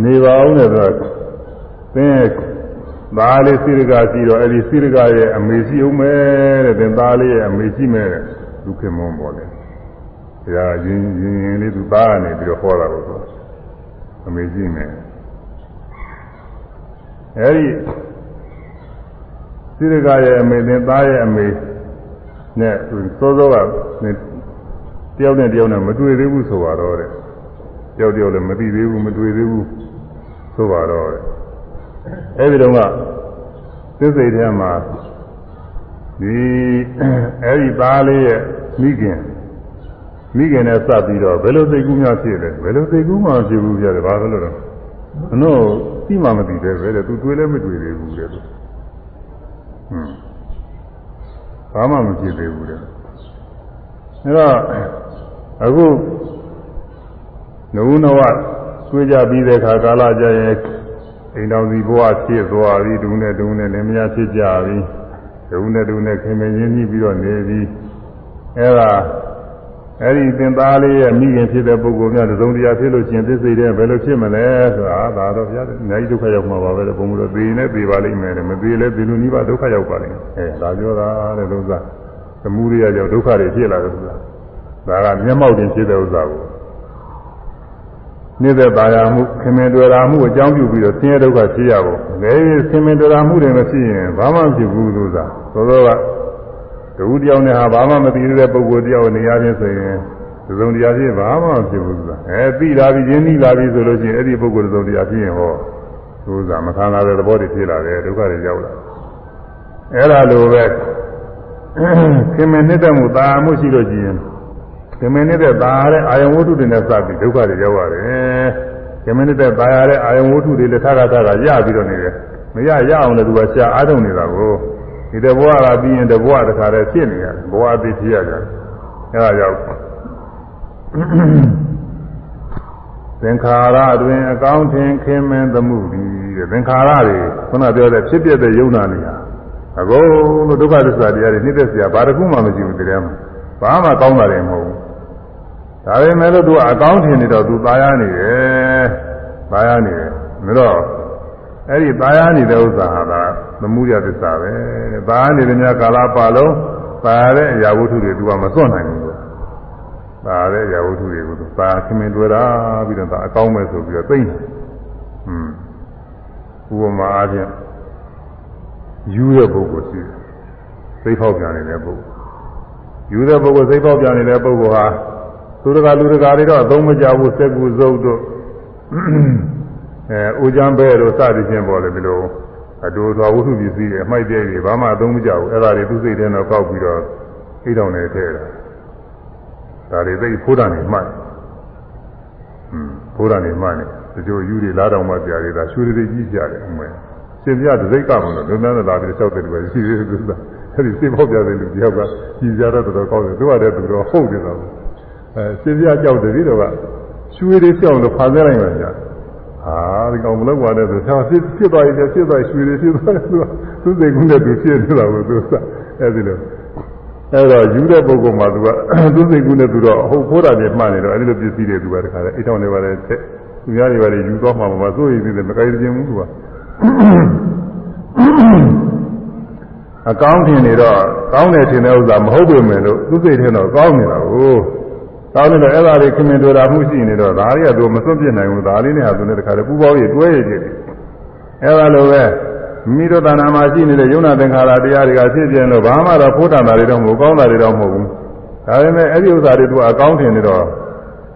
နေပါအောင်တဲ့သူကသင်သားလေးစိရကရှိတော့အဲ့ဒီစိရကရဲ့အမေရှိအောင်မဲတဲ့သင်သားလေးရဲ့အမေရှိမဲတဲ့ဒုက္ခမွန်ပေါ်တယ်တရားရင်ရင်ရင်လေးသူသားကနေပြီးတော့ဟောတာလို့ဆိုအမေကြည့်မယ်အဲဒီစိရကရဲ့အမေနဲ့သားရဲ့အမေနဲ့စောစောကတယောက်နဲ့တယောက်နဲ့မတွေ့သေးဘူးဆိုတော့တဲ့တ ယောက်တယောက်လည်းမသိသေးဘူးမတွေ့သေးဘူးဆိုပါတော့တဲ့အဲဒီတော့ကသစ္စိတ်ထဲမှာဒီအဲဒီသားလေးရဲ့မိခင်မိခင်နဲ့စပ်ပြီးတော့ဘယ်လိုသိကူးများဖြစ်လဲဘယ်လိုသိကူးမှဖြစ်ဘူးပြတယ်ဘာလို့လဲတော့မနှုတ်သိမှမသိသေးပဲတဲ့သူတွေ့လည်းမတွေ့သေးဘူးတဲ့သူဟွန်းဘာမှမဖြစ်သေးဘူးတဲ့အဲတော့အခု နဝနဝတွေ့ကြပြီးတဲ့အခါကာလကြရင်အိမ်တော်စီဘဝဖြစ်သွားပြီဒုနဲ့ဒုနဲ့လည်းမရဖြစ်ကြပြီဒုနဲ့ဒုနဲ့ခင်မင်းရင်းနှီးပြီးတော့နေပြီအဲဒါအဲ့ဒီသင်သားလေးရဲ့မိခင်ဖြစ်တဲ့ပုဂ္ဂိုလ်များသုံးတရားဖြစ်လို့ရှင်သစ္စိတဲ့ဘယ်လိုဖြစ်မလဲဆိုတာဒါတော့ဗျာအများကြီးဒုက္ခရောက်မှာပါပဲဘုံဘုရားသေနေသေပါလိမ့်မယ်မသေလဲသေလို့နိဗ္ဗာန်ဒုက္ခရောက်ပါလိမ့်မယ်အဲဒါပြောတာတဲ့လို့သာသမုဒိယကြောင့်ဒုက္ခတွေဖြစ်လာတယ်ဆိုတာဒါကမျက်မှောက်တင်ဖြစ်တဲ့ဥစ္စာကို နေတဲ့ပါရမှုခင်မင်တွေ့တာမှုအကြောင်းပြုပြီးတော့ဆင်းရဲဒုက္ခဖြစ်ရဖို့လည်းခင်မင်တွေ့တာမှုတွေမရှိရင်ဘာမှမဖြစ်ဘူးလို့သာသောသောကတူတယောက်နဲ့ဟာဘာမှမသိတဲ့ပုဂ္ဂိုလ်တယောက်နေရာချင်းဆိုရင်သုံးတရားချင်းဘာမှမဖြစ်ဘူးဆိုတာအဲသိလာပြီရင်းနှီးလာပြီဆိုလို့ရှိရင်အဲ့ဒီပုဂ္ဂိုလ်သုံးတရားဖြစ်ရင်ဟောသူကမခံလာတဲ့သဘောတွေဖြစ်လာတယ်ဒုက္ခတွေရောက်လာအဲ့ဒါလိုပဲခင်မင်နှစ်မှုတာမှုရှိလို့ကြည့်ရင် ခင်မင်နေတဲ့တာတဲ့အာယဝတ္ထုတွေနဲ့စပြီးဒုက္ခတွေရောက်ရတယ်ခင်မင်နေတဲ့တာရတဲ့အာယဝတ္ထုတွေလည်းထပ်ထပ်ရပြီးတော့နေတယ်မရရအောင်လည်းသူကရှားအားထုတ်နေတာကိုဒီတဘဝကပြီးရင်တဘဝတခါတည်းဖြစ်နေရတယ်ဘဝအသိဖြစ်ရတယ်အဲဒါကြောင့်သင်္ခါရတွင်အကောင်းထင်ခင်မင်းသမှုသည်တဲ့သင်္ခါရတွေခုနပြောတဲ့ဖြစ်ပြတဲ့ယုံနာနေဟာအကုန်လုံးဒုက္ခသစ္စာတရားတွေနှိမ့်သက်စရာဘာတစ်ခုမှမရှိဘူးတရားမှာဘာမှကောင်းတာတွေမဟုတ်ဘူး ဒါပေမဲ့လို့သူကအကောင်းထင်နေတော့သူตายရနေတယ်ตายရနေတယ်ဒါတော့အဲ့ဒီตายရနေတဲ့ဥစ္စာဟာကသမှုရသစ္စာပဲတဲ့ตายရနေတဲ့များကာလပတ်လုံးตายရတဲ့အရာဝတ္ထုတွေသူကမစွန့်နိုင်ဘူးဒါတဲ့ရာဝတ္ထုတွေကိုသူသာခင်မင်တွေ့တာပြီးတော့ဒါအကောင်းမဲ့ဆိုပြီးတော့သိမ့်တယ်။ဟွန်းဥပမာအားဖြင့်ယူတဲ့ပုဂ္ဂိုလ်ရှိတယ်။သိဖောက်ပြန်နေတဲ့ပုဂ္ဂိုလ်။ယူတဲ့ပုဂ္ဂိုလ်သိဖောက်ပြန်နေတဲ့ပုဂ္ဂိုလ်ဟာ သူတကာလူတကာတွေတော့အသုံးမကျဘူးစက်ကူစုပ်တို့အဲအိုချမ်းဘဲတို့စသည်ဖြင့်ပေါ်လေဒီလိုအတူတော်ဝတ္ထုပစ္စည်းတွေအမိုက်တဲ့တွေဘာမှအသုံးမကျဘူးအဲ့ဒါတွေသူစိတ်ထဲတော့ကောက်ပြီးတော့အိတ်တော်နေထဲတာဒါတွေသိဖိုးတာနေမှတ်อืมဖိုးတာနေမှတ်နေတချို့ယူတွေလားတော်မှပြရတယ်ဒါရွှေတွေကြီးပြတယ်အမေရှင်ပြတဲ့စိတ်ကမလို့လုံးလုံးလာပြီးလျှောက်တယ်တူပဲရှိသေးတယ်သူကအဲ့ဒီစိတ်ပေါက်ပြတဲ့လူတယောက်ကကြီးကြတော့တော်ကောင်းတယ်သူကတည်းကသူတော့ဟုတ်တယ်တော့ အဲရှင်ပြကြောက်တယ်ဒီတော့ကရွှေတွေပြောင်းလို့ဖာဆဲလိုက်ပါကြာဟာဒီကောင်မလုပ်ပါနဲ့ဆိုတော့ဖြစ်ဖြစ်သွားရင်ဖြစ်သွားရွှေတွေဖြစ်သွားတယ်သူကသူစိတ်ကူးနဲ့သူဖြစ်နေတာကိုသူကအဲ့ဒီလိုအဲ့တော့ယူတဲ့ပုဂ္ဂိုလ်မှာသူကသူစိတ်ကူးနဲ့သူတော့ဟုတ်ဖိုးတာနဲ့မှန်နေတော့အဲ့ဒီလိုပစ္စည်းတွေသူကတခါလေအိတ်ထောင်တွေပါလေသူများတွေပါလေယူသွားမှာမမစိုးရိမ်သေးတယ်မကြိုက်ခြင်းဘူးသူကအကောင်းထင်နေတော့ကောင်းတယ်ထင်တဲ့ဥစ္စာမဟုတ်ပေမဲ့လို့သူစိတ်ထဲတော့ကောင်းနေတာကို ကောင်းနေတော့အဲ့ဒါတွေခင်မင်တွေ့တာမှုရှိနေတော့ဒါတွေကသူမစွန့်ပြစ်နိုင်ဘူးဒါလေးနဲ့ဟာသူနဲ့တခါလေပူပေါင်းရတွဲရကြတယ်အဲ့ဒါလိုပဲမိတို့တဏ္ဍာမှာရှိနေတဲ့ယုံနာသင်္ခါရတရားတွေကဖြစ်ပြလို့ဘာမှတော့ဖိုးတန်တာတွေတော့မဟုတ်ကောင်းတာတွေတော့မဟုတ်ဘူးဒါပေမဲ့အဲ့ဒီဥစ္စာတွေသူအကောင်းထင်နေတော့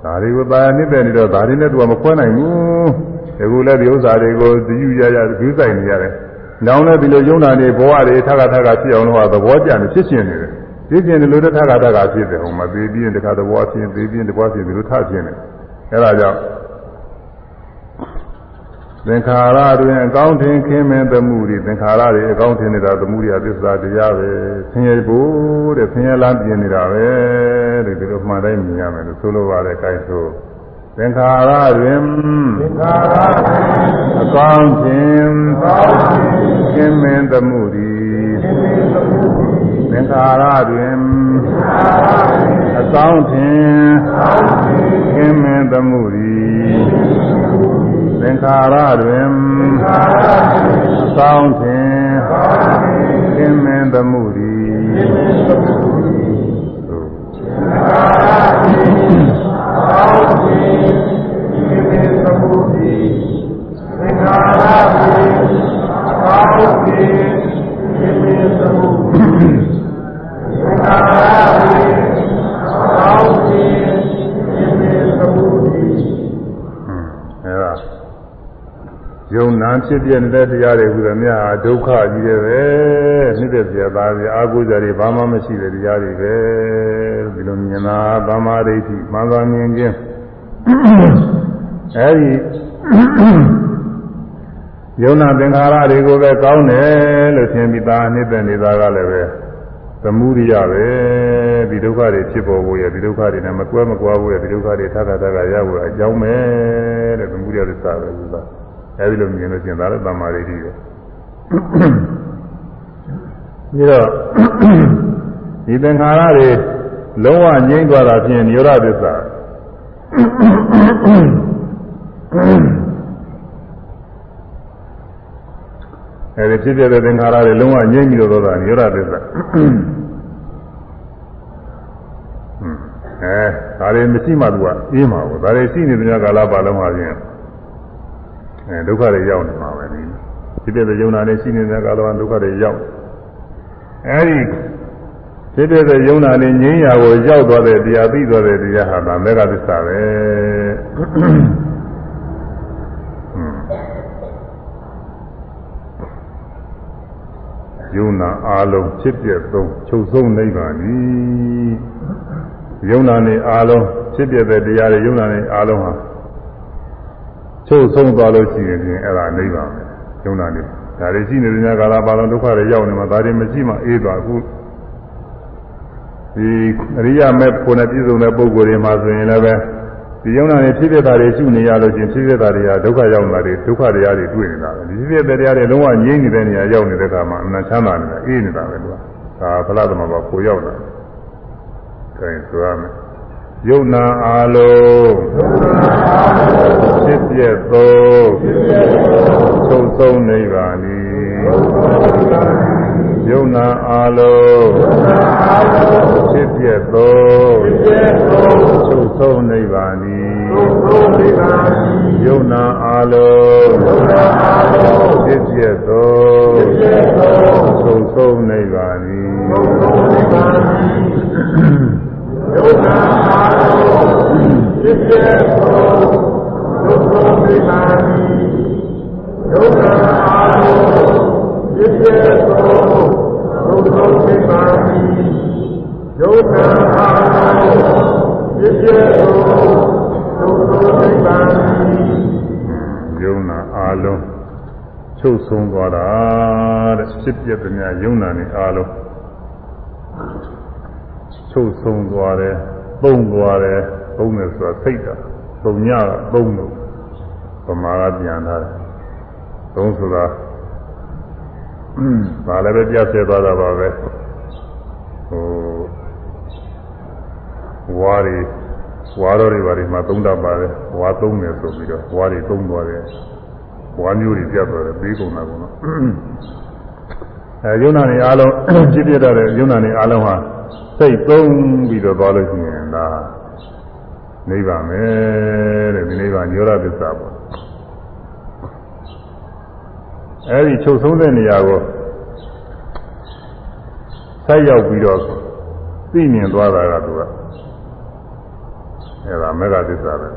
ဒါတွေကိုတာယာနှစ်တဲ့နေတော့ဒါတွေနဲ့သူကမခွဲနိုင်ဘူးဒီကူလည်းဒီဥစ္စာတွေကိုဒီယူရရယူဆိုင်နေရတယ်။နောင်လည်းဒီလိုယုံနာနေဘဝတွေထပ်ခါထပ်ခါဖြစ်အောင်လို့သဘောကျနေဖြစ်ရှင်နေတယ်။ ဖြစ်ရှင်တယ်လို့တထပ်ခါထပ်ခါဖြစ်တယ်ဟိုမှာသေပြီးရင်တခါသဘောဖြစ်သေပြီးရင်တဘောဖြစ်ဒီလိုထဖြစ်နေ။အဲဒါကြောင့်သင်္ခါရတွင်အကောင်းထင်ခင်းမဲ့သမှုတွေသင်္ခါရတွေအကောင်းထင်နေတာသမှုတွေအသစ္စာတရားပဲဆင်းရဲဖို့တဲ့ဆင်းရဲလားပြင်နေတာပဲတဲ့ဒီလိုမှန်တိုင်းမြင်ရမယ်လို့ဆိုလိုပါတယ်အဲဒါဆိုသင်္ခါရတွင်သင်္ခါရအကောင်းထင်ခင်းမဲ့သမှုတွေ သင်္ခါရတွင်အကောင်းထင်ခင်းမင်းသမှုသည်သင်္ခါရတွင်အကောင်းထင်ခင်းမင်းသမှုသည်သင်္ခါရသည်အကောင်းသည်သင်္ခါရသည် ယုံနာဖြစ်ပြနေတဲ့တရားတွေဟူသမျှဒုက္ခကြီးတယ်ပဲမြစ်တဲ့ပြသားပြအာဟုဇာတွေဘာမှမရှိတဲ့တရားတွေပဲဒီလိုမြင်တာသမာဓိဋ္ဌိမှန်သာမြင်ခြင်းအဲဒီယုံနာသင်္ခါရတွေကိုပဲကောင်းတယ်လို့ထင်ပြီးသားနှစ်သက်နေတာကလည်းပဲ သမုဒိယပဲဒီဒုက္ခတွေဖြစ်ပေါ်ဖို့ရဒီဒုက္ခတွေနဲ့မကွဲမကွာဖို့ရဒီဒုက္ခတွေထပ်ထပ်ထပ်ရဖို့အကြောင်းပဲတဲ့သမုဒိယသစ္စာပဲဆိုတာအဲဒီလိုမြင်လို့ရှိရင်ဒါလည်းသမာဓိတိပဲပြီးတော့ဒီသင်္ခါရတွေလုံးဝငြိမ့်သွားတာဖြင့်နိရောဓသစ္စာ အဲဒီဖြစ်ပြတဲ့သင်္ခါရတွေလုံးဝငြိမ့်ပြီးတော့တာနိရောဓသစ္စာအဲဒါတွေမရှိမှသူကအေးမှာပေါ့ဒါတွေရှိနေတဲ့ကာလပါလုံးပါချင်းအဲဒုက္ခတွေရောက်နေမှာပဲဒီဖြစ်တဲ့ယုံနာနဲ့ရှိနေတဲ့ကာလကဒုက္ခတွေရောက်အဲဒီဖြစ်တဲ့ယုံနာနဲ့ငြိမ်းရာကိုရောက်သွားတဲ့တရားသိသွားတဲ့တရားဟာဒါမေဃသစ္စာပဲ ယုံနာအာလုံးဖြစ်ပြသုံးချုပ်ဆုံးနိဗ္ဗာန်ဤယုံနာနဲ့အာလုံးဖြစ်ပြတဲ့တရားတွေယုံနာနဲ့အာလုံးဟာချုပ်ဆုံးသွားလို့ရှိရင်အဲ့ဒါနိဗ္ဗာန်ပဲယုံနာနေဒါတွေရှိနေတဲ့ညကာလပါလုံးဒုက္ခတွေရောက်နေမှာဒါတွေမရှိမှအေးသွားအခုဒီအရိယာမေဖို့နဲ့ပြည့်စုံတဲ့ပုဂ္ဂိုလ်တွေမှာဆိုရင်လည်းပဲ ဒီယုံနာနေဖြစ်ဖြစ်တာတွေရှုနေရလို့ချင်းဖြစ်ဖြစ်တာတွေကဒုက္ခရောက်လာတယ်ဒုက္ခတရားတွေတွေ့နေတာပဲဒီဖြစ်ဖြစ်တဲ့တရားတွေလုံးဝငြိမ့်နေတဲ့နေရာရောက်နေတဲ့အခါမှာအမှန်ချမ်းသာနေတာအေးနေတာပဲသူကဒါဖလားသမဘာကိုရောက်လာတယ်ဆိုရင်ဆိုရမယ်ယုံနာအာလုံးဖြစ်ပြသောသုံးဆုံးနိဗ္ဗာန်ဤ ယုံနာအာလုံးဖြစ်ပြသောသုံးဆုံးနိဗ္ဗာန်ဤယုံနာအာလုံးဖြစ်ပြသောသုံးဆုံးနိဗ္ဗာန်ဤယုံနာအာလုံးဖြစ်ပြသောဒုက္ခမိမာနိယုံနာအာလုံး ဖြစ်ပြသောဒုက္ခမိမာနိယုံနာအာလုံးဖြစ်ပြသောဒုက္ခမိမာနိယုံနာအာလုံးချုပ်ဆုံးသွားတာတဲ့ဖြစ်ပြတဲ့များယုံနာနဲ့အာလုံးချုပ်ဆုံးသွားတယ်ပုံသွားတယ်ပုံတယ်ဆိုတာစိတ်တာပုံညကပုံလို့ပမာကပြန်လာတယ်သုံးဆိုတာ ဒါလည်းပဲပြတ်ဆဲသွားတာပါပဲဟိုဝါရီဝါတော်တွေဘာတွေမှာသုံးတာပါတယ်ဝါသုံးတယ်ဆိုပြီးတော့ဝါတွေသုံးသွားတယ်ဝါမျိုးတွေပြတ်သွားတယ်ပြီးကုန်တာကုန်တော့အဲယုံနာနေအားလုံးပြည့်ပြည့်တဲ့ယုံနာနေအားလုံးဟာစိတ်သုံးပြီးတော့သွားလို့ရှိရင်ဒါနိဗ္ဗာန်ပဲတဲ့ဒီနိဗ္ဗာန်ညောရသစ္စာပေါ့ အဲဒီချုပ်ဆုံးတဲ့နေရာကိုဆက်ရောက်ပြီးတော့သိမြင်သွားတာကသူကအဲဒါမေဃသစ္စာပဲ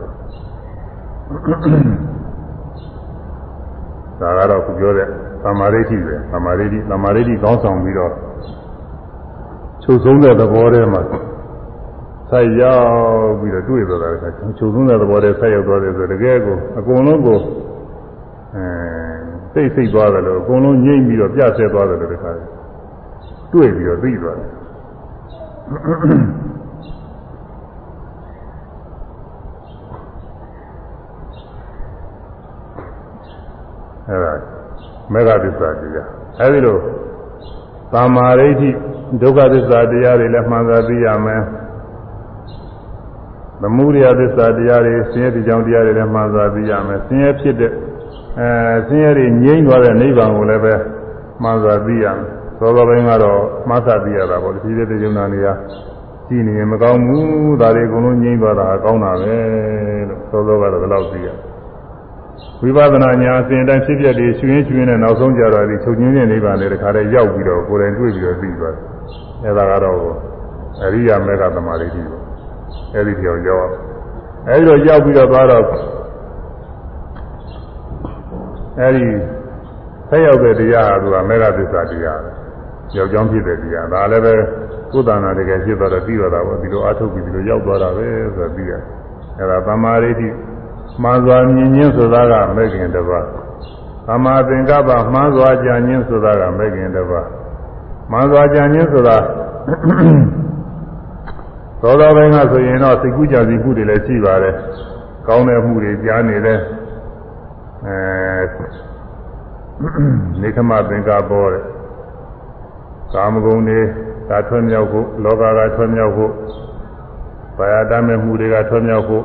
ဒါကတော့ခုပြောတဲ့သမာဓိဋ္ဌိပဲသမာဓိဋ္ဌိသမာဓိဋ္ဌိကောင်းဆောင်ပြီးတော့ချုပ်ဆုံးတဲ့သဘောထဲမှာဆက်ရောက်ပြီးတော့တွေ့သွားတာကချုပ်ဆုံးတဲ့သဘောထဲဆက်ရောက်သွားတယ်ဆိုတကယ်ကိုအကုန်လုံးကိုအဲ စိတ်စိတ်သွားတယ်လို့အကုန်လုံးငြိမ့်ပြီးတော့ပြတ်ဆဲသွားတယ်လို့တခါတွေ့ပြီးတော့သိသွားတယ်အဲဒါမေဃသစ္စာတရားအဲဒီလိုသမာဓိဋ္ဌိဒုက္ခသစ္စာတရားတွေလည်းမှန်သာသိရမယ်သမုဒယသစ္စာတရားတွေဆင်းရဲကြောင်တရားတွေလည်းမှန်သာသိရမယ်ဆင်းရဲဖြစ်တဲ့ အဲဆင်းရဲတွေငြိမ့်သွားတဲ့နိဗ္ဗာန်ကိုလည်းပဲမှန်သာသိရမယ်သောသောပိုင်းကတော့မှတ်သာသိရတာပေါ့ဒီလိုတဲ့ယုံနာနေရကြည့်နေရင်မကောင်းဘူးဒါတွေအကုန်လုံးငြိမ့်သွားတာကောင်းတာပဲလို့သောသောကတော့ဒီလောက်သိရတယ်ဝိပဿနာညာအစဉ်တိုင်းဖြစ်ဖြစ်တွေရှင်ရှင်နဲ့နောက်ဆုံးကြတော့ဒီချုပ်ချင်းချင်းနိဗ္ဗာန်တွေတခါတည်းရောက်ပြီးတော့ကိုယ်တိုင်တွေ့ပြီးတော့သိသွားတယ်။အဲဒါကတော့အရိယာမေဃသမာဓိတိပေါ့။အဲဒီပြောင်းရောက်အဲဒီတော့ရောက်ပြီးတော့သွားတော့ အဲဒီဆက်ရောက်တဲ့တရားကသူကမေဃသစ္စာတရားပဲယောက်ျောင်းဖြစ်တဲ့တရားဒါလည်းပဲကုသနာတကယ်ဖြစ်သွားတော့ပြီးတော့တာပေါ့ဒီလိုအထုတ်ပြီးဒီလိုရောက်သွားတာပဲဆိုတော့ပြီးရတယ်အဲဒါသမာဓိတိမှန်စွာမြင်ခြင်းဆိုတာကမေခင်တစ်ပါးသမာသင်္ကပ္ပမှန်စွာကြံခြင်းဆိုတာကမေခင်တစ်ပါးမှန်စွာကြံခြင်းဆိုတာသောသောပိုင်းကဆိုရင်တော့စိတ်ကူးကြစီမှုတွေလည်းရှိပါတယ်ကောင်းတဲ့မှုတွေကြားနေတဲ့ အဲနေခမသင်္ကပ္ပောတဲ့ကာမဂုဏ်တွေဒါထွံ့မြောက်ဖို့လောကကထွံ့မြောက်ဖို့ဘာယာတမဲ့မှုတွေကထွံ့မြောက်ဖို့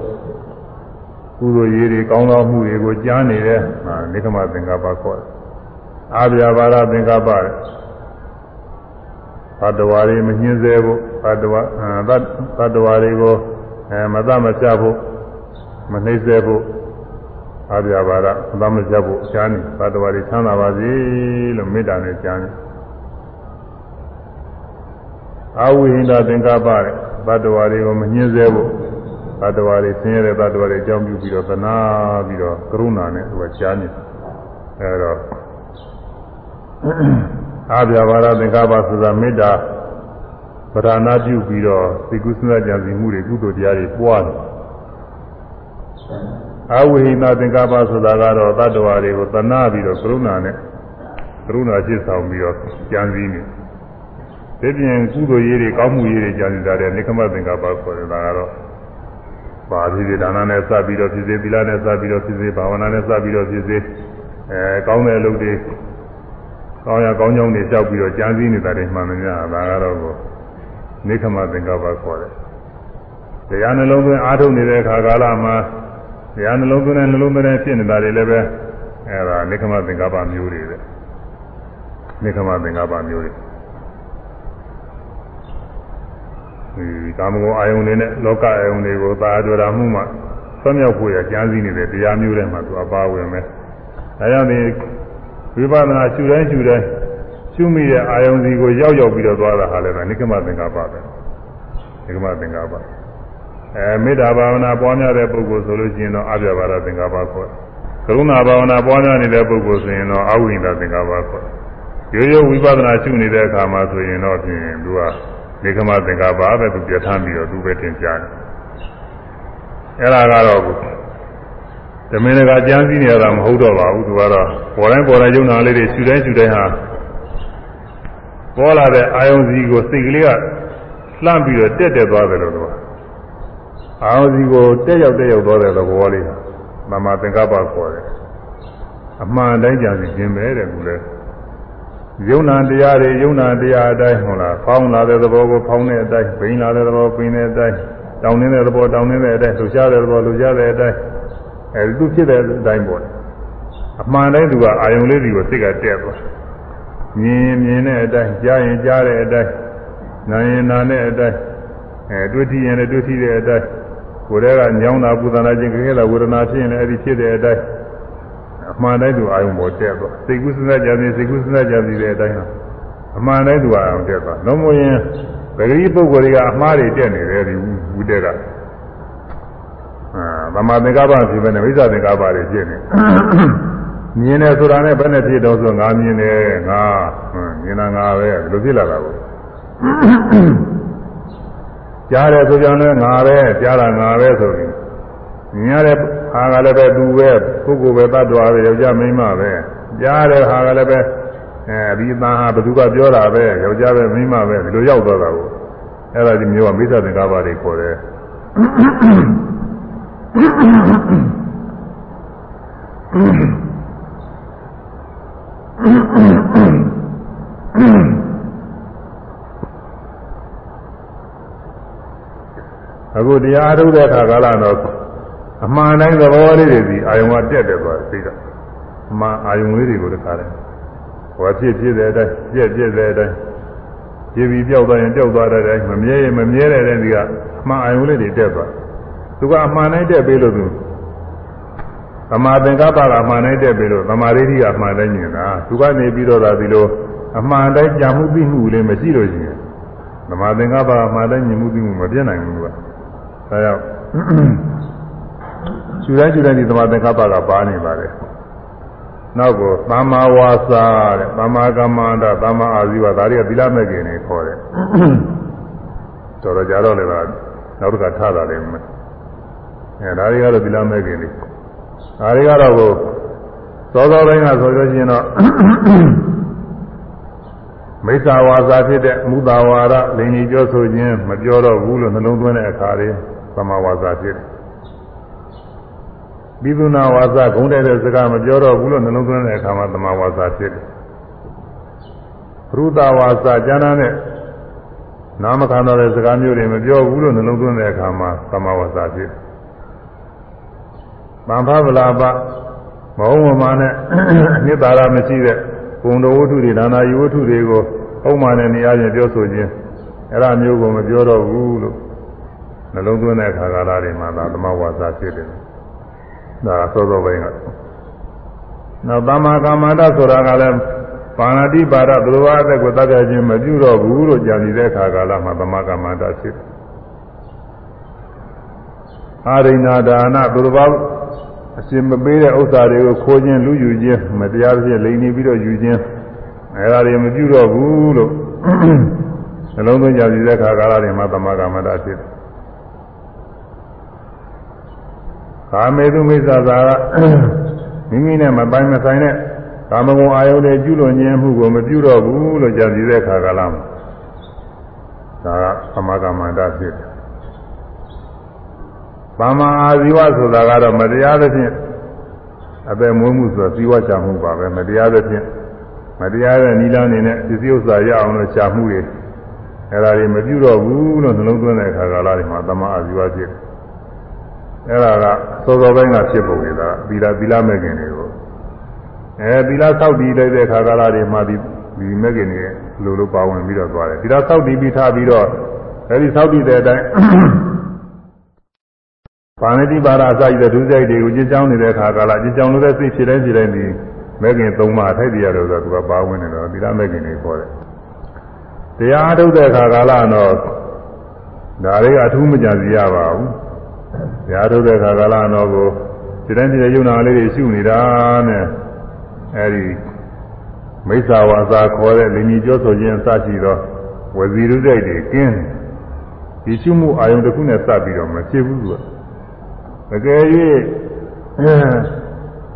ကုသိုလ်ရေးတွေကောင်းသောမှုတွေကိုကြားနေတဲ့နေခမသင်္ကပ္ပခေါ်တယ်အာဗျာပါဒသင်္ကပ္ပတဲ့သတ္တဝါတွေမညှင်းဆဲဖို့သတ္တဝါသတ္တဝါတွေကိုအဲမသမချဖို့မနှိမ့်ဆဲဖို့ အာဗျာပါဒမသမချဖို့ရှားနေသတ္တဝါတွေချမ်းသာပါစေလို့မေတ္တာနဲ့ကြားနေအဝိဟိန္ဒသင်္ကပ္ပတဲ့သတ္တဝါတွေကိုမညှင်းဆဲဖို့သတ္တဝါတွေဆင်းရဲတဲ့သတ္တဝါတွေအကြောင်းပြုပြီးတော့သနာပြီးတော့ကရုဏာနဲ့သူကကြားနေအဲတော့အာဗျာပါဒသင်္ကပ္ပဆိုတာမေတ္တာပဓာနာပြုပြီးတော့သိကုသနာကြံစီမှုတွေကုသိုလ်တရားတွေပွားတယ် အဝိဟိနာသင်္ကပ္ပဆိုတာကတော့တတ္တဝါတွေကိုသနာပြီးတော့ကရုဏာနဲ့ကရုဏာရှိဆောင်ပြီးတော့ကြံစည်နေဒီပြင်ကုသိုလ်ရေးတွေကောင်းမှုရေးတွေကြံစည်တာတဲ့နိခမသင်္ကပ္ပခေါ်တယ်ဒါကတော့ပါဠိတွေဒါနနဲ့စပြီးတော့ဖြစ်စေသီလနဲ့စပြီးတော့ဖြစ်စေဘာဝနာနဲ့စပြီးတော့ဖြစ်စေအဲကောင်းတဲ့အလုပ်တွေကောင်းရကောင်းကြောင်းတွေလျှောက်ပြီးတော့ကြံစည်နေတာတွေမှန်များဒါကတော့ကိုနိခမသင်္ကပ္ပခေါ်တယ်တရားနှလုံးသွင်းအားထုတ်နေတဲ့အခါကာလမှာ တရားနှလုံးသွင်းတဲ့နှလုံးသွင်းတဲ့ဖြစ်နေတာတွေလည်းပဲအဲဒါနိခမသင်္ကပ္ပမျိုးတွေပဲနိခမသင်္ကပ္ပမျိုးတွေဒီကာမဂုဏ်အာယုန်တွေနဲ့လောကအာယုန်တွေကိုသာကြွတာမှုမှဆွမြောက်ဖို့ရကြံစည်နေတဲ့တရားမျိုးတွေမှာသူအပါဝင်ပဲဒါကြောင့်ဒီဝိပဿနာရှုတိုင်းရှုတိုင်းရှုမိတဲ့အာယုန်စီကိုရောက်ရောက်ပြီးတော့သွားတာဟာလည်းပဲနိကမသင်္ကပ္ပပဲနိကမသင်္ကပ္ပ အဲမေတ္တာဘာဝနာပွားများတဲ့ပုဂ္ဂိုလ်ဆိုလို့ရှိရင်တော့အပြဘာရသင်္ကပ္ပခေါ်တယ်ကရုဏာဘာဝနာပွားများနေတဲ့ပုဂ္ဂိုလ်ဆိုရင်တော့အဝိညာဉ်သင်္ကပ္ပခေါ်တယ်ရိုးရိုးဝိပဿနာရှုနေတဲ့အခါမှာဆိုရင်တော့ဖြင့်သူကနိကမသင်္ကပ္ပပဲသူပြဋ္ဌာန်းပြီးတော့သူပဲသင်ကြားတယ်အဲ့ဒါကတော့ဓမင်းကကြမ်းစည်းနေရတာမဟုတ်တော့ပါဘူးသူကတော့ပေါ်တိုင်းပေါ်တိုင်းယုံနာလေးတွေရှူတိုင်းရှူတိုင်းဟာပေါ်လာတဲ့အာယုံစီကိုစိတ်ကလေးကလှမ်းပြီးတော့တက်တက်သွားတယ်လို့သူက အာယုံစီကိုတက်ရောက်တက်ရောက်သွားတဲ့သဘောလေးဟာမမသင်္ကပ္ပခေါ်တယ်အမှန်တိုင်းကြံစီခြင်းပဲတဲ့ကူလဲယုံနာတရားတွေယုံနာတရားအတိုင်းဟုတ်လားဖောင်းလာတဲ့သဘောကိုဖောင်းတဲ့အတိုင်းပိန်လာတဲ့သဘောပိန်တဲ့အတိုင်းတောင်းနေတဲ့သဘောတောင်းနေတဲ့အတိုင်းလှူရှားတဲ့သဘောလှူရှားတဲ့အတိုင်းအဲဒီသူဖြစ်တဲ့အတိုင်းပေါ့အမှန်တိုင်းသူကအာယုံလေးတွေကိုစိတ်ကတက်သွားမြင်မြင်တဲ့အတိုင်းကြားရင်ကြားတဲ့အတိုင်းနာရင်နာတဲ့အတိုင်းအဲတွေ့ထိရင်လည်းတွေ့ထိတဲ့အတိုင်း ကိုယ်တည်းကညောင်းတာပူဇာနာခြင်းကြခဲ့တာဝေဒနာဖြစ်ရင်လည်းအဲဒီဖြစ်တဲ့အတိုင်းအမှန်တိုင်းသူအာယုံပေါ်တက်သွားစိတ်ကူးစဉ်းစားကြသည်စိတ်ကူးစဉ်းစားကြသည်တဲ့အတိုင်းအမှန်တိုင်းသူအာယုံတက်သွားလုံးမရင်ပဂရိပုဂ္ဂိုလ်တွေကအမှားတွေတက်နေတယ်ဒီဝိတ္တကအာသမာသင်္ကပ္ပဖြစ်ပဲနဲ့ဝိဇ္ဇသင်္ကပ္ပတွေဖြစ်နေမြင်တယ်ဆိုတာနဲ့ဘယ်နဲ့ဖြစ်တော့ဆိုငါမြင်တယ်ငါမြင်တာငါပဲဒီလိုဖြစ်လာတာကို ကြားတယ်ဆိုကြတယ်ငါပဲကြားတာငါပဲဆိုရင်မြင်ရတဲ့ဟာကလည်းပဲသူပဲပုဂ္ဂိုလ်ပဲတ attva ပဲယောက်ျားမိန်းမပဲကြားတဲ့ဟာကလည်းပဲအဲဒီအသားဟာဘသူကပြောတာပဲယောက်ျားပဲမိန်းမပဲဒီလိုရောက်သွားတာကိုအဲ့ဒါဒီမျိုးကမိစ္ဆာသင်္ကပ္ပတွေခေါ်တယ် အခုတရားအထုတ်တဲ့အခါကာလတော့အမှန်တိုင်းသဘောလေးတွေစီအာယုံကတက်တယ်သွားသိတာအမှန်အာယုံလေးတွေကိုတခါတယ်ဟောဖြစ်ဖြစ်တဲ့အတိုင်းပြက်ပြက်တဲ့အတိုင်းပြပြီးပြောက်သွားရင်ပြောက်သွားတဲ့အတိုင်းမမြဲရင်မမြဲတဲ့အတိုင်းဒီကအမှန်အာယုံလေးတွေတက်သွားသူကအမှန်တိုင်းတက်ပေးလို့သူသမာသင်္ကပ္ပကအမှန်တိုင်းတက်ပေးလို့သမာဓိဋ္ဌိကအမှန်တိုင်းမြင်တာသူကနေပြီးတော့သာဒီလိုအမှန်တိုင်းကြာမှုသိမှုလေးမရှိလို့ရှိရင်သမာသင်္ကပ္ပကအမှန်တိုင်းမြင်မှုသိမှုမပြည့်နိုင်ဘူးက ဒါကြောင့်ရှူတိုင်းရှူတိုင်းဒီသမာသင်္ကပ္ပကပါနေပါလေနောက်ကိုသမ္မာဝါစာတဲ့သမ္မာကမ္မန္တသမ္မာအာဇီဝဒါတွေကသီလမဲ့ခင်နေခေါ်တယ်တော်တော်ကြတော့လည်းနောက်တစ်ခါထားတာလည်းမအဲဒါတွေကတော့သီလမဲ့ခင်နေဒါတွေကတော့ကိုသောသောတိုင်းကဆိုလို့ရှိရင်တော့မိစ္ဆာဝါစာဖြစ်တဲ့မူတာဝါဒလိန်ကြီးပြောဆိုခြင်းမပြောတော့ဘူးလို့နှလုံးသွင်းတဲ့အခါတွေ သမဝါစာဖြစ်တယ်ပိသုနာဝါစာဂုံးတဲ့စကားမပြောတော့ဘူးလို့နှလုံးသွင်းတဲ့အခါမှာသမဝါစာဖြစ်တယ်ရူတဝါစာကျမ်းသာတဲ့နာမခံတော်တဲ့စကားမျိုးတွေမပြောဘူးလို့နှလုံးသွင်းတဲ့အခါမှာသမဝါစာဖြစ်တယ်ဗံဖဗလာပမဟုတ်မမှန်နဲ့အနှစ်သာရမရှိတဲ့ဂုံတော်ဝတ္ထုတွေနာနာယဝတ္ထုတွေကိုဥပမာနဲ့နေရာချင်းပြောဆိုခြင်းအဲ့ဒါမျိုးကိုမပြောတော့ဘူးလို့ နှလုံးသွင်းတဲ့အခါကာလတွေမှာသာသမဝါစာဖြစ်တယ်ဒါသောသောပိုင်းကနောက်သမ္မာကမ္မန္တဆိုတာကလည်းပါဏာတိပါဒသရဝအသက်ကိုတတ်ကြခြင်းမပြုတော့ဘူးလို့ကြံနေတဲ့အခါကာလမှာသမ္မာကမ္မန္တဖြစ်တယ်အာရိဏဒါနသူတော်ဘာအရှင်မပေးတဲ့ဥစ္စာတွေကိုခိုးခြင်းလူယူခြင်းမတရားဖြစ်လိန်နေပြီးတော့ယူခြင်းအဲဒါတွေမပြုတော့ဘူးလို့နှလုံးသွင်းကြစီတဲ့ခါကာလတွေမှာသမာကမ္မတာဖြစ်တယ်။ ကာမေတုမိစ္ဆာသာကမိမိနဲ့မပိုင်မဆိုင်တဲ့ကာမဂုဏ်အာယုန်တွေကျุလွန်ခြင်းမှုကိုမပြုတော့ဘူးလို့ကြံစီတဲ့ခါကာလမှာဒါကသမာကမ္မတာဖြစ်တယ်ပါမအာဇီဝဆိုတာကတော့မတရားသဖြင့်အပေမွေးမှုဆိုတာဇီဝချမှုပါပဲမတရားသဖြင့်မတရားတဲ့နိလန်းနေနဲ့ပစ္စည်းဥစ္စာရအောင်လို့ချမှုတွေအဲ့ဒါတွေမပြုတော့ဘူးလို့နှလုံးသွင်းတဲ့အခါကာလတွေမှာတမအာဇီဝဖြစ်တယ် အဲ့ဒါကစောစောပိုင်းကဖြစ်ပုံနေတာသီလသီလမဲ့ခင်တွေကိုအဲသီလသောက်တည်လိုက်တဲ့အခါကာလတွေမှာဒီဒီမဲ့ခင်တွေလိုလိုပါဝင်ပြီးတော့သွားတယ်သီလသောက်တည်ပြီးထားပြီးတော့အဲဒီသောက်တည်တဲ့အတိုင်းပါဏိတိပါဒအစရှိတဲ့ဒုစရိုက်တွေကိုကြည်ကြောင်းနေတဲ့အခါကာလကြည်ကြောင်းလို့တဲ့စိတ်ဖြစ်တိုင်းဖြစ်တိုင်းဒီမဲခင်၃ပါးထိုက်တရားလို့ဆိုတော့သူကပါဝင်နေတော့သီလမဲခင်တွေခေါ်တယ်။တရားအထုတ်တဲ့အခါကာလတော့ဒါတွေကအထူးမကြစီရပါဘူး။ တရားထုတ်တဲ့အခါကာလတော့ကိုဒီတိုင်းဒီယုံနာလေးတွေရှုနေတာနဲ့အဲဒီမိစ္ဆာဝါစာခေါ်တဲ့လင်ကြီးပြောဆိုခြင်းအစရှိတော့ဝဇီရုစိတ်တွေကင်းဒီရှုမှုအာယုံတစ်ခုနဲ့စပ်ပြီးတော့မဖြစ်ဘူးသူကတကယ်၍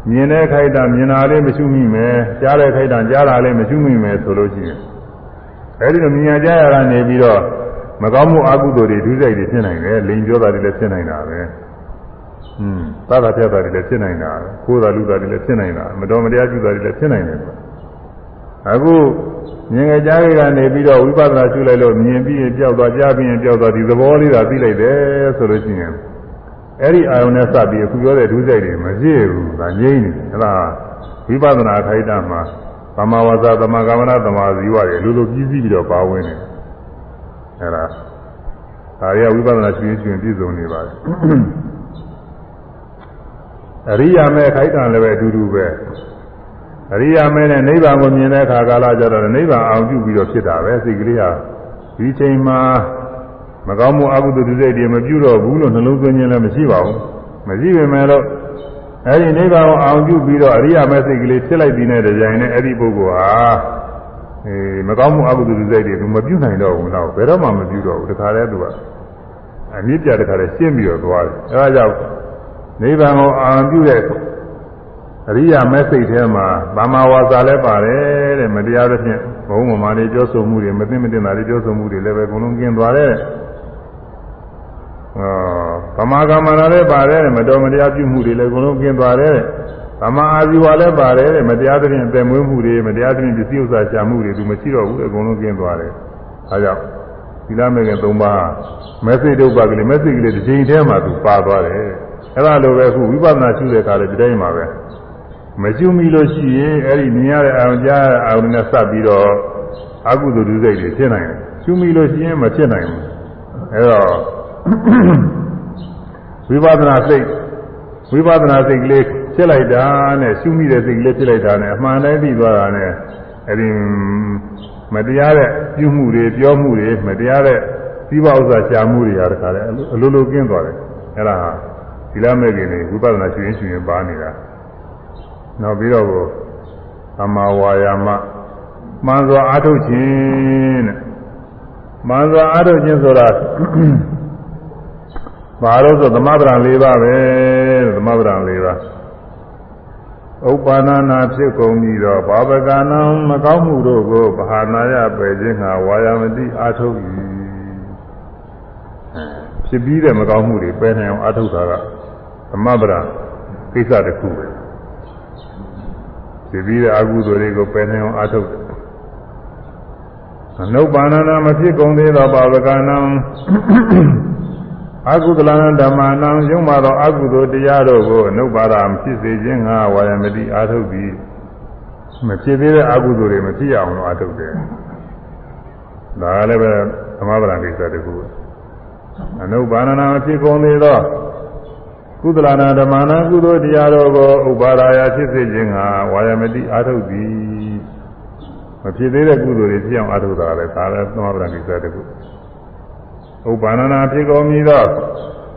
မြင်တဲ့ခိုက်တာမြင်တာလေးမရှုမိမယ်ကြားတဲ့ခိုက်တာကြားတာလေးမရှုမိမယ်ဆိုလို့ရှိရင်အဲဒီလိုမြင်ရကြရတာနေပြီးတော့ မကောင်းမှုအကုသိုလ်တွေဒုစရိုက်တွေဖြစ်နိုင်တယ်လိန်ပြောတာတွေလည်းဖြစ်နိုင်တာပဲอืมသာသာပြတ်တာတွေလည်းဖြစ်နိုင်တာခိုးတာလူတာတွေလည်းဖြစ်နိုင်တာမတော်မတရားပြုတာတွေလည်းဖြစ်နိုင်တယ်အခုမြင်ကြကြားကြကနေပြီးတော့ဝိပဿနာရှုလိုက်လို့မြင်ပြီးရင်ကြောက်သွားကြားပြီးရင်ကြောက်သွားဒီသဘောလေးသာသိလိုက်တယ်ဆိုလို့ရှိရင်အဲ့ဒီအာယုန်နဲ့စပြီးအခုပြောတဲ့ဒုစရိုက်တွေမပြည့်ဘူးဒါငြိမ့်နေတယ်အဲ့ဒါဝိပဿနာထိုက်တာမှာသမာဝါစာသမာကမ္မနာသမာဇီဝတွေလူလိုပြီးပြီးပြီးတော့ပါဝင်နေ အဲ့ဒါဒါရီဝိပဿနာရှင်ရှင်ပြည့်စုံနေပါတယ်အရိယာမဲခိုက်တာလည်းပဲအတူတူပဲအရိယာမဲနဲ့နိဗ္ဗာန်ကိုမြင်တဲ့အခါကာလကျတော့နိဗ္ဗာန်အောင်ပြုပြီးတော့ဖြစ်တာပဲစိတ်ကလေးဟာဒီချိန်မှာမကောင်းမှုအကုသိုလ်ဒုစရိုက်တွေမပြုတော့ဘူးလို့နှလုံးသွင်းခြင်းလည်းမရှိပါဘူးမရှိပေမဲ့လို့အဲဒီနိဗ္ဗာန်ကိုအောင်ပြုပြီးတော့အရိယာမဲစိတ်ကလေးဖြစ်လိုက်ပြီးတဲ့ကြိုင်နဲ့အဲ့ဒီပုဂ္ဂိုလ်ဟာ အဲမကောင်းမှုအကုသိုလ်ဒုစရိုက်တွေသူမပြုနိုင်တော့ဘူးတော့ဘယ်တော့မှမပြုတော့ဘူးတခါတည်းသူကအမြင့်ပြတခါတည်းရှင်းပြီးတော့သွားတယ်အဲဒါကြောင့်နိဗ္ဗာန်ကိုအောင်ပြုတဲ့အရိယာမဲစိတ်ထဲမှာဗမာဝါစာလည်းပါတယ်တဲ့မတရားသဖြင့်ဘုံမမာလေးပြောဆိုမှုတွေမသိမတင်တာတွေပြောဆိုမှုတွေလည်းပဲအကုန်လုံးကျင်းသွားတယ်ဗမာကမ္မနာလည်းပါတယ်မတော်မတရားပြုမှုတွေလည်းအကုန်လုံးကျင်းသွားတယ် ဗမာအာဇီဝလည်းပါတယ်မတရားသဖြင့်အသက်မွေးမှုတွေမတရားသဖြင့်ပစ္စည်းဥစ္စာရှာမှုတွေသူမရှိတော့ဘူးအကုန်လုံးကျင်းသွားတယ်အဲကြောင့်သီလမေခင်၃ပါးမက်ဆေ့ဒုပ္ပကလေးမက်ဆေ့ကလေးတစ်ချိန်တည်းမှာသူပါသွားတယ်အဲဒါလိုပဲအခုဝိပဿနာရှုတဲ့အခါလည်းဒီတိုင်းမှာပဲမကျွမိလို့ရှိရင်အဲ့ဒီမြင်ရတဲ့အာရုံကြားတဲ့အာရုံနဲ့စပ်ပြီးတော့အကုသိုလ်ဒုစိတ်တွေဖြစ်နိုင်တယ်ကျွမိလို့ရှိရင်မဖြစ်နိုင်ဘူးအဲတော့ဝိပဿနာစိတ်ဝိပဿနာစိတ်ကလေး ဖြစ်လိုက်တာနဲ့ရှုမိတဲ့စိတ်ကလေးဖြစ်လိုက်တာနဲ့အမှန်တိုင်းပြီးသွားတာနဲ့အဲ့ဒီမတရားတဲ့ပြုမှုတွေပြောမှုတွေမတရားတဲ့သီးပွားဥစ္စာရှာမှုတွေဟာတခါလေအလိုလိုကင်းသွားတယ်အဲ့ဒါဟာသီလမဲ့ခင်တွေဝိပဿနာရှုရင်ရှုရင်ပါနေတာနောက်ပြီးတော့သမ္မာဝါယာမမှန်စွာအားထုတ်ခြင်းတဲ့မှန်စွာအားထုတ်ခြင်းဆိုတာဘာလို့ဆိုသမဗရံ၄ပါးပဲသမဗရံ၄ပါး ဥပ္ပန္နနာဖြစ်ကုန်ပြီးတော့ဘာဝကနံမကောင်းမှုတို့ကိုဗဟာနာယပယ်ခြင်းငါဝါယာမတိအားထုတ်၏ဖြစ်ပြီးတဲ့မကောင်းမှုတွေပယ်နိုင်အောင်အားထုတ်တာကသမဗရံကိစ္စတစ်ခုပဲဖြစ်ပြီးတဲ့အကုသိုလ်တွေကိုပယ်နိုင်အောင်အားထုတ်တယ်အနုပ္ပန္နနာမဖြစ်ကုန်သေးသောဘာဝကနံ အကုသလဓမ္မနံယုံမာသောအကုသိုလ်တရားတို့ကိုအနုပါဒမဖြစ်စေခြင်းငါဝါယမတိအာထုတ်ပြီးမဖြစ်သေးတဲ့အကုသိုလ်တွေမဖြစ်အောင်လို့အာထုတ်တယ်။ဒါလည်းပဲသမဗရံကိစ္စတခုအနုပါဒနာမဖြစ်ကုန်သေးသောကုသလနာဓမ္မနံကုသိုလ်တရားတို့ကိုဥပါဒာယဖြစ်စေခြင်းငါဝါယမတိအာထုတ်ပြီးမဖြစ်သေးတဲ့ကုသိုလ်တွေဖြစ်အောင်အာထုတ်တာလည်းဒါလည်းသမဗရံကိစ္စတခု။ ဥပ္ပန္နနာဖြစ်ကုန်ပြီသော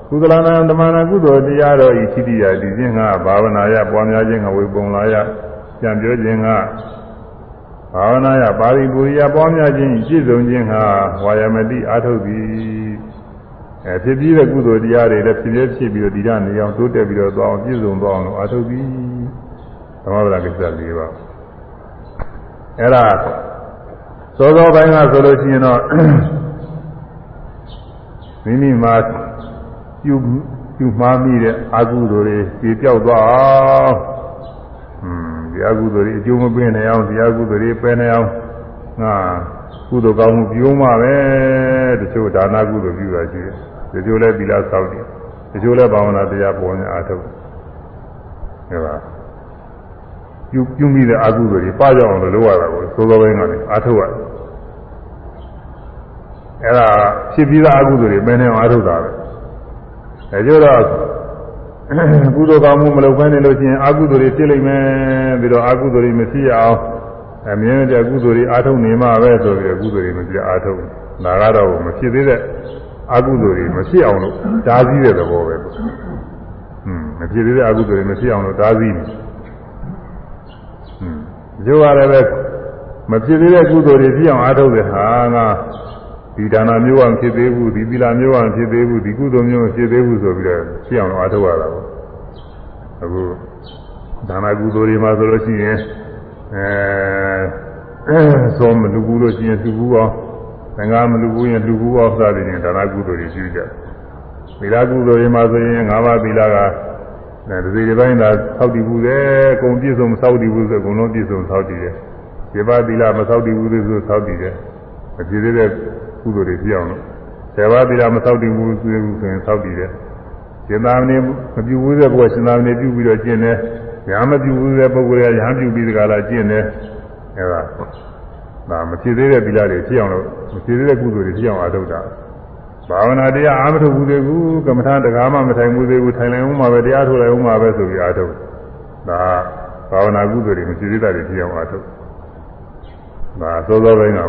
ကုသလနာဓမ္မနာကုသိုလ်တရားတော်ဤသိတိယဒီခြင်းကဘာဝနာယပွားများခြင်းကဝေပုံလာယကြံပြောခြင်းကဘာဝနာယပါရိပူရိယပွားများခြင်းပြည့်စုံခြင်းကဝါယမတိအာထုတ်ပြီအဲဖြစ်ပြီးတဲ့ကုသိုလ်တရားတွေလည်းဖြစ်ဖြစ်ဖြစ်ပြီးတော့ဒီကနေအောင်တိုးတက်ပြီးတော့သွားအောင်ပြည့်စုံသွားအောင်အာထုတ်ပြီသမဗလာကိစ္စ၄ပါးအဲ့ဒါသောသောပိုင်းကဆိုလို့ရှိရင်တော့ မိမိမှာပြုပြုမှားမိတဲ့အကုသိုလ်တွေပြေပြောက်သွားအောင်ဟွန်းဒီအကုသိုလ်တွေအကျိုးမပေးနိုင်အောင်ဒီအကုသိုလ်တွေပယ်နိုင်အောင်ငါကုသိုလ်ကောင်းမှုပြုံးမှာပဲတချို့ဒါနကုသိုလ်ပြုတာရှိတယ်တချို့လည်းသီလဆောက်တယ်တချို့လည်းဘာဝနာတရားပေါ်နေအားထုတ်တယ်ဟုတ်ပါပြုပြုမိတဲ့အကုသိုလ်တွေပကြောက်အောင်လို့လုပ်ရတာကိုသိုးသောဘင်းကနေအားထုတ်ရတယ် အဲ့ဒါဖြစ်ပြီးသားအကုသိုလ်တွေမင်းနဲ့အားထုတ်တာပဲအဲကျတော့ကုသိုလ်ကောင်းမှုမလုပ်ဘဲနေလို့ချင်းအကုသိုလ်တွေဖြစ်လိမ့်မယ်ပြီးတော့အကုသိုလ်တွေမဖြစ်ရအောင်အမြဲတည်းကုသိုလ်တွေအားထုတ်နေမှပဲဆိုပြီးတော့ကုသိုလ်တွေမဖြစ်အားထုတ်ဒါကတော့မဖြစ်သေးတဲ့အကုသိုလ်တွေမဖြစ်အောင်လို့ဓာစည်းတဲ့သဘောပဲဟွန်းမဖြစ်သေးတဲ့အကုသိုလ်တွေမဖြစ်အောင်လို့ဓာစည်းနေဟွန်းကျိုးရတယ်ပဲမဖြစ်သေးတဲ့ကုသိုလ်တွေဖြစ်အောင်အားထုတ်တဲ့ဟာက ဒီဒါနမျိုးအောင်ဖြစ်သေးဘူးဒီသီလမျိုးအောင်ဖြစ်သေးဘူးဒီကုသိုလ်မျိုးဖြစ်သေးဘူးဆိုပြီးတော့ရှင်းအောင်အားထုတ်ရတာပေါ့အခုဒါနကုသိုလ်တွေမှာဆိုလို့ရှိရင်အဲသောမလူဘူးလို့ရှိရင်လူဘူးအောင်သံဃာမလူဘူးရင်လူဘူးအောင်စသည်ဖြင့်ဒါနကုသိုလ်တွေရှိကြသီလကုသိုလ်တွေမှာဆိုရင်၅ပါးသီလကအဲဒီဒီပိုင်းသာသောက်တည်ဘူးလေအကုန်ပြည့်စုံမသောက်တည်ဘူးဆိုအကုန်လုံးပြည့်စုံသောက်တည်တယ်ဒီပါသီလမသောက်တည်ဘူးဆိုသောက်တည်တယ်မပြည့်သေးတဲ့ ကုသိုလ်တွေပြအောင်လို့ဆယ်ပါးသီလမသောက်တည်ဘူးဆိုရင်သောက်တည်တယ်ရှင်သာမဏေမပြုဘူးတဲ့ဘုရားရှင်သာမဏေပြုပြီးတော့ကျင့်တယ်ညာမပြုဘူးတဲ့ပုဂ္ဂိုလ်ကညာပြုပြီးတကလားကျင့်တယ်အဲဒါဒါမဖြစ်သေးတဲ့သီလတွေဖြစ်အောင်လို့မဖြစ်သေးတဲ့ကုသိုလ်တွေဖြစ်အောင်အားထုတ်တာဘာဝနာတရားအားမထုတ်ဘူးသေးဘူးကမ္မထာတကားမှမထိုင်ဘူးသေးဘူးထိုင်လိုက်ဦးမှာပဲတရားထုတ်လိုက်ဦးမှာပဲဆိုပြီးအားထုတ်ဒါဘာဝနာကုသိုလ်တွေမဖြစ်သေးတာတွေဖြစ်အောင်အားထုတ်ဒါသောသောပိုင်းက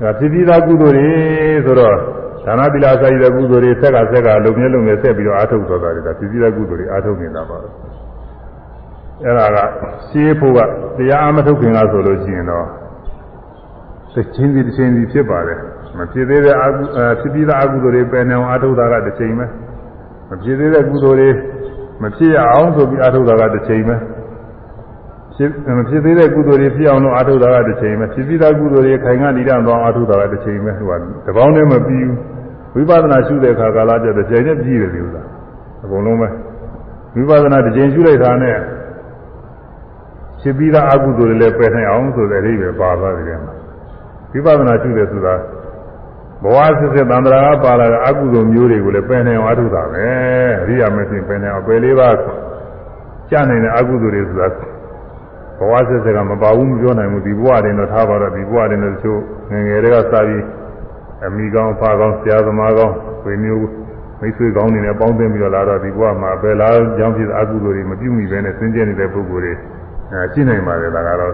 ဒါဖြစ်ပြီးသားကုသိုလ်တွေဆိုတော့ဒါနသီလစာရည်တဲ့ကုသိုလ်တွေဆက်ကဆက်ကလုံမြဲလုံမြဲဆက်ပြီးတော့အာထုတ်သွားတာတွေဒါဖြစ်ပြီးသားကုသိုလ်တွေအာထုတ်နေတာပါအဲ့ဒါကရှင်းဖို့ကတရားအမထုတ်ခင်ကဆိုလို့ရှိရင်တော့တစ်ချင်းစီတစ်ချင်းစီဖြစ်ပါတယ်မဖြစ်သေးတဲ့အကုဖြစ်ပြီးသားအကုသိုလ်တွေပယ်နေအောင်အာထုတ်တာကတစ်ချိန်ပဲမဖြစ်သေးတဲ့ကုသိုလ်တွေမဖြစ်ရအောင်ဆိုပြီးအာထုတ်တာကတစ်ချိန်ပဲ ဖြစ်မဖြစ်သေးတဲ့ကုသိုလ်တွေဖြစ်အောင်လို့အာထုတာကတစ်ချိန်ပဲဖြစ်ပြီးသားကုသိုလ်တွေခိုင်ခံ့နေတဲ့သွားအာထုတာကတစ်ချိန်ပဲဟိုကတပေါင်းနဲ့မပြီးဘူးဝိပဿနာရှုတဲ့အခါကာလကျတော့ချိန်နဲ့ပြီးတယ်လို့ဆိုတာအကုန်လုံးပဲဝိပဿနာတစ်ချိန်ရှုလိုက်တာနဲ့ဖြစ်ပြီးသားအကုသိုလ်တွေလည်းပယ်နိုင်အောင်ဆိုတဲ့အဓိပ္ပာယ်ပါသွားတယ်မှာဝိပဿနာရှုတယ်ဆိုတာဘဝစစ်စစ်သံဃာကပါလာတဲ့အကုသိုလ်မျိုးတွေကိုလည်းပယ်နိုင်အောင်အာထုတာပဲအရိယာမသိပယ်နိုင်အောင်ပယ်လေးပါးကျနိုင်တဲ့အကုသိုလ်တွေဆိုတာဘ ဝဆက်ဆက်ကမပါဘူးမပြောနိုင်ဘူးဒီဘဝတင်တော့ထားပါတော့ဒီဘဝတင်တော့တချို့ငယ်ငယ်တွေကစပြီးအမိကောင်းဖာကောင်းဆရာသမားကောင်းဝေမျိုးမိတ်ဆွေကောင်းတွေနဲ့ပေါင်းသိပြီးတော့လာတော့ဒီဘဝမှာဘယ်လားကြောင်းဖြစ်အကုသိုလ်တွေမပြုမိပဲနဲ့စင်ကြယ်နေတဲ့ပုဂ္ဂိုလ်တွေအဲရှိနိုင်ပါတယ်ဒါကတော့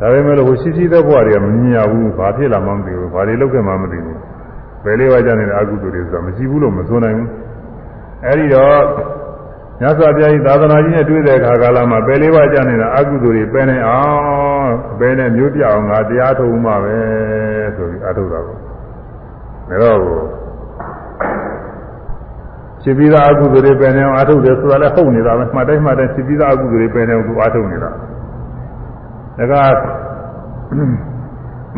ဒါပေမဲ့လို့ဟိုရှိရှိတဲ့ဘဝတွေကမမြင်ရဘူးဘာဖြစ်လာမှမသိဘူးဘာတွေလုပ်ခဲ့မှမသိဘူးဘယ်လေးဝါကြနေတဲ့အကုသိုလ်တွေဆိုတာမရှိဘူးလို့မဆိုနိုင်ဘူးအဲဒီတော့ မြတ်စွာဘုရားကြီးသာသနာကြီးနဲ့တွေ့တဲ့အခါကာလမှာပယ်လေးပါးကြနေတာအကုသိုလ်တွေပယ်နေအောင်ပယ်နေမျိုးပြအောင်ငါတရားထုတ်မှပဲဆိုပြီးအထုတ်တာပေါ့ဒါတော့ဖြစ်ပြီးသားအကုသိုလ်တွေပယ်နေအောင်အထုတ်တယ်ဆိုတာလည်းဟုတ်နေတာပဲမှတ်တိုင်းမှတ်တိုင်းဖြစ်ပြီးသားအကုသိုလ်တွေပယ်နေအောင်သူအထုတ်နေတာဒါက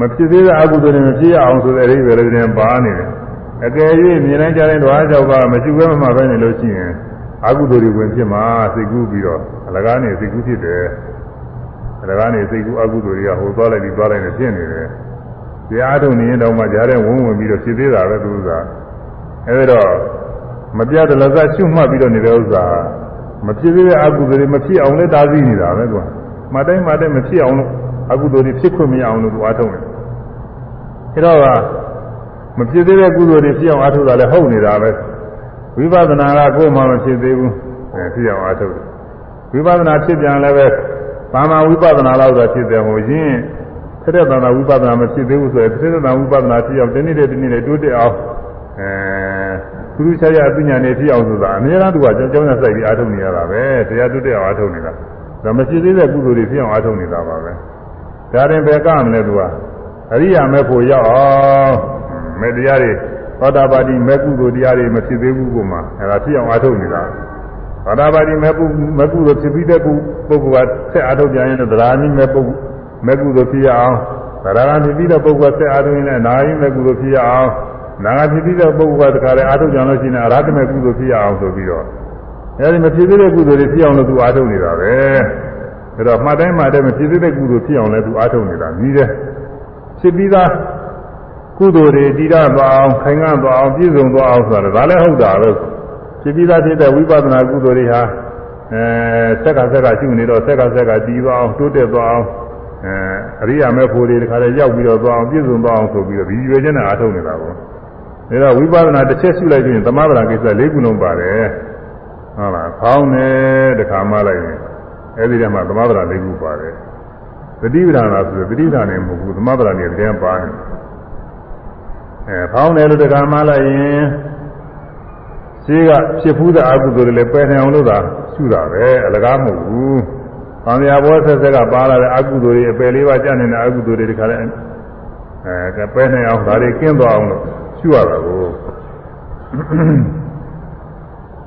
မဖြစ်သေးတဲ့အကုသိုလ်တွေမဖြစ်ရအောင်ဆိုတဲ့အရေးပဲလည်းပါနေတယ်အကယ်၍မြင်တိုင်းကြားတိုင်းဓဝါကြောက်ကမရှိဘဲမှပဲနေလို့ရှိရင် အကုသိုလ်တွေဝင်ဖြစ်မှာစိတ်ကူးပြီးတော့အလကားနေစိတ်ကူးဖြစ်တယ်အလကားနေစိတ်ကူးအကုသိုလ်တွေကဟိုသွားလိုက်ပြီးသွားလိုက်နေဖြစ်နေတယ်တရားထုတ်နေရင်တော့မှကြားတဲ့ဝန်းဝင်ပြီးတော့ဖြစ်သေးတာပဲသူကအဲဒီတော့မပြတ်တလဇရှုမှတ်ပြီးတော့နေတဲ့ဥစ္စာမဖြစ်သေးတဲ့အကုသိုလ်တွေမဖြစ်အောင်လည်းတားဆီးနေတာပဲကွာမတိုင်းမတိုင်းမဖြစ်အောင်လို့အကုသိုလ်တွေဖြစ်ခွင့်မရအောင်လို့သူအားထုတ်တယ်အဲတော့မဖြစ်သေးတဲ့ကုသိုလ်တွေဖြစ်အောင်အားထုတ်တာလည်းဟုတ်နေတာပဲ ဝိပဿနာကကိုယ်မှမဖြစ်သေးဘူးအဲဖြစ်အောင်အားထုတ်တယ်ဝိပဿနာဖြစ်ပြန်လည်းပဲဘာမှဝိပဿနာလောက်တော့ဖြစ်တယ်ဟိုရင်းထက်တဲ့တဏ္ဍဝိပဿနာမဖြစ်သေးဘူးဆိုရင်ထက်တဲ့တဏ္ဍဝိပဿနာဖြစ်အောင်တနည်းတည်းနဲ့တိုးတက်အောင်အဲသူသူချာချာအပညာနဲ့ဖြစ်အောင်ဆိုတာအများအားသူကကြောင်းကြောင်းနဲ့စိုက်ပြီးအားထုတ်နေရတာပဲတရားတိုးတက်အောင်အားထုတ်နေတာဒါမဖြစ်သေးတဲ့ကုသိုလ်တွေဖြစ်အောင်အားထုတ်နေတာပါပဲဒါရင်ပဲကမလဲသူကအရိယာမဲ့ဖို့ရောက်အောင်မဲ့တရားတွေ သောတာပတိမဲ့ကုသိုလ်တရားတွေမဖြစ်သေးဘူးကမှအဲဒါဖြစ်အောင်အားထုတ်နေတာသောတာပတိမဲ့ကုမဲ့ကုသိုလ်ဖြစ်ပြီးတဲ့ကုပုဂ္ဂိုလ်ကဆက်အားထုတ်ကြရင်တော့သရာမိမဲ့ပုဂ္ဂိုလ်မဲ့ကုသိုလ်ဖြစ်ရအောင်သရဂံဖြစ်ပြီးတဲ့ပုဂ္ဂိုလ်ကဆက်အားထုတ်ရင်လည်းနာယိမဲ့ကုသိုလ်ဖြစ်ရအောင်နာဂဖြစ်ပြီးတဲ့ပုဂ္ဂိုလ်ကတခါလေအားထုတ်ကြလို့ရှိရင်အရဟတမဲ့ကုသိုလ်ဖြစ်ရအောင်ဆိုပြီးတော့အဲဒီမဖြစ်သေးတဲ့ကုသိုလ်တွေဖြစ်အောင်လို့သူအားထုတ်နေတာပဲဒါတော့မှတ်တိုင်းမှတ်တိုင်းမဖြစ်သေးတဲ့ကုသိုလ်ဖြစ်အောင်လည်းသူအားထုတ်နေတာကြီးတယ်ဖြစ်ပြီးသား ကုသိုလ်တွေတည်ရသွားအောင်ခိုင်ခံ့သွားအောင်ပြည့်စုံသွားအောင်ဆိုတာဒါလည်းဟုတ်တာပဲဖြစ်ပြီးသားဖြစ်တဲ့ဝိပဿနာကုသိုလ်တွေဟာအဲဆက်ကဆက်ကရှိနေတော့ဆက်ကဆက်ကတည်သွားအောင်တိုးတက်သွားအောင်အဲအရိယာမေဖို့တွေတခါလေရောက်ပြီးတော့သွားအောင်ပြည့်စုံသွားအောင်ဆိုပြီးတော့ဒီရွေချင်းနဲ့အားထုတ်နေတာပေါ့ဒါတော့ဝိပဿနာတစ်ချက်ရှုလိုက်ရင်သမဗရာကိစ္စ၄ခုလုံးပါတယ်ဟုတ်လားခေါင်းနဲ့တခါမှလိုက်ရင်အဲဒီတည်းမှာသမဗရာ၄ခုပါတယ်သတိပ္ပဒါနာဆိုသတိပ္ပဒါနဲ့မဟုတ်ဘူးသမဗရာနဲ့တည်းပါတယ် အဲခေါင်းနဲ့လို့တခါမှလိုက်ရင်ရှိကဖြစ်ဖူးတဲ့အကုသိုလ်တွေလည်းပယ်နိုင်အောင်လို့သာရှုတာပဲအလကားမဟုတ်ဘူး။သံဃာဘောဆက်ဆက်ကပါလာတဲ့အကုသိုလ်တွေအပယ်လေးပါးကျနေတဲ့အကုသိုလ်တွေတခါလဲအဲပယ်နိုင်အောင်ဒါတွေကင်းသွားအောင်လို့ရှုရတာကို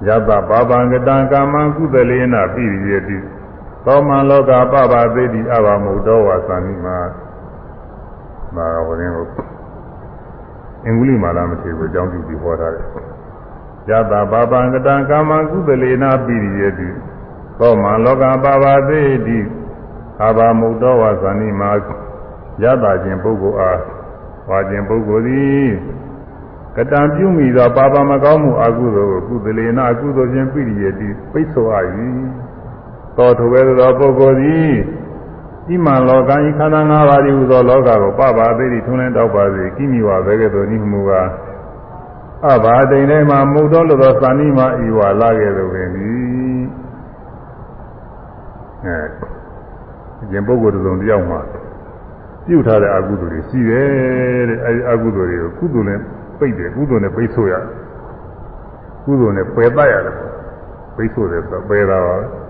ယတပါပံကတံကာမံကုသလေနပိရိယတိသောမံလောကပပသေတိအဘမုဒ္ဒောဝါသနိမာမာဝရင်ကို အင်္ဂုလိမာလာမထေကိုအကြောင်းပြုပြီးဟောထားတယ်ယတပါပံကတံကာမံကုသလေနပိရိယတိသောမံလောကပပသေတိအဘမုဒ္ဒောဝါသနိမာယတခြင်းပုဂ္ဂိုလ်အားဝါခြင်းပုဂ္ဂိုလ်သည်ကတံပြုမိသောပါပါမကောင်းမှုအကုသိုလ်ကိုကုသလေနာအကုသိုလ်ဖြင့်ပြည့်ရည်တိပိတ်ဆိုအပ်၏သောထိုပဲသောပုဂ္ဂိုလ်သည် ဤမှလောကဤခန္ဓာ၅ပါးဤဟူသောလောကကိုပပသိတိထုံးလင်းတောက်ပါစေကိမိဝဘဲကဲ့သို့ဤမှုကအဘာတိန်တိုင်းမှာမုတ်တော်လိုသောသာနိမဤဝါလာခဲ့သို့ပင်သည်အဲအရှင်ပုဂ္ဂိုလ်တစ်စုံတစ်ယောက်မှာပြုထားတဲ့အကုသိုလ်တွေရှိတယ်တဲ့အဲဒီအကုသိုလ်တွေကိုကုသိုလ်နဲ့ပိတ်တယ်ကုသိုလ်နဲ့ပိတ်ဆို့ရကုသိုလ်နဲ့ပယ်တတ်ရတယ်ပိတ်ဆို့တယ်ဆိုပယ်တာပါပဲ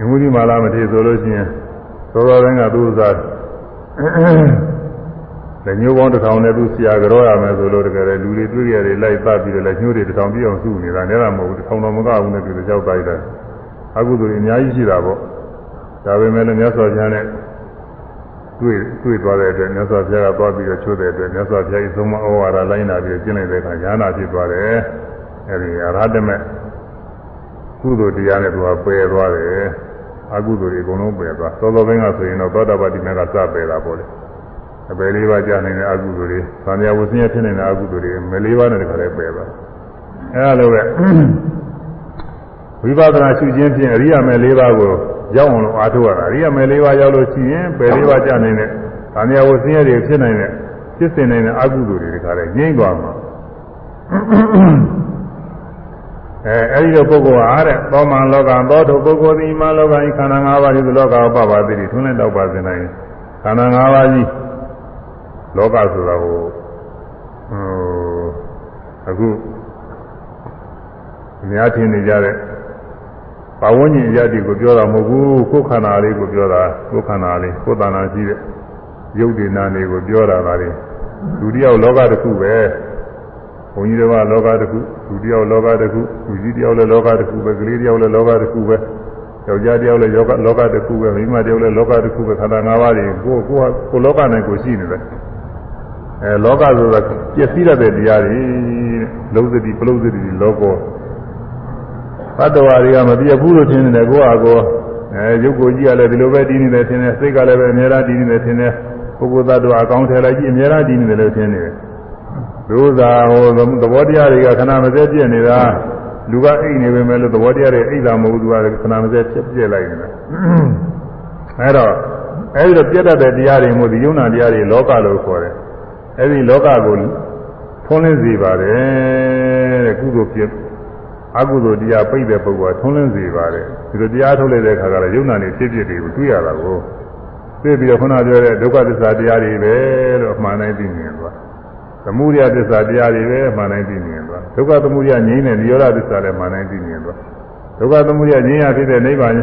အမှုဒီမာလာမထေဆိုလို့ရှိရင်သောတော်တိုင်းကသူ့ဥစားလက်ညှိုးပေါင်းတစ်ထောင်နဲ့သူဆရာကြောရမယ်ဆိုလို့တကယ်လေလူတွေတွေ့ရတယ်လိုက်သပြီးတော့လက်ညှိုးတွေတစ်ထောင်ပြည့်အောင်စုနေတာနဲ့တော့မဟုတ်ဘူးတစ်ထောင်တော့မကဘူးနဲ့သူကြောက်တိုက်တယ်အကုသိုလ်တွေအများကြီးရှိတာပေါ့ဒါပေမဲ့လည်းမြတ်စွာဘုရားနဲ့တွေ့တွေ့သွားတဲ့အတွက်မြတ်စွာဘုရားကသွားပြီးတော့ချိုးတဲ့အတွက်မြတ်စွာဘုရားဤသုံးမဩဝါဒလိုင်းတာပြီးကျင့်လိုက်တဲ့အခါညာနာဖြစ်သွားတယ်အဲဒီအရဟတမေကုသိုလ်တရားနဲ့သူကပယ်သွားတယ် အကုသိုလ်တွေအကုန်လုံးပယ်သွားသောသောဘင်းကဆိုရင်တော့သောတာပတိမေကစပယ်တာပေါ့လေအပယ်လေးပါးကြာနေတဲ့အကုသိုလ်တွေသံဃာဝဆင်းရဲဖြစ်နေတဲ့အကုသိုလ်တွေမလေးပါးနဲ့တခါလေးပယ်သွားအဲလိုပဲဝိပဿနာရှုခြင်းဖြင့်အရိယာမေလေးပါးကိုရောက်အောင်လို့အားထုတ်ရတာအရိယာမေလေးပါးရောက်လို့ရှိရင်ပယ်လေးပါးကြာနေတဲ့သံဃာဝဆင်းရဲတွေဖြစ်နိုင်တဲ့ဖြစ်စင်နေတဲ့အကုသိုလ်တွေတခါလေးငြိမ့်သွားမှာ အဲအဲဒီလိုပုဂ္ဂိုလ်ဟာတဲ့သောမန်လောကသောထုပုဂ္ဂိုလ်သည်မလောကဤခန္ဓာ၅ပါးဒီလောကပပတိထွန်းလဲတော့ပါစေနိုင်ခန္ဓာ၅ပါးကြီးလောကဆိုတာကိုဟိုအခုအများထင်နေကြတဲ့ပါဝန်းကျင်အရာတွေကိုပြောတာမဟုတ်ဘူးကိုယ်ခန္ဓာလေးကိုပြောတာကိုယ်ခန္ဓာလေးကိုယ်တဏ္ဍာရှိတဲ့ရုပ်ဒေနာတွေကိုပြောတာဒါတွေလူတယောက်လောကတစ်ခုပဲ ဘုန်းကြီးတွေကလောကတစ်ခုလူတယောက်လောကတစ်ခုလူကြီးတယောက်လည်းလောကတစ်ခုပဲကလေးတယောက်လည်းလောကတစ်ခုပဲယောက်ျားတယောက်လည်းယောဂလောကတစ်ခုပဲမိန်းမတယောက်လည်းလောကတစ်ခုပဲခန္ဓာ၅ပါးတွေကိုကိုယ်ကိုယ်လောကနဲ့ကိုရှိနေတယ်အဲလောကဆိုတာပျက်စီးရတဲ့တရားတွေလုံးစတိပလုစတိလောကောသတ္တဝါတွေကမပြည့်ဘူးလို့ထင်နေတယ်ကိုယ့်ဟာကိုယ်အဲရုပ်ကိုကြည့်ရလဲဒီလိုပဲတည်နေတယ်ထင်တယ်စိတ်ကလည်းပဲအများအားတည်နေတယ်ထင်တယ်ပုဂ္ဂိုလ်သတ္တဝါအကောင်းထဲလိုက်ကြည့်အများအားတည်နေတယ်လို့ထင်နေတယ် ဒုသာဟိုသဘောတရားတွေကခဏမစဲပြည့်နေတာလူကအိတ်နေပဲမဲ့လို့သဘောတရားတွေအိတ်တာမဟုတ်ဘူးသူကခဏမစဲပြည့်ပြည့်လိုက်နေတာအဲတော့အဲဒီတော့ပြတ်တတ်တဲ့တရားတွေမို့ဒီယုံနာတရားတွေလောကလို့ခေါ်တယ်အဲဒီလောကကိုထုံးလင်းစေပါတယ်တဲ့ကုသိုလ်ဖြစ်အကုသိုလ်တရားပိတ်တဲ့ပုဂ္ဂိုလ်ကထုံးလင်းစေပါတယ်ဒီလိုတရားထုတ်လိုက်တဲ့အခါကလည်းယုံနာနေဖြစ်ဖြစ်တွေကိုတွေ့ရတာကိုသိပြီးတော့ခုနပြောတဲ့ဒုက္ခသစ္စာတရားတွေပဲလို့အမှန်တိုင်းသိမြင်သွား သမုဒယသစ္စာတရားတွေပဲအမှန်တိုင်းသိမြင်သွားဒုက္ခသမုဒယငြိမ်းတဲ့និရောဓသစ္စာလည်းအမှန်တိုင်းသိမြင်သွားဒုက္ခသမုဒယငြိမ်းရဖြစ်တဲ့နိဗ္ဗာန်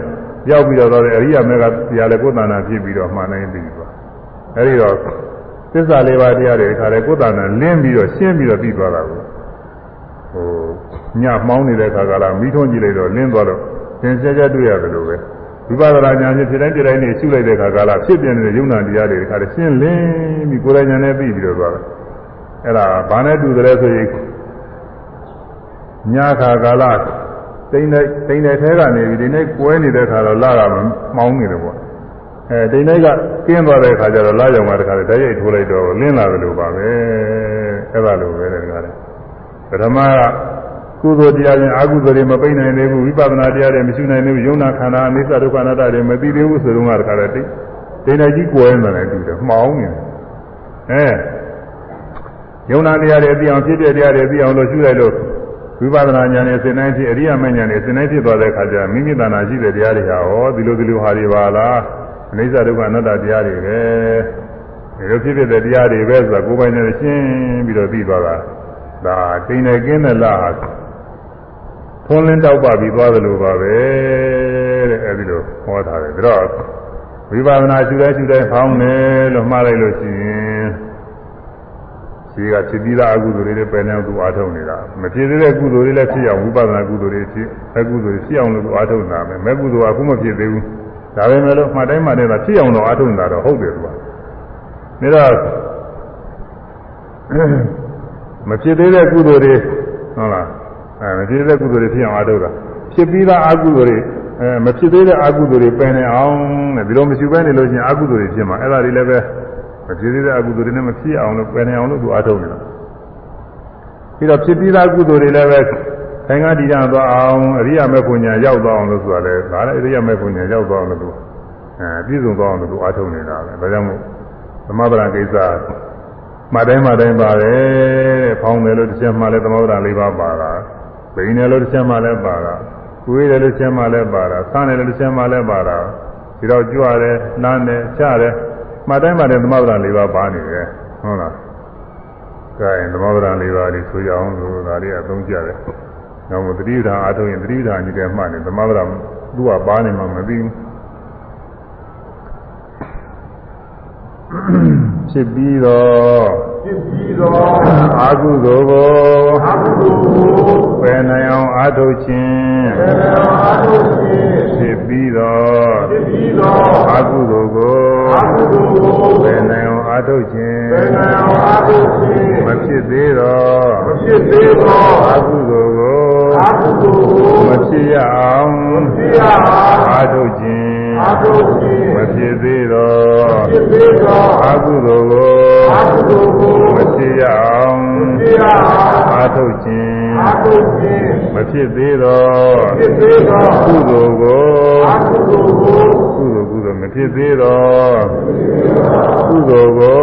ရောက်ပြီးတော့တဲ့အရိယာမေကတရားလည်းကိုယ်တဏ္ဍာဖြစ်ပြီးတော့အမှန်တိုင်းသိသွားအဲဒီတော့သစ္စာလေးပါးတရားတွေခါလေကိုယ်တဏ္ဍာလင်းပြီးတော့ရှင်းပြီးတော့ပြီးသွားတာကိုဟိုညမှောင်းနေတဲ့ခါကလာမိထုံးကြည့်လိုက်တော့လင်းသွားတော့သင်ဆက်ချက်တွေ့ရတယ်လို့ပဲဝိပဿနာဉာဏ်ဖြင့်ဖြစ်တိုင်းဖြစ်တိုင်းနေရှုလိုက်တဲ့ခါကလာဖြစ်ပြနေတဲ့ယုံနာတရားတွေခါလေရှင်းလင်းပြီးကိုယ်တိုင်ဉာဏ်နဲ့ပြီးပြီးတော့သွားတယ် အဲ့ဒါဘာနဲ့တူတယ်ဆိုရင်ညခါကာလတိမ့်တဲ့တိမ့်တဲ့ထဲကနေပြီးဒီနေ့ကွဲနေတဲ့ခါတော့လာတာမှောင်းနေတယ်ပေါ့အဲတိမ့်တဲ့ကကျင်းသွားတဲ့ခါကျတော့လာကြောင်မှာတခါလေဓာတ်ရိုက်ထိုးလိုက်တော့လင်းလာတယ်လို့ပါပဲအဲ့ဒါလိုပဲတဲ့ခါလေပထမကကုသိုလ်တရားချင်းအကုသိုလ်တွေမပိတ်နိုင်သေးဘူးဝိပဿနာတရားတွေမရှိနိုင်သေးဘူးယုံနာခန္ဓာအနိစ္စဒုက္ခအနတ္တတွေမသိသေးဘူးဆိုတော့ကတခါလေတိတိမ့်တဲ့ကြီးကွဲနေတယ်တူတယ်မှောင်းနေတယ်အဲ ယုံနာတရားတွေသိအောင်ဖြစ်တဲ့တရားတွေသိအောင်လို့ရှုလိုက်လို့ဝိပဿနာဉာဏ်နဲ့စဉ်းတိုင်းဖြစ်အရိယာမဉာဏ်နဲ့စဉ်းတိုင်းဖြစ်သွားတဲ့အခါကျမိမိတဏ္ဍာရှိတဲ့တရားတွေဟာဩဒီလိုဒီလိုဟာတွေပါလားအနိစ္စဒုက္ခအနတ္တတရားတွေပဲဒီလိုဖြစ်ဖြစ်တဲ့တရားတွေပဲဆိုတာကိုယ်ပိုင်နဲ့ရှင်းပြီးတော့သိသွားတာဒါတိမ်နေကင်းတဲ့လားထွန်းလင်းတောက်ပပြီးသွားသလိုပါပဲတဲ့အဲဒီလိုဟောထားတယ်ဒါတော့ဝိပဿနာရှုတဲ့ရှုတဲ့ဖောင်းတယ်လို့မှားလိုက်လို့ရှိရင် ဒီကဖြစ်ပြီးသားအကုသိုလ်တွေလည်းပယ်နေအောင်သူအားထုတ်နေတာမဖြစ်သေးတဲ့ကုသိုလ်တွေလည်းဖြစ်အောင်ဝိပဿနာကုသိုလ်တွေဖြစ်အကုသိုလ်တွေဖြစ်အောင်လို့သူအားထုတ်နေတာပဲမဲ့ကုသိုလ်ကအခုမဖြစ်သေးဘူးဒါပေမဲ့လို့မှတ်တိုင်းမှတ်တိုင်းကဖြစ်အောင်တော့အားထုတ်နေတာတော့ဟုတ်တယ်သူကဒါတော့မဖြစ်သေးတဲ့ကုသိုလ်တွေဟုတ်လားအဲမဖြစ်သေးတဲ့ကုသိုလ်တွေဖြစ်အောင်အားထုတ်တာဖြစ်ပြီးသားအကုသိုလ်တွေအဲမဖြစ်သေးတဲ့အကုသိုလ်တွေပယ်နေအောင်တဲ့ဒီလိုမရှိဘဲနေလို့ချင်းအကုသိုလ်တွေဖြစ်မှာအဲ့ဒါတွေလည်းပဲ မဖြစ်သေးတဲ့အကုသိုလ်တွေနဲ့မဖြစ်အောင်လို့ပယ်နေအောင်လို့သူအားထုတ်နေတာပြီးတော့ဖြစ်ပြီးသားကုသိုလ်တွေလည်းပဲဆိုင်ကတည်ရသွားအောင်အရိယာမေဖို့ညာရောက်သွားအောင်လို့ဆိုတာလေဒါလည်းအရိယာမေဖို့ညာရောက်သွားအောင်လို့သူအဲပြည့်စုံသွားအောင်လို့သူအားထုတ်နေတာပဲဒါကြောင့်မို့သမဗရာကိစ္စမှတိုင်းမှတိုင်းပါတယ်ဖောင်းတယ်လို့တစ်ချက်မှလည်းသမဗရာ၄ပါးပါတာဘိန်းတယ်လို့တစ်ချက်မှလည်းပါတာကိုယ်တယ်လို့တစ်ချက်မှလည်းပါတာဆန်းတယ်လို့တစ်ချက်မှလည်းပါတာဒီတော့ကြွရတယ်နှမ်းတယ်ချတယ် မှတ်တိုင်းမှလည်းသမဗရာ၄ပါးပါနေတယ်ဟုတ်လားကဲသမဗရာ၄ပါးဒီဆိုကြအောင်လို့ဒါလေးအသုံးကြတယ်နောက်မှသတိဓာအားထုတ်ရင်သတိဓာကြီးတယ်မှတ်တယ်သမဗရာသူကပါနေမှမသိဘူးဖြစ်ပြီးတော့ ဖြစ်ပြီးတော့အာဟုသောကိုအာဟုသောကိုပယ်နိုင်အောင်အာထုတ်ခြင်းပယ်နိုင်အောင်အာထုတ်ခြင်းဖြစ်ပြီးတော့ဖြစ်ပြီးတော့အာဟုသောကိုအာဟုသောကိုပယ်နိုင်အောင်အာထုတ်ခြင်းပယ်နိုင်အောင်အာထုတ်ခြင်းမဖြစ်သေးတော့မဖြစ်သေးတော့အာဟုသောကိုအာဟုသောကိုမဖြစ်ရအောင်မဖြစ်ရအောင်အာထုတ်ခြင်းအာထုတ်ခြင်းမဖြစ်သေးတော့မဖြစ်သေးတော့အာဟုသောကိုအာဟုသောကိုမ ဖြစ်ရအောင်မဖြစ်ရအောင်အာထုတ်ခြင်းအာထုတ်ခြင်းမဖြစ်သေးတော့မဖြစ်သေးတော့ကုသိုလ်ကိုအာဟုသောကိုကုသိုလ်ကုသိုလ်မဖြစ်သေးတော့ကုသိုလ်ကို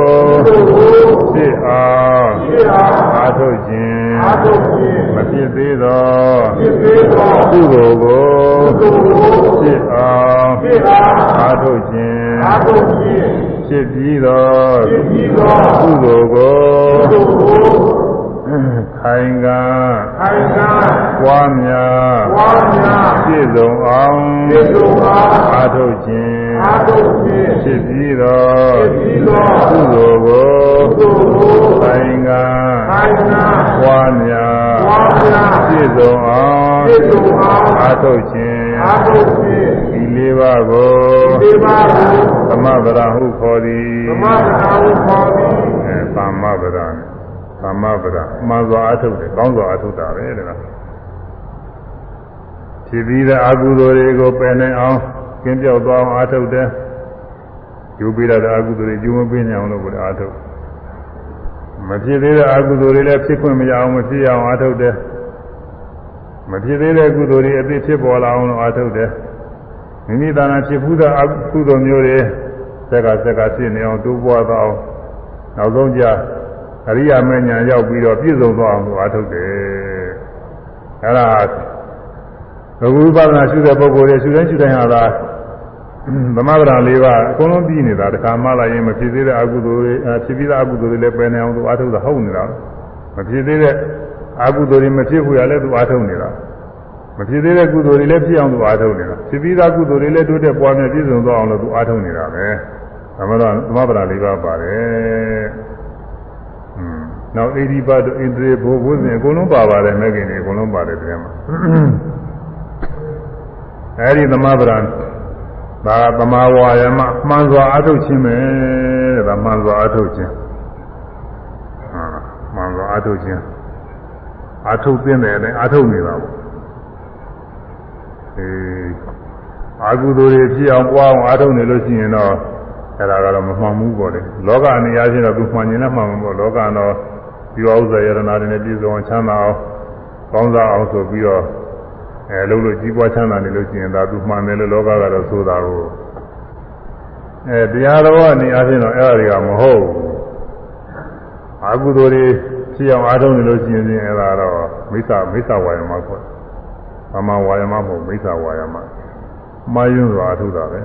ကုသိုလ်ကိုဖြစ်အောင်ဖြစ်အောင်အာထုတ်ခြင်းအာထုတ်ခြင်းမဖြစ်သေးတော့ဖြစ်သေးတော့ကုသိုလ်ကိုကုသိုလ်ကိုဖြစ်အောင်ဖြစ်အောင်အာထုတ်ခြင်းအာထုတ်ခြင်း ဖြစ်ပြီးတော့ဖြစ်ပြီးတော့ကုသိုလ်ကိုကုသိုလ်ကိုခိုင်ကခိုင်ကားပွားများဝါများပြည့်စုံအောင်ပြည့်စုံအောင်အာထုတ်ခြင်းအာထုဖြင့်ဖြစ်ပြီးတော့ဖြစ်ပြီးသောကုသိုလ်ကိုကုသိုလ်ကိုခိုင်ကခိုင်ကားပွားများဝါများပြည့်စုံအောင်ပြည့်စုံအောင်အာထုတ်ခြင်းအာထုဖြင့် ဒီလေးပါးကိုဒီပါကိုသမဗရာဟုခေါ်သည်သမထနာဟုခေါ်သည်အဲသမ္မဗရာနဲ့သမ္မဗရာမှန်စွာအာထုတ်တယ်ကောင်းစွာအာထုတ်တာပဲတဲ့ကဖြစ်ပြီးတဲ့အကုသိုလ်တွေကိုပယ်နိုင်အောင်ကျင်းပြောက်သွားအောင်အာထုတ်တယ်ယူပြီးတဲ့အကုသိုလ်တွေကျူးမပေးနိုင်အောင်လို့ကိုယ်အာထုတ်မဖြစ်သေးတဲ့အကုသိုလ်တွေလည်းဖြစ်ခွင့်မရအောင်မဖြစ်ရအောင်အာထုတ်တယ်မဖြစ်သေးတဲ့ကုသိုလ်တွေအပြစ်ဖြစ်ပေါ်လာအောင်လို့အာထုတ်တယ် မိမိသာနာဖြစ်ဘူးတဲ့အကုသိုလ်မျိုးတွေစက်ကစက်ကဖြစ်နေအောင်တိုးပွားသွားအောင်နောက်ဆုံးကြအရိယာမဉ္ဇဉ်ရောက်ပြီးတော့ပြည့်စုံသွားအောင်လို့အာထုတ်တယ်အဲဒါဘုဝိပဿနာရှုတဲ့ပုဂ္ဂိုလ်တွေရှုတိုင်းရှုတိုင်းဟာသာသမဗရာလေးပါအကုန်လုံးပြီးနေတာတခါမှလာရင်မဖြစ်သေးတဲ့အကုသိုလ်တွေအဲဖြစ်ပြီးတဲ့အကုသိုလ်တွေလည်းပယ်နေအောင်သူအာထုတ်တာဟုတ်နေတာမဖြစ်သေးတဲ့အကုသိုလ်တွေမဖြစ်ဘူးရလဲသူအာထုတ်နေတာ မဖြစ်သေးတဲ့ကုသိုလ်တွေလည်းဖြစ်အောင်သူအာထုတ်နေတာဖြစ်ပြီးသားကုသိုလ်တွေလည်းတိုးတက်ပွားများပြည့်စုံသွားအောင်လို့သူအာထုတ်နေတာပဲသမဗရာသမဗရာလေးပါပါတယ်อืมနောက်အေဒီပတ်တို့ဣန္ဒြေဘိုးဘုဇင်အကုန်လုံးပါပါတယ်မဲ့ခင်တွေအကုန်လုံးပါတယ်တရားမှာအဲဒီသမဗရာဒါကသမာဝါယမမှန်စွာအထုတ်ခြင်းပဲတဲ့ဒါမှန်စွာအထုတ်ခြင်းဟာမှန်စွာအထုတ်ခြင်းအထုတ်သင့်တယ်လည်းအထုတ်နေတာပေါ့ အဲအာဟုသူတွေဖြစ်အောင်ပွားအောင်အထုတ်နေလို့ရှိရင်တော့အဲ့ဒါကတော့မမှန်ဘူးပေါ့လေလောကအနေအချင်းတော့သူမှန်ရင်လည်းမှန်မှာပေါ့လောကတော့ဒီဥစ္စာယရနာတွေနဲ့ပြည့်စုံအောင်ချမ်းသာအောင်ကောင်းစားအောင်ဆိုပြီးတော့အဲလုံးလို့ကြီးပွားချမ်းသာနေလို့ရှိရင်ဒါသူမှန်တယ်လို့လောကကတော့ဆိုတာကိုအဲတရားတော်အနေအချင်းတော့အဲ့ဒါတွေကမဟုတ်ဘူးအာဟုသူတွေဖြစ်အောင်အားထုတ်နေလို့ရှိရင်အဲ့ဒါတော့မိစ္ဆာမိစ္ဆာဝါယမခေါ်တယ်။ဗ မာဝါယမမဟုတ်မိစ္ဆာဝါယမ။မှားယွန်းစွာအထုတာပဲ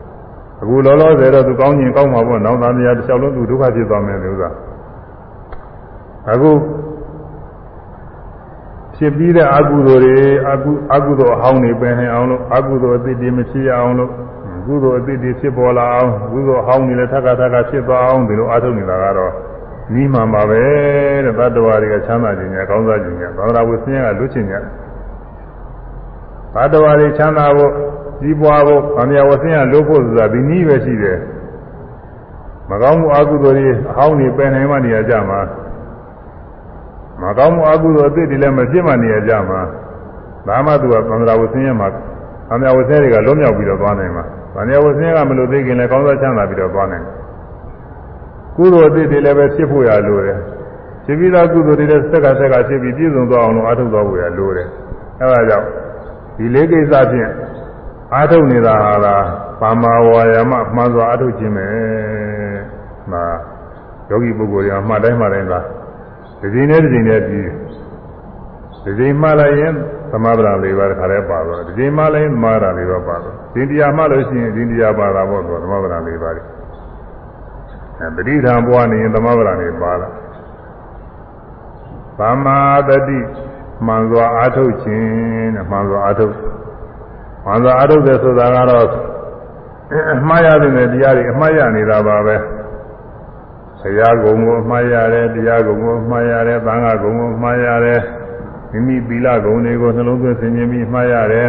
။အခုလောလောဆယ်တော့သူကောင်းကျင်ကောင်းမှာပေါ့။နောက်သားတရားတစ်လျှောက်လုံးသူဒုက္ခဖြစ်သွားမယ်လို့ဥစ္စာ။အခုဖြစ်ပြီးတဲ့အကုသိုလ်တွေအကုအကုသိုလ်အဟောင်းတွေပယ်နေအောင်လို့အကုသိုလ်အသစ်တွေမဖြစ်ရအောင်လို့ကုသိုလ်အသစ်တွေဖြစ်ပေါ်လာအောင်ကုသိုလ်အဟောင်းတွေလည်းထပ်ခါထပ်ခါဖြစ်သွားအောင်ဒီလိုအားထုတ်နေတာကတော့နီးမှန်ပါပဲတဲ့သတ္တဝါတွေကချမ်းသာခြင်းညာကောင်းစားခြင်းညာသာသနာ့ဝိသင်းကလွတ်ခြင်းညာ သတ္တဝါတွေချမ်းသာဖို့ကြီးပွားဖို့ဗာမယဝဆင်းကလွတ်ဖို့ဆိုတာဒီနည်းပဲရှိတယ်မကောင်းမှုအကုသိုလ်တွေအဟောင်းတွေပယ်နိုင်မှနေရာကြမှာမကောင်းမှုအကုသိုလ်အသစ်တွေလည်းမဖြစ်မှနေရာကြမှာဒါမှသူကသံဃာဝဆင်းရမှာဗာမယဝဆင်းတွေကလွတ်မြောက်ပြီးတော့သွားနိုင်မှာဗာမယဝဆင်းကမလို့သိခင်လည်းကောင်းစားချမ်းသာပြီးတော့သွားနိုင်တယ်ကုသိုလ်အသစ်တွေလည်းပဲဖြစ်ဖို့ရလိုတယ်ဖြစ်ပြီးသားကုသိုလ်တွေလည်းစက်ကစက်ကဖြစ်ပြီးပြည့်စုံသွားအောင်လို့အားထုတ်သွားဖို့ရလိုတယ်အဲဒါကြောင့် ဒီလေးကိစ္စဖြင့်အားထုတ်နေတာဟာလားပါမာဝါယာမမှန်စွာအားထုတ်ခြင်းပဲမှာယောဂီပုဂ္ဂိုလ်တွေကမှတ်တိုင်းမှတ်တိုင်းကဒီချိန်နဲ့ဒီချိန်နဲ့ပြီးဒီချိန်မှလိုက်ရင်သမဗရာလေးပါးတခါတည်းပါတော့ဒီချိန်မှလိုက်ရင်သမဗရာလေးပါးပါတော့ဒီတရားမှလို့ရှိရင်ဒီတရားပါတာပေါ့ဆိုသမဗရာလေးပါးအဲပဋိဌာန်ပွားနေရင်သမဗရာလေးပါလားသမ္မာတတိ မှန်စွာအားထုတ်ခြင်းတဲ့မှန်စွာအားထုတ်မှန်စွာအားထုတ်တယ်ဆိုတာကတော့အမှားရတဲ့တရားတွေအမှားရနေတာပါပဲဆရာကုံကိုအမှားရတယ်တရားကုံကိုအမှားရတယ်သံဃာကုံကိုအမှားရတယ်မိမိသီလဂုဏ်တွေကိုနှလုံးသွင်းဆင်ခြင်ပြီးမှားရတယ်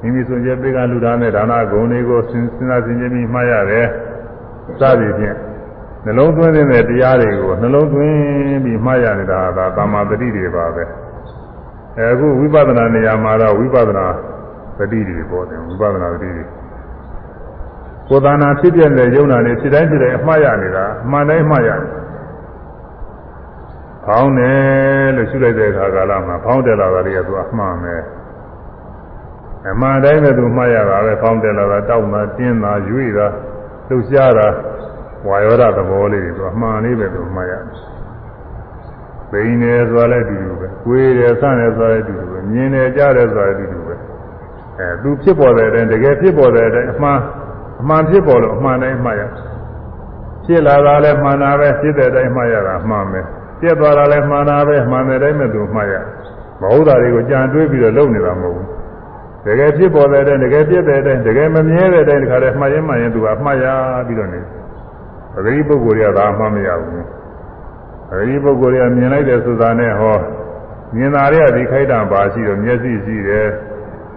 မိမိဆိုကြပိကလူသားနဲ့ဒါနဂုဏ်တွေကိုစဉ်းစားဆင်ခြင်ပြီးမှားရတယ်စသည်ဖြင့်နှလုံးသွင်းတဲ့တရားတွေကိုနှလုံးသွင်းပြီးမှားရနေတာဒါသမာဓိတွေပါပဲ အဲအခုဝိပဿနာနေရာမှာတော့ဝိပဿနာသတိတွေပေါ်တယ်ဝိပဿနာသတိတွေကိုယ်တဏ္ဍာဖြစ်ပြတဲ့ယုံနာနဲ့ဖြစ်တိုင်းဖြစ်တိုင်းအမှားရနေတာအမှန်တိုင်းမှားရတယ်။ဖောင်းတယ်လို့ရှုလိုက်တဲ့အခါကာလမှာဖောင်းတယ်လာတာတွေကသူအမှန်ပဲ။အမှန်တိုင်းပဲသူမှားရတာပဲဖောင်းတယ်လာတာတောက်တာတင်းတာရွေ့တာလှုပ်ရှားတာဝါယောဓသဘောလေးတွေသူအမှန်လေးပဲသူမှားရတယ်။ဘိန်းတယ်ဆိုတာလည်းအတူတူပဲ။ ကိုယ်တယ်ဆန့်တယ်ဆိုတာလည်းအတူတူပဲ။မြင်တယ်ကြားတယ်ဆိုတာလည်းအတူတူပဲ။အဲသူဖြစ်ပေါ်တဲ့အတိုင်းတကယ်ဖြစ်ပေါ်တဲ့အတိုင်းအမှန်အမှန်ဖြစ်ပေါ်လို့အမှန်တိုင်းမှတ်ရဖြစ်လာတာလည်းမှန်တာပဲဖြစ်တဲ့အတိုင်းမှတ်ရတာအမှန်ပဲပြက်သွားတာလည်းမှန်တာပဲမှန်တဲ့တိုင်းမဲ့သူမှတ်ရမဟုတ်တာတွေကိုကြံတွေးပြီးတော့လုပ်နေတာမဟုတ်ဘူးတကယ်ဖြစ်ပေါ်တဲ့အတိုင်းတကယ်ပြက်တဲ့အတိုင်းတကယ်မမြဲတဲ့အတိုင်းဒီခါတည်းမှတ်ရင်မှန်ရင်သူကမှတ်ရပြီးတော့နေပဂရိပုဂ္ဂိုလ်တွေကဒါမှမရဘူးပဂရိပုဂ္ဂိုလ်တွေကမြင်လိုက်တယ်ဆိုတာနဲ့ဟော မြင်တာတွေကဒီခိုက်တာပါရှိတော့မျက်စိရှိတယ်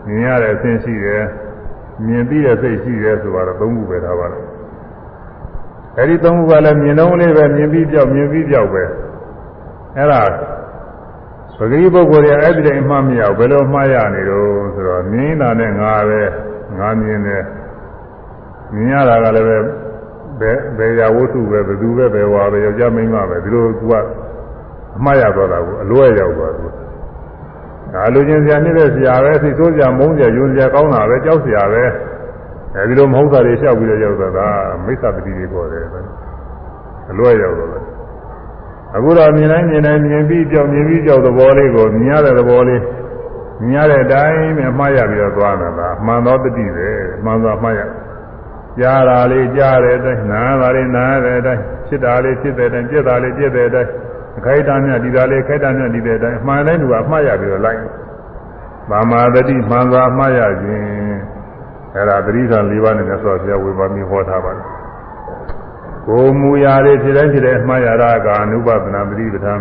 မြင်ရတဲ့အဆင်းရှိတယ်မြင်ပြီးတဲ့စိတ်ရှိတယ်ဆိုတော့သုံးခုပဲထားပါတော့အဲဒီသုံးခုကလည်းမြင်တော့လေးပဲမြင်ပြီးပြောက်မြင်ပြီးပြောက်ပဲအဲ့ဒါပဂရိပုဂ္ဂိုလ်တွေအဲ့ဒီတိုင်မှမရဘူးဘယ်လိုမှားရနေတော့ဆိုတော့မြင်တာနဲ့ငါပဲငါမြင်တယ်မြင်ရတာကလည်းပဲဘယ်ဘယ်ရာဝတ္ထုပဲဘယ်သူပဲဘယ်ဝါပဲယောက်ျားမိန်းမပဲဒီလိုသူက အမှားရတော့တာကိုအလွဲရောက်သွားသူဒါလူချင်းစရာနေတဲ့ဆရာပဲသိဆိုးစရာမုန်းစရာယွန်းစရာကောင်းတာပဲကြောက်စရာပဲအဲဒီလိုမဟုတ်တာတွေလျှောက်ပြီးတော့ရောက်တာကမိစ္ဆာပတိတွေပေါ်တယ်အလွဲရောက်တော့တယ်အခုတော့မြင်တိုင်းမြင်တိုင်းမြင်ပြီးကြောက်မြင်ပြီးကြောက်သဘောလေးကိုမြင်ရတဲ့သဘောလေးမြင်ရတဲ့အတိုင်းပဲမှားရပြီးတော့သွားတာလားမှန်သောတတိပဲမှန်သောမှားရကြားတာလေးကြားတဲ့အတိုင်းနားတာလေးနားတဲ့အတိုင်းဖြစ်တာလေးဖြစ်တဲ့အတိုင်းပြက်တာလေးပြက်တဲ့အတိုင်း ခိုက်တာမြတ်ဒီတာလေးခိုက်တာမြတ်ဒီတဲ့အတိုင်းအမှန်တိုင်းသူကမှားရပြီးတော့လိုက်ဗမာတတိမှန်စွာမှားရခြင်းအဲ့ဒါသတိဓာတ်၄ပါးနဲ့မြတ်စွာဘုရားဝေဘာမိဟောထားပါတယ်ကိုမူရာတွေဖြစ်တိုင်းဖြစ်တိုင်းမှားရတာကအနုပဒနာပရိပဒံ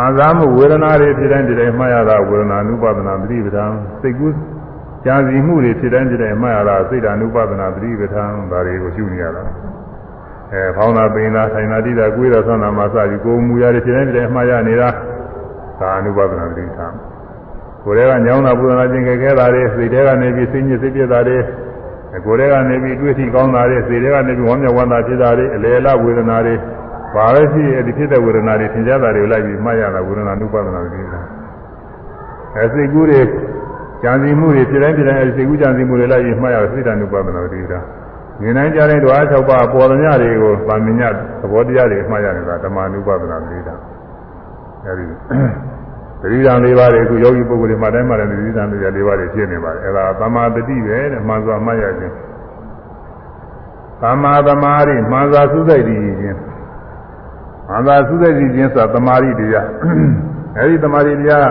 အာဇာမှုဝေဒနာတွေဖြစ်တိုင်းဖြစ်တိုင်းမှားရတာဝေဒနာအနုပဒနာပရိပဒံစိတ်ကူးကြာစီမှုတွေဖြစ်တိုင်းဖြစ်တိုင်းမှားရတာစိတ်ဓာအနုပဒနာပရိပဒံဒါတွေကိုရှုနေရတာ အဲဖောင်းတာပိန်တာဆိုင်တာတိတာကိုယ်တာဆန္ဒမှာစပြီးကိုမူရာတွေဖြစ်တိုင်းဖြစ်တိုင်းမှားရနေတာဒါအနုပဒနာပရိပဒံကိုယ်တည်းကညောင်းတာပူဇော်ခြင်းခဲ့ခဲ့တာတွေစိတ်ထဲကနေပြီးစိတ်ညစ်စိတ်ပြတာတွေကိုယ်တည်းကနေပြီးတွေ့ထိကောင်းတာတွေစိတ်ထဲကနေပြီးဝမ်းမြောက်ဝမ်းသာဖြစ်တာတွေအလေလဝေဒနာတွေဘာပဲရှိအဲ့ဒီဖြစ်တဲ့ဝေဒနာတွေသင်ကြားတာတွေကိုလိုက်ပြီးမှတ်ရတာဝေဒနာနုပါဒနာတွေအဲစိတ်ကူးတွေကြံစည်မှုတွေဖြစ်တိုင်းဖြစ်တိုင်းအဲဒီစိတ်ကူးကြံစည်မှုတွေလိုက်ပြီးမှတ်ရစိတ်တ ानु ပါဒနာတွေဒါ မြင်နိုင်ကြတဲ့ဓဝါ၆ပါးပေါ်သမျှတွေကိုဗာမညသဘောတရားတွေမှတ်ရနေတာဓမ္မ ानु ပါဒနာတွေဒါအဲဒီသတိဓာန်၄ပါးတွေအခုယောဂီပုဂ္ဂိုလ်တွေမှတိုင်းမှလည်းသတိဓာန်၄ပါးတွေဖြစ်နေပါတယ်အဲဒါသမာတတိပဲတဲ့မှန်စွာမှတ်ရခြင်းသမာသမာဓိမှန်စွာသုစိတ်တည်ခြင်းမှန်စွာသုစိတ်တည်ခြင်းဆိုတာသမာဓိတရားအဲဒီသမာဓိတရား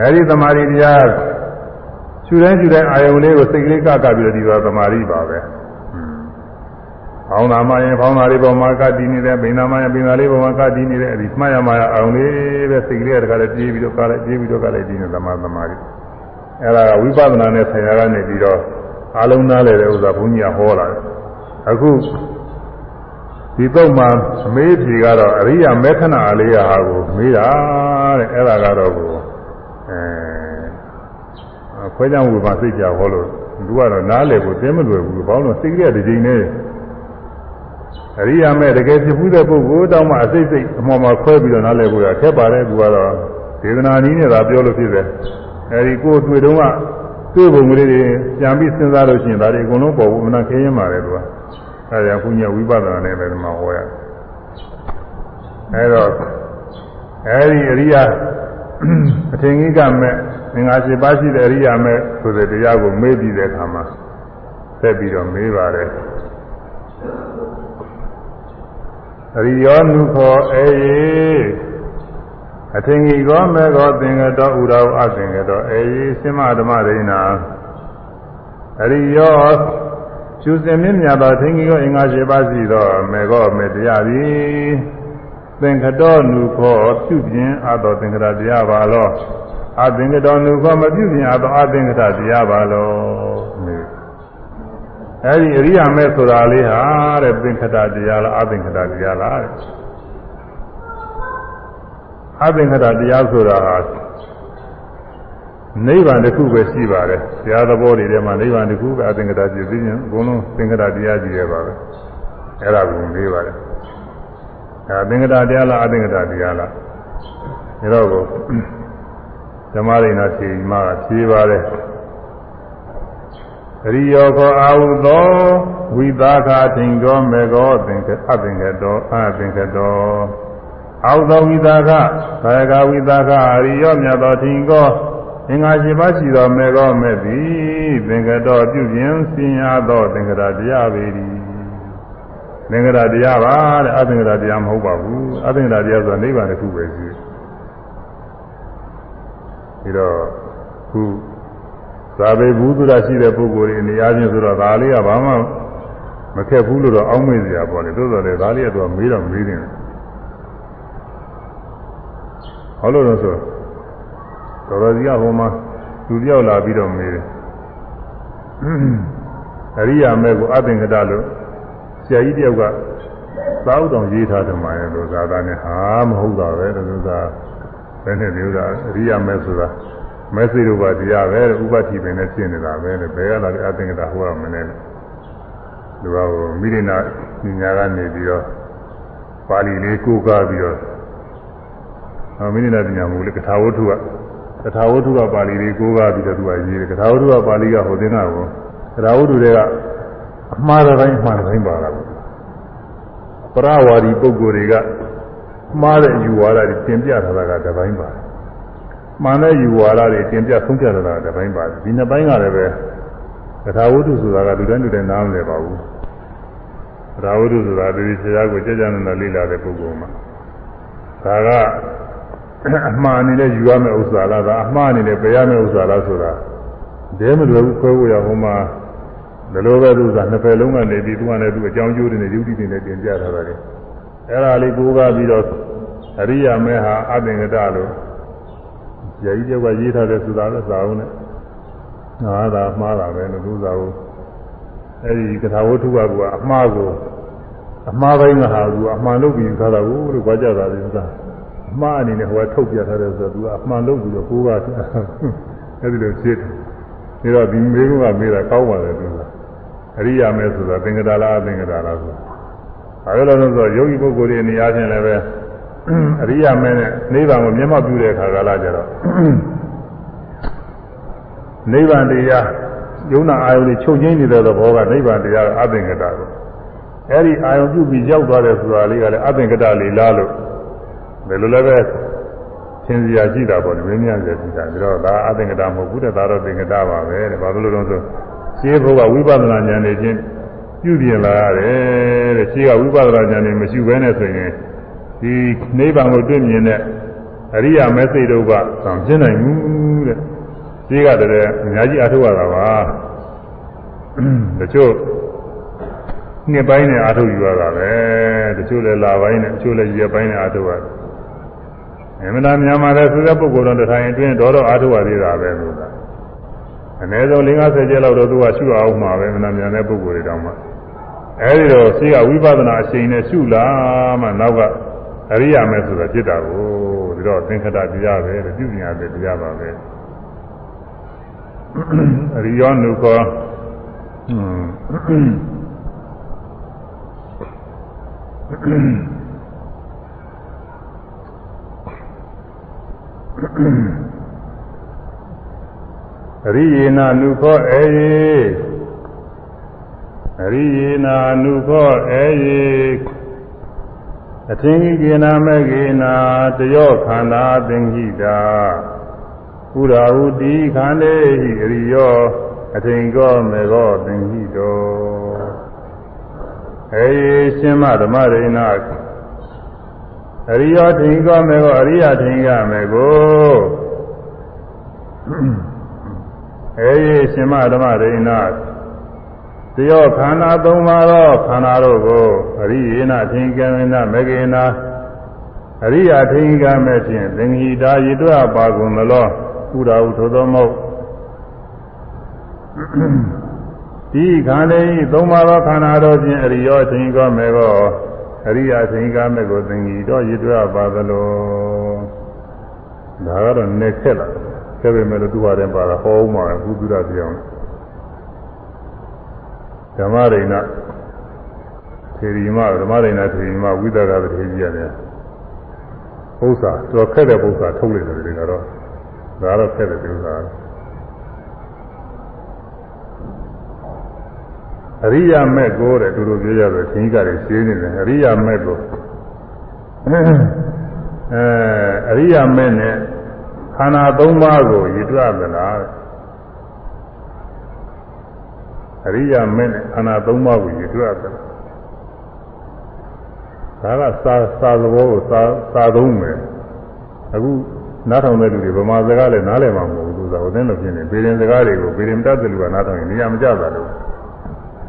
အဲဒီသမာဓိတရား ခြူတိုင်းခြူတိုင်းအာယုံလေးကိုစိတ်ကလေးကကပြီးတော့ဒီတော့သမာဓိပါပဲဖောင်းတာမှရင်ဖောင်းတာလေးပေါ်မှာကတည်နေတယ်ပိန်တာမှရင်ပိန်တာလေးပေါ်မှာကတည်နေတယ်အဲဒီမှတ်ရမှရအောင်လေးပဲစိတ်ကလေးတခါလေးပြေးပြီးတော့ကလည်းပြေးပြီးတော့ကလည်းတည်နေသမာသမာဓိအဲဒါကဝိပဿနာနဲ့ဆရာကနေပြီးတော့အလုံးသားလေတဲ့ဥစ္စာဘုန်းကြီးကဟောလာတယ်အခုဒီတော့မှအမေးဖြေကတော့အရိယာမေခဏအလေးရဟာကိုမေးတာတဲ့အဲ့ဒါကတော့ကိုအဲ ခွဲကြောင်ဝေပါစိတ်ကြဟောလို့သူကတော့နားလေကိုသိမလွယ်ဘူးဘာလို့စိတ်ကတည်းကဒီချိန်နဲ့အရိယာမဲ့တကယ်ဖြစ်ဘူးတဲ့ပုဂ္ဂိုလ်တောင်းမှအစိတ်စိတ်အမော်မှာခွဲပြီးတော့နားလဲကိုရထက်ပါတယ်သူကတော့ဒေသနာနည်းနဲ့သာပြောလို့ဖြစ်တယ်အဲဒီကိုယ်တွေ့တော့ကတွေ့ပုံကလေးတွေပြန်ပြီးစဉ်းစားလို့ရှိရင်ဒါတွေအကုန်လုံးပေါ်ဘူးမနာခင်းရင်ပါတယ်သူကအဲဒါဘုညာဝိပဿနာနဲ့ပဲဒီမှာဟောရအဲတော့အဲဒီအရိယာအထင်ကြီးကမဲ့ ငင်္ဂါရှိပါရှိတဲ့အရိယာမဲ့ဆိုတဲ့တရားကိုမေးပြီးတဲ့အခါမှာဆက်ပြီးတော့မေးပါတယ်အရိယောနုခောအေယေအထင်ကြီးကောမေကောသင်္ကတောဥရောအသင်္ကတောအေယေစိမဓမ္မရိဏအရိယောကျူစင်မြင့်မြတ်သောအထင်ကြီးကောအင်္ဂါ၈ပါးရှိသောမေကောမေတရားသည်သင်္ကတောနုခောပြုပြင်အပ်သောသင်္ကတတရားပါလော အသင်္ကတောနုခောမပြုပြင်အပ်သောအသင်္ကတတရားပါလောအဲဒီအရိယာမဲဆိုတာလေးဟာတဲ့သင်္ခတတရားလားအသင်္ခတတရားလားတဲ့အသင်္ခတတရားဆိုတာဟာနိဗ္ဗာန်တစ်ခုပဲရှိပါတယ်။ဆရာသဘောတွေထဲမှာနိဗ္ဗာန်တစ်ခုပဲအသင်္ကတပြည့်သိရင်အကုန်လုံးသင်္ကတတရားကြီးရဲ့ပါပဲ။အဲ့ဒါကိုမေးပါတယ်။အဲသင်္ကတတရားလားအသင်္ကတတရားလား။ဒါတော့ကို ဓမ္မရိနာဖြေမှာဖြေပါတယ်။ရိယောခောအာဟုသောဝိသခာထင်ကောမေကောသင်္ကအသင်္ကတောအသင်္ကတောအာဟုသောဝိသခဘာယကဝိသခအရိယောမြတ်သောထင်ကောအင်္ဂါရှိပါရှိသောမေကောမေသည်သင်္ကတောပြုခြင်းစင်ရသောသင်္ကတာတရားပေသည်သင်္ကရာတရားပါတဲ့အသင်္ကရာတရားမဟုတ်ပါဘူးအသင်္ကရာတရားဆိုတာနိဗ္ဗာန်တစ်ခုပဲရှိတယ် ပြီးတော့ခုသာဘေဘူးသူရရှိတဲ့ပုဂ္ဂိုလ်တွေနေရာချင်းဆိုတော့ဒါလေးကဘာမှမခက်ဘူးလို့တော့အောင်းမေ့စရာပေါ့လေသို့တော်လည်းဒါလေးကတော့မေးတော့မေးတယ်ဟောလို့တော့ဆိုတော်တော်ကြီးကဟိုမှာသူတယောက်လာပြီးတော့မေးတယ်အရိယာမဲကိုအသင်္ကတလို့ဆရာကြီးတယောက်ကသာဥတော်ရေးထားတယ်မှာရဲ့လို့ဇာတာနဲ့ဟာမဟုတ်တာပဲလို့သာဘ ယ်နဲ့ပြောတာအရိယာမဲဆိုတာမဲစိတို့ပါတရားပဲဥပတိပင်နဲ့ဖြစ်နေတာပဲလေဘယ်ကလာတဲ့အသင်္ကတဟောရမလဲလူကမိရိနာညာကနေပြီးတော့ပါဠိလေးကိုးကားပြီးတော့အမိရိနာပညာမူလေကထာဝတ္ထုကကထာဝတ္ထုကပါဠိလေးကိုးကားပြီးတော့သူကရေးတယ်ကထာဝတ္ထုကပါဠိကဟိုသင်္ကကိုကထာဝတ္ထုတွေကအမှားတဲ့တိုင်းအမှားတဲ့တိုင်းပါတာပေါ့ပရဝါဒီပုဂ္ဂိုလ်တွေက မှားတဲ့ယူဝါဒတွေတင်ပြထားတာကတပိုင်းပါတယ်မှန်တဲ့ယူဝါဒတွေတင်ပြဆုံးဖြတ်ထားတာကတပိုင်းပါတယ်ဒီနှစ်ပိုင်းကလည်းပဲကထာဝတ္ထုဆိုတာကလူတိုင်းလူတိုင်းနားမလည်ပါဘူးကထာဝတ္ထုဆိုတာဒီဆရာကိုကြကြနနာလေ့လာတဲ့ပုဂ္ဂိုလ်မှာဒါကအမှားအနေနဲ့ယူရမယ့်ဥစ္စာလားဒါအမှားအနေနဲ့ပယ်ရမယ့်ဥစ္စာလားဆိုတာဒဲမလွယ်ဘူးခွဲဖို့ရဟိုမှာဘယ်လိုပဲသူကနှစ်ဖက်လုံးကနေပြီးသူကလည်းသူအကြောင်းကျိုးတွေနဲ့ယုတိတွေနဲ့တင်ပြထားတာလေ အဲ့ဒါလေးကိုးကားပြီးတော့အရိယာမဲဟာအသင်္ကတလို့ဇာတိကျောက်ကရေးထားတဲ့ဆိုတာလည်းသာအောင်နဲ့ငါသာမှားတာပဲလို့သူသာဟုတ်အဲ့ဒီကထာဝတ္ထုကကအမှားကိုအမှားပိုင်းကဟာကအမှန်လို့ပြီးထားတာကိုလို့ကြွားကြတာလေသာအမှားအနေနဲ့ဟိုကထုတ်ပြထားတယ်ဆိုတော့သူကအမှန်လို့ပြီးတော့ကိုးကားအဲ့ဒီလိုဖြစ်တယ်ဒါတော့ဒီမေးခွန်းကမေးတာကောင်းပါတယ်သူကအရိယာမဲဆိုတာသင်္ကတာလားအသင်္ကတာလားဆိုတာ အဲလိုလို့ဆိုယောဂီပုဂ္ဂိုလ်တွေနေရာချင်းလည်းပဲအရိယာမဲနဲ့နိဗ္ဗာန်ကိုမျက်မှောက်ပြုတဲ့အခါကလာကြတော့နိဗ္ဗာန်တရားယုံနာအာယုန်တွေချုပ်ငိမ့်နေတဲ့သဘောကနိဗ္ဗာန်တရားအသင်္ကတာကိုအဲဒီအာယုန်ပြုပြီးရောက်သွားတယ်ဆိုတာလေးကလည်းအသင်္ကတာလေးလားလို့ဘယ်လိုလဲပဲသင်စရာရှိတာပေါ့လေမင်းများစရာရှိတာပြီးတော့ဒါအသင်္ကတာမဟုတ်ဘူးတဲ့ဒါတော့သင်္ကတာပါပဲတဲ့ဘာလို့လဲတော့ဆိုရှင်းဖို့ကဝိပဿနာဉာဏ်နဲ့ချင်း ပြုပြင်လာရတယ်တဲ့ရှင်းကဝိပဿနာဉာဏ်နဲ့မရှိဘဲနဲ့ဆိုရင်ဒီနိဗ္ဗာန်ကိုတွေ့မြင်တဲ့အရိယာမဲစိတ်တို့ကသံပြင်းနိုင်ဘူးတဲ့ရှင်းကတည်းကအများကြီးအထုတ်ရတာပါတချို့နှစ်ပိုင်းနဲ့အထုတ်ယူရတာပဲတချို့လည်းလာပိုင်းနဲ့တချို့လည်းရက်ပိုင်းနဲ့အထုတ်ရတယ်အမှန်တရားများမှာလည်းဆိုတဲ့ပုဂ္ဂိုလ်တော်တစ်ထိုင်အတွင်းတော့တော့အထုတ်ရသေးတာပဲလို့ကအနည်းဆုံး50ကျက်လောက်တော့သူကရှုအောင်မှာပဲမနာမြန်တဲ့ပုဂ္ဂိုလ်တွေတောင်မှ အဲဒီတော့ရှိကဝိပဿနာအချိန်နဲ့ရှုလာမှနောက်ကအရိယာမဲဆိုတာဖြစ်တာကိုဒီတော့သင်္ခတတရားပဲတဲ့ပြုမြင်ရတဲ့တရားပါပဲအရိယောနုခောအရိယေနာနုခောအေယေ အရိယေနာနုခောအေယေအထင်ကြီးကေနာမကေနာတယောခန္ဓာသင်္ခိတာဥရာဟုတိခန္ဓေဟိအရိယောအထင်ကောမေကောသင်္ခိတောအေယေရှင်မဓမ္မရိဏအရိယောထင်ကောမေကောအရိယထင်ကမေကိုအေယေရှင်မဓမ္မရိဏ တယောခန္ဓာသုံးပါးသောခန္ဓာတို့ကိုအရိယေနထင်ကံနမဂေနာအရိယာထင်ကံမဲ့ဖြင့်သင်္ဟိတာရည်တွပါကုန်သလောဥရာဟုသောသောမဟုတ်ဒီခန္ဓာဤသုံးပါးသောခန္ဓာတို့ဖြင့်အရိယောထင်ကောမဲ့ကောအရိယာထင်ကံမဲ့ကိုသင်္ဟိတော်ရည်တွပါသလောဒါကတော့နေခက်လာခဲ့ပေမဲ့လို့သူ့ဟာတည်းပါတာဟောဦးမှာဘုသူရပြောင်း ဓမ္မရိဏထေရီမဓမ္မရိဏထေရီမဝိသကပတိကြီးရတယ်ပု္ပ္ပာတော်ခက်တဲ့ပု္ပ္ပာထုတ်လိုက်တယ်ဒီကတော့ဒါတော့ခက်တဲ့ပု္ပ္ပာအရိယာမက်ကိုတဲ့သူတို့ပြောကြတယ်သင်္ကြန်တွေရှင်းနေတယ်အရိယာမက်ကိုအဲအရိယာမက်နဲ့ခန္ဓာ၃ပါးကိုရည်တွက်သလား အရိယာမင်းနဲ့ခန္ဓာ၃ပါးကိုရည်တွက်တယ်ဒါကစာစာသဘောကိုစာစာသုံးမယ်အခုနားထောင်တဲ့လူတွေဗမာစကားလည်းနားလည်မှာမဟုတ်ဘူးသူကဟိုတဲ့လိုဖြစ်နေပေရင်စကားတွေကိုပေရင်တတ်တဲ့လူကနားထောင်ရင်နေရာမကျတာလို့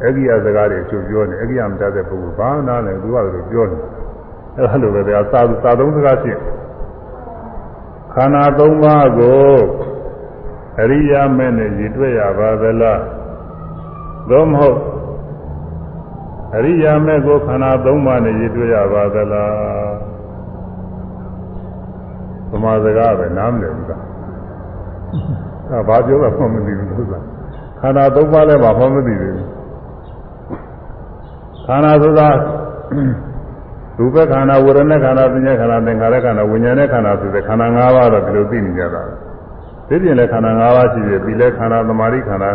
အဂိယစကားတွေအချို့ပြောနေအဂိယမတတ်တဲ့ပုဂ္ဂိုလ်ဘာနားလဲသူကလည်းပြောနေအဲ့ဒါလိုပဲဗျာစာစာသုံးစကားဖြစ်ခန္ဓာ၃ပါးကိုအရိယာမဲ့နဲ့ရည်တွေ့ရပါသလား သို့မဟုတ်အရိယာမဲ့ကိုခန္ဓာ၃ပါးနဲ့ရည်တွေ့ရပါသလားသမာစကားပဲနားမလည်ဘူးကအဲဘာပြောတာမှမသိဘူးသူကခန္ဓာ၃ပါးလည်းမမှမသိဘူးခန္ဓာဆိုတာရူပခန္ဓာဝေဒနာခန္ဓာပညာခန္ဓာသင်္ခါရခန္ဓာဝိညာဉ်နဲ့ခန္ဓာဆိုတဲ့ခန္ဓာ၅ပါးတော့ဒီလိုသိနေကြတာဒီပြင်လည်းခန္ဓာ၅ပါးရှိတယ်ပြီးလဲခန္ဓာသမာဓိခန္ဓာ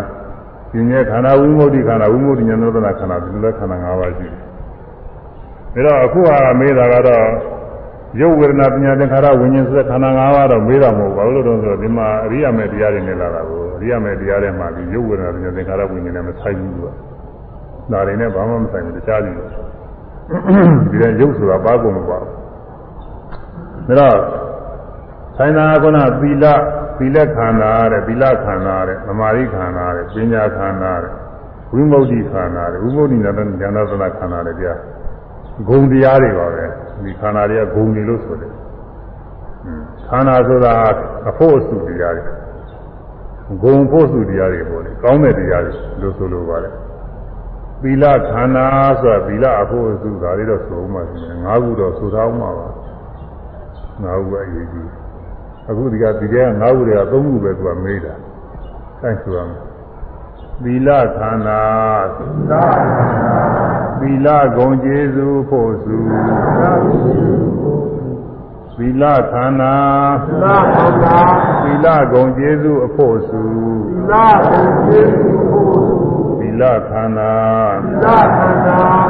ပညာခန္ဓာဝိမု ക്തി ခန္ဓာဝိမု ക്തി ဉာဏ်သောတနာခန္ဓာဒီလိုလဲခန္ဓာ၅ပါးရှိတယ်ဒါတော့အခုဟာမေးတာကတော့ရုပ်ဝေဒနာပညာသင်္ခါရဝိညာဉ်ဆိုတဲ့ခန္ဓာ၅ပါးတော့မေးတာမဟုတ်ပါဘူးလို့တော့ဆိုတော့ဒီမှာအရိယာမေတရားတွေနဲ့လာတာကိုအရိယာမေတရားတွေမှာဒီရုပ်ဝေဒနာပညာသင်္ခါရဝိညာဉ်နဲ့မဆိုင်ဘူးသူကဒါတွေနဲ့ဘာမှမဆိုင်ဘူးတခြားကြီးဒီတဲ့ရုပ်ဆိုတာပါကုန်မပါဘူးဒါတော့ဆိုင်တာကနာသီလ သီလခန္ဓာတဲ့သီလခန္ဓာတဲ့သမာဓိခန္ဓာတဲ့ပညာခန္ဓာတဲ့ဝိမု ക്തി ခန္ဓာတဲ့ဝိမု ക്തി ဉာဏ်နဲ့ဉာဏသနာခန္ဓာတဲ့တရားဂုံတရားတွေပါပဲဒီခန္ဓာတွေကဂုံတွေလို့ဆိုတယ်ခန္ဓာဆိုတာအဖို့အစုတရားတွေဂုံဖို့စုတရားတွေပေါ့လေကောင်းတဲ့တရားတွေလို့ဆိုလိုပါတယ်သီလခန္ဓာဆိုတာသီလအဖို့အစုဒါတွေတော့ဆိုမှတယ်ငါးခုတော့ဆိုထားမှပါငါးခုပဲအရေးကြီး အခုဒီကဒီကငါးခုတွေကသုံးခုပဲသူကမေးတာအဲဆိုရမယ်သီလခန္ဓာသီလဂုံကျေးဇူးဖို့စုသီလခန္ဓာသီလဂုံကျေးဇူးအဖို့စုသီလ ခန္ဓာ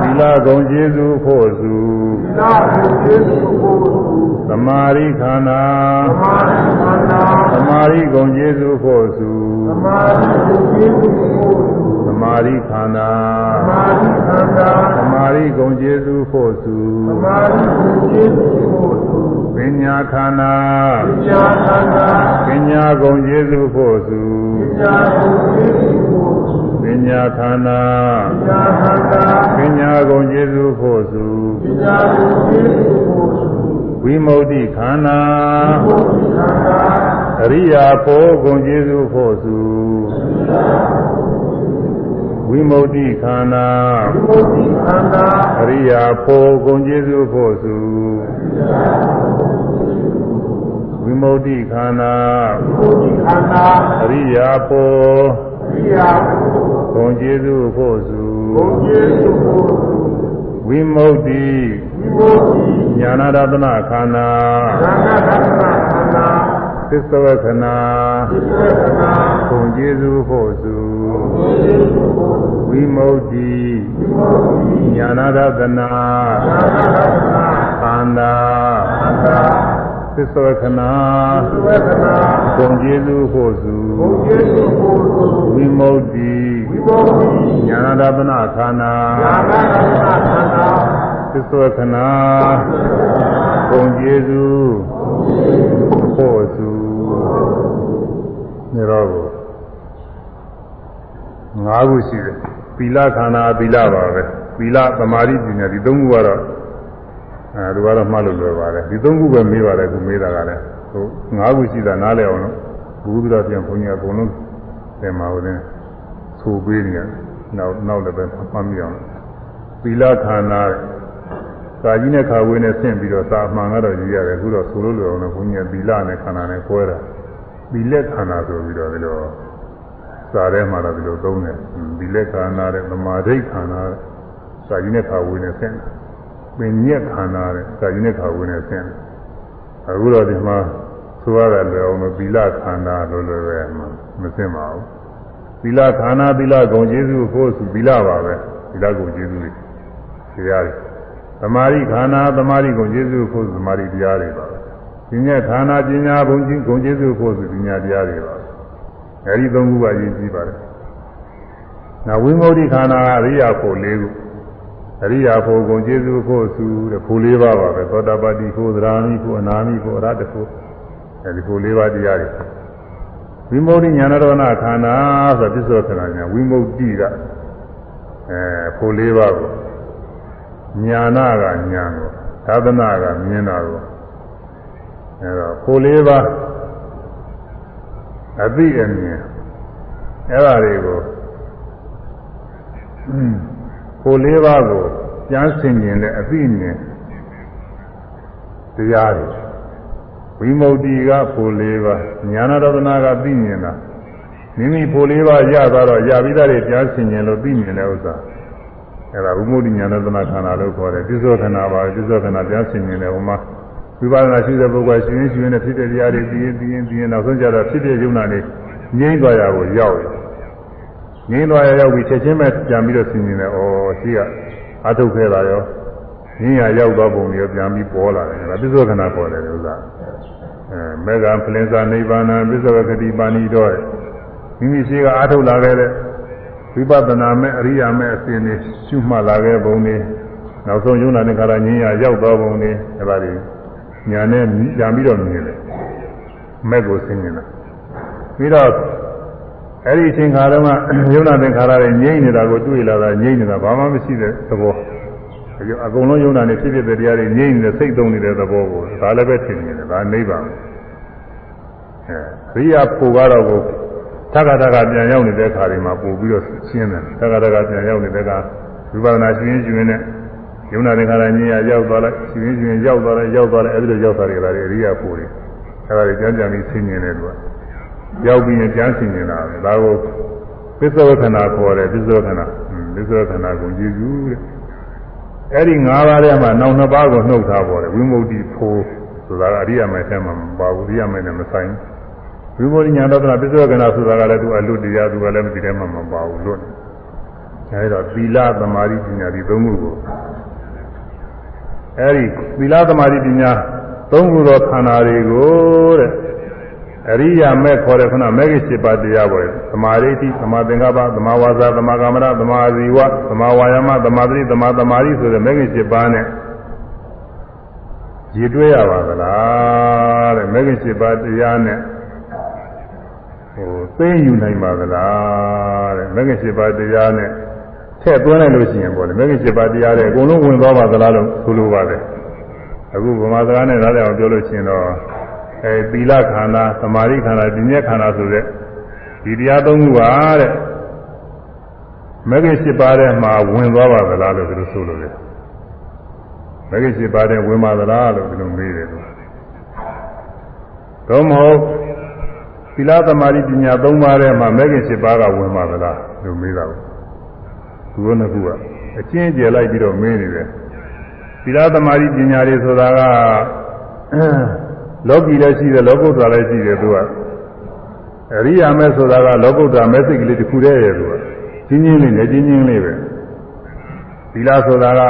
သီလဂုံကျေးဇူးဖို့စုသမာရိခန္ဓာသမာရိဂုံကျေးဇူးဖို့စုသမာရိခန္ဓာသမာရိဂုံကျေးဇူးဖို့စုပညာခန္ဓာပညာဂုံကျေးဇူးဖို့စုပညာ ခန္ဓာပညာဂုံကျေးဇူးဖို့စုဝိမု ക്തി ခန္ဓာအရိယာဖို့ဂုံကျေးဇူးဖို့စုဝိမု ക്തി ခန္ဓာအရိယာဖို့ဂုံကျေးဇူးဖို့စုဝိမု ക്തി ခန္ဓာအရိယာဖို့ ဂုံကျေးဇူးဖို့စုဝိမု ക്തി ညာနာရတနာခန္ဓာသစ္စဝခဏဂုံကျေးဇူးဖို့စုဝိမု ക്തി ညာနာရတနာခန္ဓာ သစ္စဝခဏဂုံကျေးဇူးဖို့စုဝိမု ക്തി ညာနာရတနာခန္ဓာသစ္စောခဏဘုံကျေးဇူးဖို့စုနေတော့ငါးခုရှိတယ်သီလခန္ဓာသီလပါပဲသီလသမာဓိပညာဒီသုံးခုကတော့ အဲဒါကတော့မှတ်လို့လွယ်ပါတယ်ဒီသုံးခုပဲမေးပါတယ်ခုမေးတာကလည်းဟိုငါးခုရှိတာနားလည်အောင်လို့ဘုရားပြန်ဘုန်းကြီးအကုန်လုံးသင်ပါဦးတယ်ဆိုပေးနေတယ်နောက်နောက်လည်းပဲမှတ်မိအောင်သီလခန္ဓာစာကြီးနဲ့ခါဝေးနဲ့ဆင့်ပြီးတော့စာမှန်ကတော့ယူရတယ်အခုတော့ဆိုလို့လွယ်အောင်လို့ဘုန်းကြီးကသီလနဲ့ခန္ဓာနဲ့꿰တာသီလက်ခန္ဓာဆိုပြီးတော့ဒီလိုစာထဲမှာတော့ဒီလိုသုံးတယ်သီလက်ခန္ဓာတဲ့သမာဓိခန္ဓာတဲ့စာကြီးနဲ့ခါဝေးနဲ့ဆင့် ပင်ညက်ခန္ဓာတဲ့စာကြီးနဲ့ခါဝေးနဲ့ဆင့်အခုတော့ဒီမှာဆိုရတယ်လွယ်အောင်လို့သီလခန္ဓာလို့လွယ်ပဲမဆင့်ပါဘူးသီလခန္ဓာသီလဂုံကျေးဇူးဖို့ဆိုသီလပါပဲသီလဂုံကျေးဇူးတွေတရားတွေသမာဓိခန္ဓာသမာဓိဂုံကျေးဇူးဖို့သမာဓိတရားတွေပါပညာခန္ဓာပညာဘုံကြီးဂုံကျေးဇူးဖို့ဆိုပညာတရားတွေပါအဲဒီသုံးခုကအရေးကြီးပါတယ်။နောက်ဝိမု ക്തി ခန္ဓာကအရိယာဖို့၄ခု အရိယာဖို့ကုန်ကျေးဇူးဖို့သူတဲ့ဖို့လေးပါးပါပဲသောတာပတိဖို့သရဏိဖို့အနာမိဖို့အရဟတဖို့အဲဒီဖို့လေးပါးတရားတွေဝိမု ക്തി ညာရဏခန္ဓာဆိုပစ္စောခန္ဓာညာဝိမု ക്തി ကအဲဖို့လေးပါးကိုညာနာကညာကိုသာသနာကမြင်တာကိုအဲတော့ဖို့လေးပါးအသိအမြင်အဲ့ဒါတွေကို ကိုလေးပါးကိုကျမ်းဆင်ကျင်တဲ့အသိဉာဏ်တရားတွေဝိမု ക്തി ကကိုလေးပါးညာနာရတနာကသိဉာဏ်တာမိမိကိုလေးပါးရသွားတော့ရပြီးသားတွေကျမ်းဆင်ကျင်လို့သိဉာဏ်တဲ့ဥစ္စာအဲ့ဒါဝိမု ക്തി ညာနာရတနာခန္ဓာလို့ခေါ်တယ်ပြစ္ဆောခန္ဓာပါပြစ္ဆောခန္ဓာကျမ်းဆင်ကျင်တယ်ဟိုမှာဝိပဿနာရှိတဲ့ပုဂ္ဂိုလ်ရှင်ရှင်ရှင်နဲ့ဖြစ်တဲ့တရားတွေသိရင်သိရင်သိရင်နောက်ဆုံးကြတော့ဖြစ်တဲ့ယုံနာတွေငြိမ့်သွားရကိုရောက်တယ် ငြိမ်းသွားရရောက်ပြီးချက်ချင်းပဲပြန်ပြီးတော့ဆင်မြင်တယ်။ဩရှိကအထုတ်ခဲ့တာရောငြင်းရရောက်သွားပုံမျိုးပြန်ပြီးပေါ်လာတယ်။ဒါပစ္စောခဏပေါ်တယ်လို့လား။အဲမေဃပလင်္စာနိဗ္ဗာန်ပစ္စောကတိပါဏိတော့မိမိရှိကအထုတ်လာခဲ့တဲ့ဝိပဿနာမဲ့အရိယာမဲ့အစဉ်တွေရှုမှတ်လာခဲ့ပုံတွေနောက်ဆုံးယုံနာနဲ့ခါရငြင်းရရောက်သွားပုံတွေအဲဒါတွေညာနဲ့ပြန်ပြီးတော့မြင်တယ်။မဲ့ကိုဆင်မြင်တာ။ပြီးတော့ အဲ့ဒီအချိန်ခါတော့မှယုံနာသင်္ခါရတွေငြိမ့်နေတာကိုတွေ့လာတာငြိမ့်နေတာဘာမှမရှိတဲ့သဘောအကုန်လုံးယုံနာနေဖြစ်ဖြစ်တဲ့တရားတွေငြိမ့်နေတဲ့စိတ်သုံးနေတဲ့သဘောကိုဒါလည်းပဲထင်နေတယ်ဒါနိဗ္ဗာန်အဲရိယာပူကတော့ကိုသက္ကတကပြန်ရောက်နေတဲ့ခါတွေမှာပူပြီးတော့ရှင်းတယ်သက္ကတကပြန်ရောက်နေတဲ့ကဝိပဿနာရှင်းရှင်းနဲ့ယုံနာသင်္ခါရငြိမ့်ရရောက်သွားလိုက်ရှင်းရှင်းရောက်သွားလိုက်ရောက်သွားလိုက်အဲ့ဒီလိုရောက်သွားတယ်ဒါတွေရိယာပူတွေအဲ့ဒါတွေကြမ်းကြမ်းပြီးဆင်းနေတယ်သူက ရောက်ပြီးရင်ကြားဆင်နေတာပဲဒါကိုပစ္စောခဏခေါ်တယ်ပစ္စောခဏပစ္စောခဏကိုကြည့်စုတဲ့အဲ့ဒီ၅ပါးထဲမှာနောက်နှစ်ပါးကိုနှုတ်ထားပေါ်တယ်ဝိမု ക്തി ဖိုးဆိုတာအရိယာမေထဲမှာမပါဘူးအရိယာမေနဲ့မဆိုင်ဝိမု ക്തി ညာတော်ကပစ္စောခဏဆိုတာကလည်းသူအလွတ်တရားသူကလည်းမသိတယ်မှမပါဘူးလွတ်နေအဲဒီတော့သီလသမာဓိပညာဒီသုံးခုကိုအဲဒီသီလသမာဓိပညာသုံးခုသောခန္ဓာတွေကိုတဲ့ အရိယာမဲ့ခေါ်တဲ့ခုနမဲ့ကြီး7ပါးတရားပေါ်တယ်သမာဓိတိသမာသင်္ကပ္ပသမာဝါစာသမာကမ္မရသမာဇီဝသမာဝါယမသမာသတိသမာသမာဓိဆိုတဲ့မဲ့ကြီး7ပါးနဲ့ရည်တွဲရပါသလားတဲ့မဲ့ကြီး7ပါးတရားနဲ့ဟိုသိယူနိုင်ပါသလားတဲ့မဲ့ကြီး7ပါးတရားနဲ့ထည့်သွင်းလိုက်လို့ရှိရင်ပေါ့လေမဲ့ကြီး7ပါးတရားတွေအကုန်လုံးဝင်သွားပါသလားလို့ဆိုလိုပါတယ်အခုဗမာစကားနဲ့နားလည်အောင်ပြောလို့ရှိရင်တော့ အဲသီလခန္ဓာသမာဓိခန္ဓာပညာခန္ဓာဆိုတဲ့ဒီတရားသုံးခုပါတဲ့မဂ္ဂင်၈ပါးထဲမှာဝင်သွားပါသလားလို့သူတို့ဆိုလို့တယ်မဂ္ဂင်၈ပါးထဲဝင်ပါသလားလို့သူတို့မေးတယ်လို့တော့မဟုတ်သီလသမာဓိပညာ၃ပါးထဲမှာမဂ္ဂင်၈ပါးကဝင်ပါသလားလို့မေးတာကိုသူတို့နှစ်ခုကအချင်းကျယ်လိုက်ပြီးတော့မေးနေတယ်သီလသမာဓိပညာတွေဆိုတာက လောကီလည်းရှိတယ်လောကုတ္တရာလည်းရှိတယ်သူကအရိယာမဲဆိုတာကလောကုတ္တရာမဲစိတ်ကလေးတစ်ခုတည်းရဲ့သူကချင်းချင်းလေးနဲ့ချင်းချင်းလေးပဲသီလဆိုတာက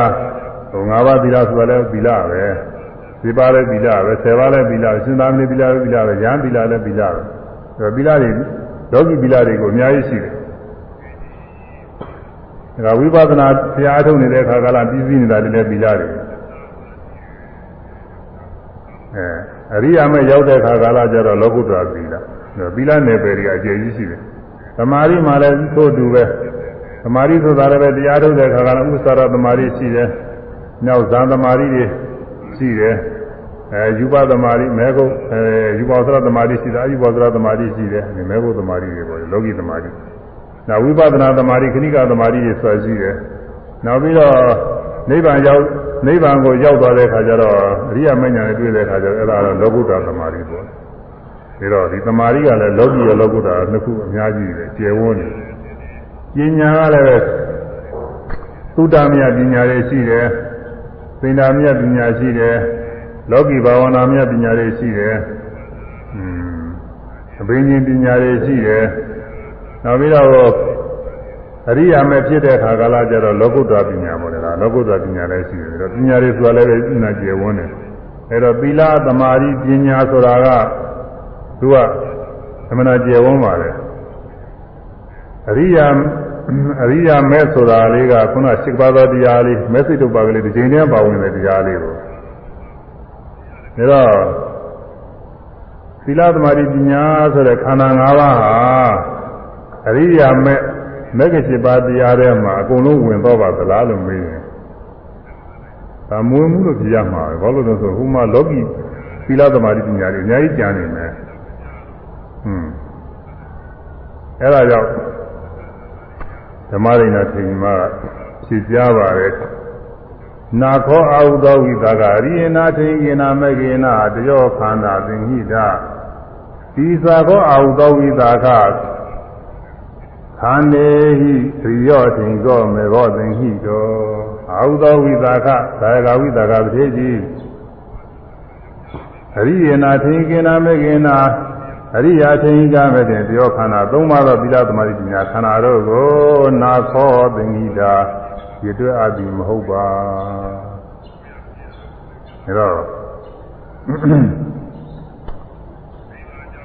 ဟို၅ပါးသီလဆိုတာလည်းသီလပဲဒီပါလည်းသီလပဲဆယ်ပါးလည်းသီလစဉ်းစားမလို့သီလလည်းသီလပဲဉာဏ်သီလလည်းသီလပဲအဲသီလတွေလောကီသီလတွေကိုအများကြီးရှိတယ်ဒါကဝိပဿနာဆရာအထုတ်နေတဲ့အခါကလာပြီးပြီးနေတာလည်းသီလတွေအဲ အရိယာမဲ့ရောက်တဲ့ခါကာလကျတော့လောကုတ္တရာသီလသီလနယ်ပယ်တွေအကျယ်ကြီးရှိတယ်သမာဓိမှလည်းသို့တူပဲသမာဓိဆိုတာလည်းပဲတရားထုတ်တဲ့ခါကလည်းဥစ္စာရသမာဓိရှိတယ်နောက်ဇာသမာဓိတွေရှိတယ်အဲယူပသမာဓိမဲကုတ်အဲယူပသရသမာဓိရှိတယ်အယူပသရသမာဓိရှိတယ်မဲကုတ်သမာဓိတွေပေါ့လောကီသမာဓိနောက်ဝိပဿနာသမာဓိခဏိကသမာဓိတွေဆွဲရှိတယ်နောက်ပြီးတော့နိဗ္ဗာန်ရောက် နိဗ္ဗာန်ကိုရောက်သွားတဲ့အခါကျတော့အရိယာမဉ္ဇဉ်နဲ့တွေ့တဲ့အခါကျတော့အဲ့ဒါတော့လောကုတ္တသမာဓိပေါ့ဒါတော့ဒီသမာဓိကလည်းလောကီရောလောကုတ္တနှစ်ခုအများကြီးပဲကျေဝန်းနေပညာကလည်းသုတ္တမြတ်ပညာတွေရှိတယ်သင်္ဍာမြတ်ပညာရှိတယ်လောကီဘာဝနာမြတ်ပညာတွေရှိတယ်อืมအဘိညာဉ်ပညာတွေရှိတယ်နောက်ပြီးတော့ အရိယာမဲ့ဖြစ်တဲ့ခါကာလကျတော့လောကုတ္တရာပညာပေါ်တယ်လားလောကုတ္တရာပညာလည်းရှိတယ်တော့ပညာတွေဆိုတာလည်းပဲဥနာကျေဝန်းတယ်အဲတော့သီလသမာဓိပညာဆိုတာကသူကသမဏကျေဝန်းပါတယ်အရိယာအရိယာမဲဆိုတာလေးကခုန၈ပါးသောတရားလေးမဲစိတ်တုပ်ပါကလေးတစ်ချိန်တည်းပါဝင်တဲ့တရားလေးကိုဒါတော့သီလသမာဓိပညာဆိုတဲ့ခန္ဓာ၅ပါးဟာအရိယာမဲ မဂ္ဂင်၈ပါးတရားထဲမှာအကုန်လုံးဝင်တော့ပါသလားလို့မေးရင်ဒါမဝင်ဘူးလို့ပြရမှာပဲဘာလို့လဲဆိုဟိုမှာလောကီသီလသမာဓိပညာတွေအများကြီးကြံနေမယ်ဟွန်းအဲ့ဒါကြောင့်ဓမ္မရိဏထေရီမကဖြေပြပါတယ်နာခောအာဟုသောဝိသကရိယနာထေယနာမဂေနာတယောခန္ဓာသင်္ဟိတဒီသာခောအာဟုသောဝိသက ခန္နေဟိရိယောထင်ကောမေဘောသင်္ဟိတောအာဟုသောဝိသကသာယကဝိသကပတိကြီးအရိယနာထေယနာမဂေနာအရိယာချင်းကြမဲ့တဲ့တယောခန္ဓာသုံးပါးသောသီလသမာဓိပညာခန္ဓာတို့ကိုနာခောသင်္ကိတာရတွဲအပ်ပြီးမဟုတ်ပါအဲတော့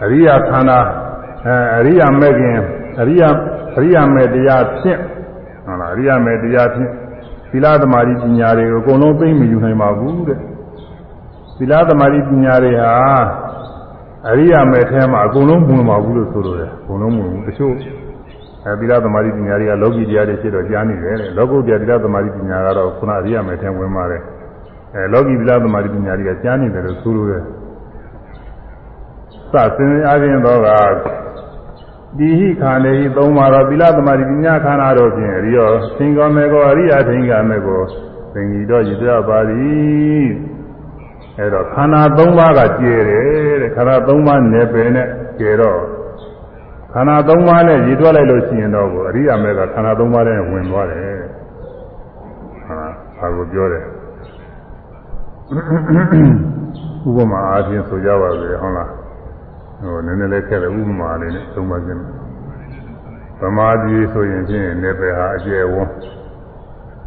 အရိယာခန္ဓာအဲအရိယာမဲ့ခင်အရိယာ အရိယာမဲ့တရားဖြင့်ဟုတ်လားအရိယာမဲ့တရားဖြင့်သီလသမာဓိပညာတွေကိုအကုန်လုံးသိမ့်မယူနိုင်ပါဘူးတဲ့သီလသမာဓိပညာတွေဟာအရိယာမဲ့ထဲမှာအကုန်လုံးဝင်ပါဘူးလို့ဆိုလိုတယ်အကုန်လုံးဝင်ဘူးတချို့အဲသီလသမာဓိပညာတွေကလောကီတရားတွေဖြစ်တော့ကြားနေတယ်လောကုတ္တရာသီလသမာဓိပညာကတော့ခုနအရိယာမဲ့ထဲဝင်ပါတယ်အဲလောကီသီလသမာဓိပညာတွေကကြားနေတယ်လို့ဆိုလိုတယ်စသင်အားဖြင့်တော့က ဒီဟိခန္ဓေဟိသုံးပါတော့သီလသမာဓိပညာခန္ဓာတို့ဖြင့်အရိယောသင်္ကောမေကောအရိယာထင်္ဂမေကိုသင်္ကြည်တော့ရည်ရပါသည်အဲတော့ခန္ဓာ၃ပါးကကျဲတယ်တဲ့ခန္ဓာ၃ပါးနယ်ပယ်နဲ့ကျဲတော့ခန္ဓာ၃ပါးနဲ့ရည်တွက်လိုက်လို့ရှိရင်တော့ကိုအရိယာမေကခန္ဓာ၃ပါးနဲ့ဝင်သွားတယ်ဟာဘာကိုပြောတယ်ဥပမာအားဖြင့်ဆိုကြပါစေဟုတ်လား ဟိုနည်းနည်းလေးခက်တယ်ဥပမာလေးနဲ့သုံးပါခြင်းဗမာပြည်ဆိုရင်ဖြင့်နယ်ပယ်ဟာအကျယ်ဝန်း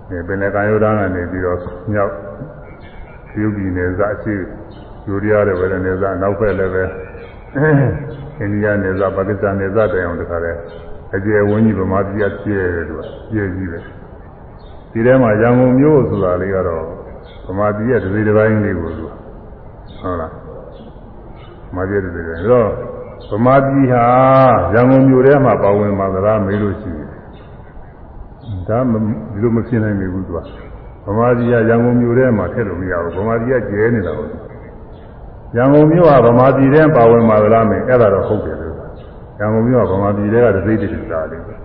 နယ်ပယ်နဲ့ကာယုဒ္ဒကနေပြီးတော့မြောက်ရုပ်ပြည်နယ်စအရှိယူရီးယားတဲ့ဝေဒနယ်စနောက်ဖက်လည်းပဲအိန္ဒိယနယ်စပါကစ္စတန်နယ်စတိုင်အောင်တခါလဲအကျယ်ဝန်းကြီးဗမာပြည်ကပြည့်တယ်သူကပြည့်ကြီးပဲဒီထဲမှာရန်ကုန်မြို့ဆိုတာလေးကတော့ဗမာပြည်ရဲ့တစ်စိတစ်ပိုင်းလေးကိုသူဟုတ်လားဗ မာပြည်တစ်စိတစ်ပိုင်းတော့ဗမာပြည်ဟာရန်ကုန်မြို့ထဲမှာပါဝင်မှာသလားမေးလို့ရှိရင်ဒါဒီလိုမဖြစ်နိုင်ဘူးသူကဗမာပြည်ကရန်ကုန်မြို့ထဲမှာထည့်လို့မရဘူးဗမာပြည်ကကျဲနေတာဟုတ်ရန်ကုန်မြို့ကဗမာပြည်ထဲပါဝင်ပါသလားမင်းအဲ့ဒါတော့ဟုတ်တယ်လို့ရန်ကုန်မြို့ကဗမာပြည်ထဲကတစ်သိတည်းသာတယ်ဟုတ်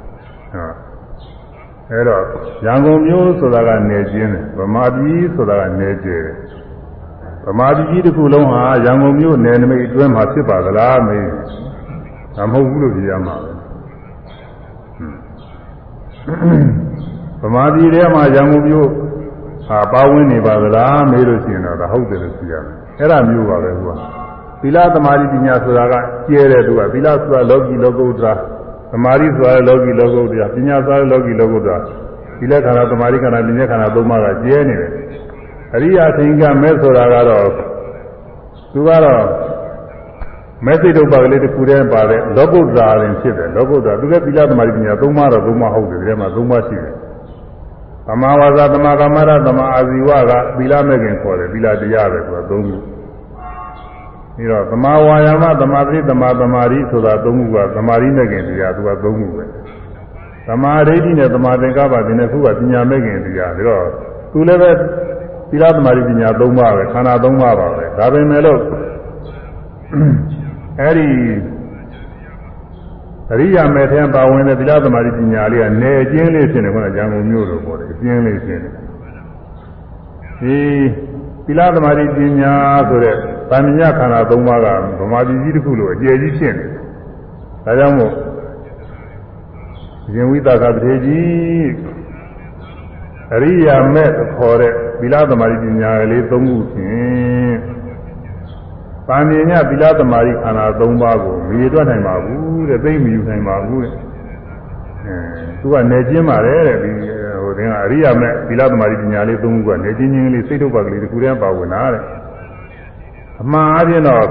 အဲ့တော့ရန်ကုန်မြို့ဆိုတာကနေကျင်းတယ်ဗမာပြည်ဆိုတာကနေကျဲတယ် ဗမာပြည်ကြီးတစ်ခုလုံးဟာရန်ကုန်မြို့နယ်နိမိတ်အတွင်းမှာဖြစ်ပါသလားမင်းဒါမဟုတ်ဘူးလို့ပြောရမှာပဲဗမာပြည်ထဲမှာရန်ကုန်မြို့ဟာပါဝင်နေပါသလားမေးလို့ရှိရင်တော့ဒါဟုတ်တယ်လို့ဆိုရမယ်အဲ့ဒါမျိုးပါပဲကွာသီလသမာဓိပညာဆိုတာကကျဲတယ်သူကသီလဆိုတာလောကီလောကုတ္တရာသမာဓိဆိုတာလောကီလောကုတ္တရာပညာဆိုတာလောကီလောကုတ္တရာသီလခန္ဓာသမာဓိခန္ဓာပညာခန္ဓာသုံးပါးကကျဲနေတယ် အရိယာသင်္ကမဲဆိုတာကတော့သူကတော့မဲစိတ်ဒုပ္ပကလေးတစ်ခုတည်းပါတဲ့လောကုတ္တရာရင်ဖြစ်တယ်လောကုတ္တရာသူကသီလသမာဓိပညာသုံးပါးတော့သုံးပါးဟုတ်တယ်ဒီထဲမှာသုံးပါးရှိတယ်သမာဝါစာသမာကမ္မရသမာအာဇီဝကသီလမဲ့ခင်ခေါ်တယ်သီလတရားပဲသူကသုံးခုပြီးတော့သမာဝါယာမသမာဓိသမာသမာဓိဆိုတာသုံးခုကသမာဓိမဲ့ခင်တရားသူကသုံးခုပဲသမာဓိနဲ့သမာသင်္ကပ္ပဒီနှစ်ခုကပညာမဲ့ခင်တရားပြီးတော့သူလည်းပဲ သီလသမာဓိပညာသုံးပါးပဲခန္ဓာသုံးပါးပါပဲဒါပေမဲ့လို့အဲ့ဒီအရိယာမေထဲပါဝင်တဲ့သီလသမာဓိပညာလေးကနေအကျဉ်းလေးဖြစ်နေခေါင်းကရန်ကုန်မြို့လိုပေါ်တယ်အကျဉ်းလေးဖြစ်နေဒီသီလသမာဓိပညာဆိုတဲ့ဗာမညခန္ဓာ၃ပါးကဗမာပြည်ကြီးတစ်ခုလိုအကျယ်ကြီးဖြစ်နေတယ်ဒါကြောင့်မို့ရင်ဝိသကပတိကြီးအရိယာမေခေါ်တဲ့ သီလသမာဓိပညာလေး၃ခုဖြင့်။ပါဏိညာသီလသမာဓိခန္ဓာ၃ပါးကိုမရေတွက်နိုင်ပါဘူးတဲ့သိမ့်မယူနိုင်ပါဘူးတဲ့။အဲသူကနေကျင်းပါတယ်တဲ့ဒီဟိုတင်ကအရိယာမဲ့သီလသမာဓိပညာလေး၃ခုကနေကျင်းချင်းလေးစိတ်ထုတ်ပါကလေးတစ်ခုတည်းပါဝင်တာတဲ့။အမှန်အပြင်တော့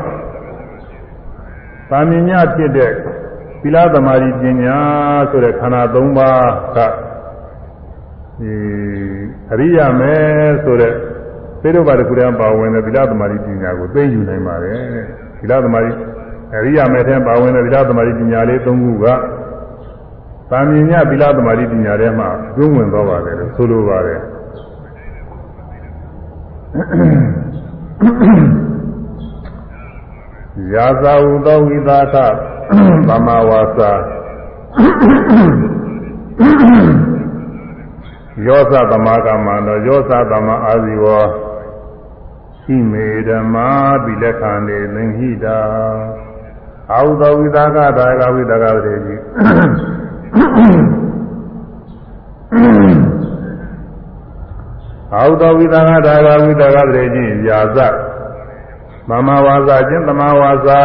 ပါဏိညာဖြစ်တဲ့သီလသမာဓိပညာဆိုတဲ့ခန္ဓာ၃ပါးက ဒီအရိယာမဲဆိုတဲ့သေတို့ဘာတခုတည်းပါဝင်တဲ့သီလသမာဓိပညာကိုသိယူနိုင်ပါတယ်သီလသမာဓိအရိယာမဲထဲပါဝင်တဲ့သီလသမာဓိပညာလေး၃ခုကသာမြင်ညသီလသမာဓိပညာထဲမှာကျွမ်းဝင်သွားပါတယ်လို့ဆိုလိုပါတယ်ယာသာဟုသောဝိသကသမဝါစာ ယောသသမကမန္တောယောသသမအာဇီဝဣမေဓမ္မာပိလက္ခဏေလင်ဟိတာအာဟုသောဝိသကဒါကဝိသကတေကြီးအာဟုသောဝိသကဒါကဝိသကတေကြီးယာသသမဝါစာချင်းသမဝါစာ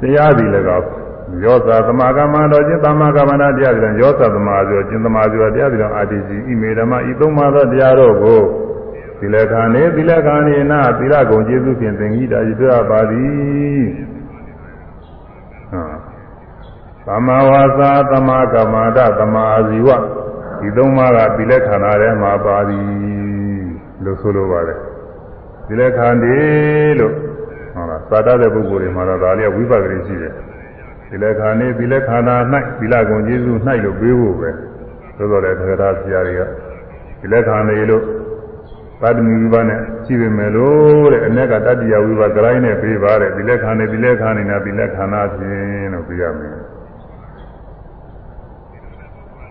တရားသည်လည်းကော ယောသသမာကမ္မတော်ချင်းသမကမ္မနာတရားသည်လည်းယောသသမာဆိုချင်းသမာဆိုတရားသည်လည်းအာတိစီဣမေဓမ္မဤသုံးပါးသောတရားတော်ကိုသီလခဏေသီလခဏေနာသီလကုံကျေးဇူးဖြင့်သင်္ကိတာဤပြပါသည်သမဝါစာသမကမ္မန္တသမာအာဇီဝဒီသုံးပါးကသီလခဏထဲမှာပါသည်လို့ဆိုလိုပါတယ်သီလခန္ဒီလို့ဟုတ်လားသာတတဲ့ပုဂ္ဂိုလ်တွေမှာတော့ဒါလေးဝိပဿနာရှိတယ် သီလခန္ဒီသီလခန္ဓာ၌သီလကုံကျေးဇူး၌လို့ပြေးဖို့ပဲသို့တော်လည်းသက္ကရာဆရာတွေကသီလခန္ဒီလို့သတ္တမီဝိပနဲ့ရှိပေမဲ့လို့တဲ့အ ਨੇ ကတတ္တိယဝိပကရိုင်းနဲ့ပြေးပါတယ်သီလခန္ဒီသီလခန္ဒီနာသီလခန္ဓာဖြင့်လို့ပြရမယ်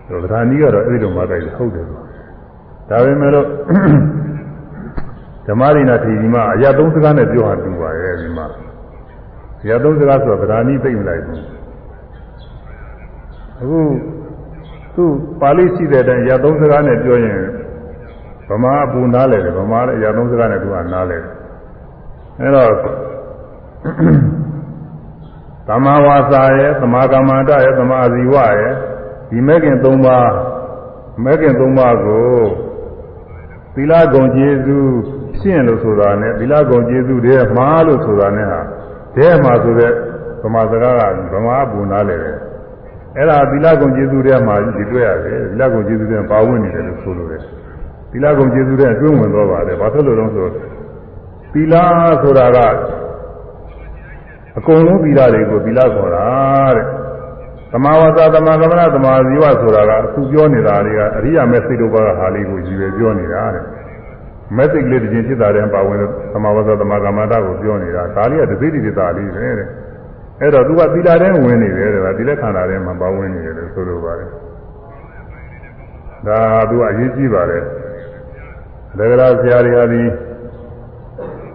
တော့ဗဒာနီကတော့အဲ့ဒီလိုမှတိုက်ဟုတ်တယ်လို့ဒါပေမဲ့လို့ဓမ္မရိနာထေကြီးမအရာသုံးစကားနဲ့ပြောဟာတူပါရဲ့ဒီမှာ အရာသုံးစကားဆိုတော့ဗราဏီသိမ့်မလိုက်ဘူးအခုသူပါဠိရှိတဲ့အတိုင်းအရာသုံးစကားနဲ့ပြောရင်ဗမာအပူနားလဲတယ်ဗမာလည်းအရာသုံးစကားနဲ့သူကနားလဲတယ်အဲတော့သမာဝါစာရဲ့သမာကမ္မန္တရဲ့သမာဇီဝရဲ့ဒီမဲ့ခင်၃ပါးမဲ့ခင်၃ပါးကိုသီလဂုံကျေးဇူးရှင်းလို့ဆိုတာနဲ့သီလဂုံကျေးဇူးတွေမှားလို့ဆိုတာနဲ့ဟာ တဲမှာဆိုတဲ့ဗမာစကားကဗမာဘူနာလေတယ်အဲ့ဒါသီလဂုံကျေးဇူးတွေမှာဒီတွေ့ရတယ်သီလဂုံကျေးဇူးတွေပါဝင်နေတယ်လို့ဆိုလို့တယ်သီလဂုံကျေးဇူးတွေအတွင်းဝင်တော့ပါတယ်ဘာဖြစ်လို့လဲဆိုသီလဆိုတာကအကုန်လုံးသီလတွေကိုသီလခေါ်တာတဲ့သမာဝါစာသမာကမ္မနာသမာဇီဝဆိုတာကအခုပြောနေတာတွေကအရိယာမဲ့စိတ်တို့ဘာကဟာလေးကိုရည်ရွယ်ပြောနေတာတဲ့ မဲ့စိတ်ကလေးတစ်ချင်းဖြစ်တာတဲ့ပါဝင်သမာဝါစာသမာကမ္မတာကိုပြောနေတာဒါလေးကတသိတိတသာလေးပဲတဲ့အဲ့တော့သူကသီလတဲ့ဝင်နေတယ်တဲ့ဒါဒီလက်ခန္ဓာထဲမှာပါဝင်နေတယ်လို့ဆိုလိုပါတယ်ဒါသူကအရေးကြီးပါတယ်ဒါကြလားဆရာတွေဟာဒီ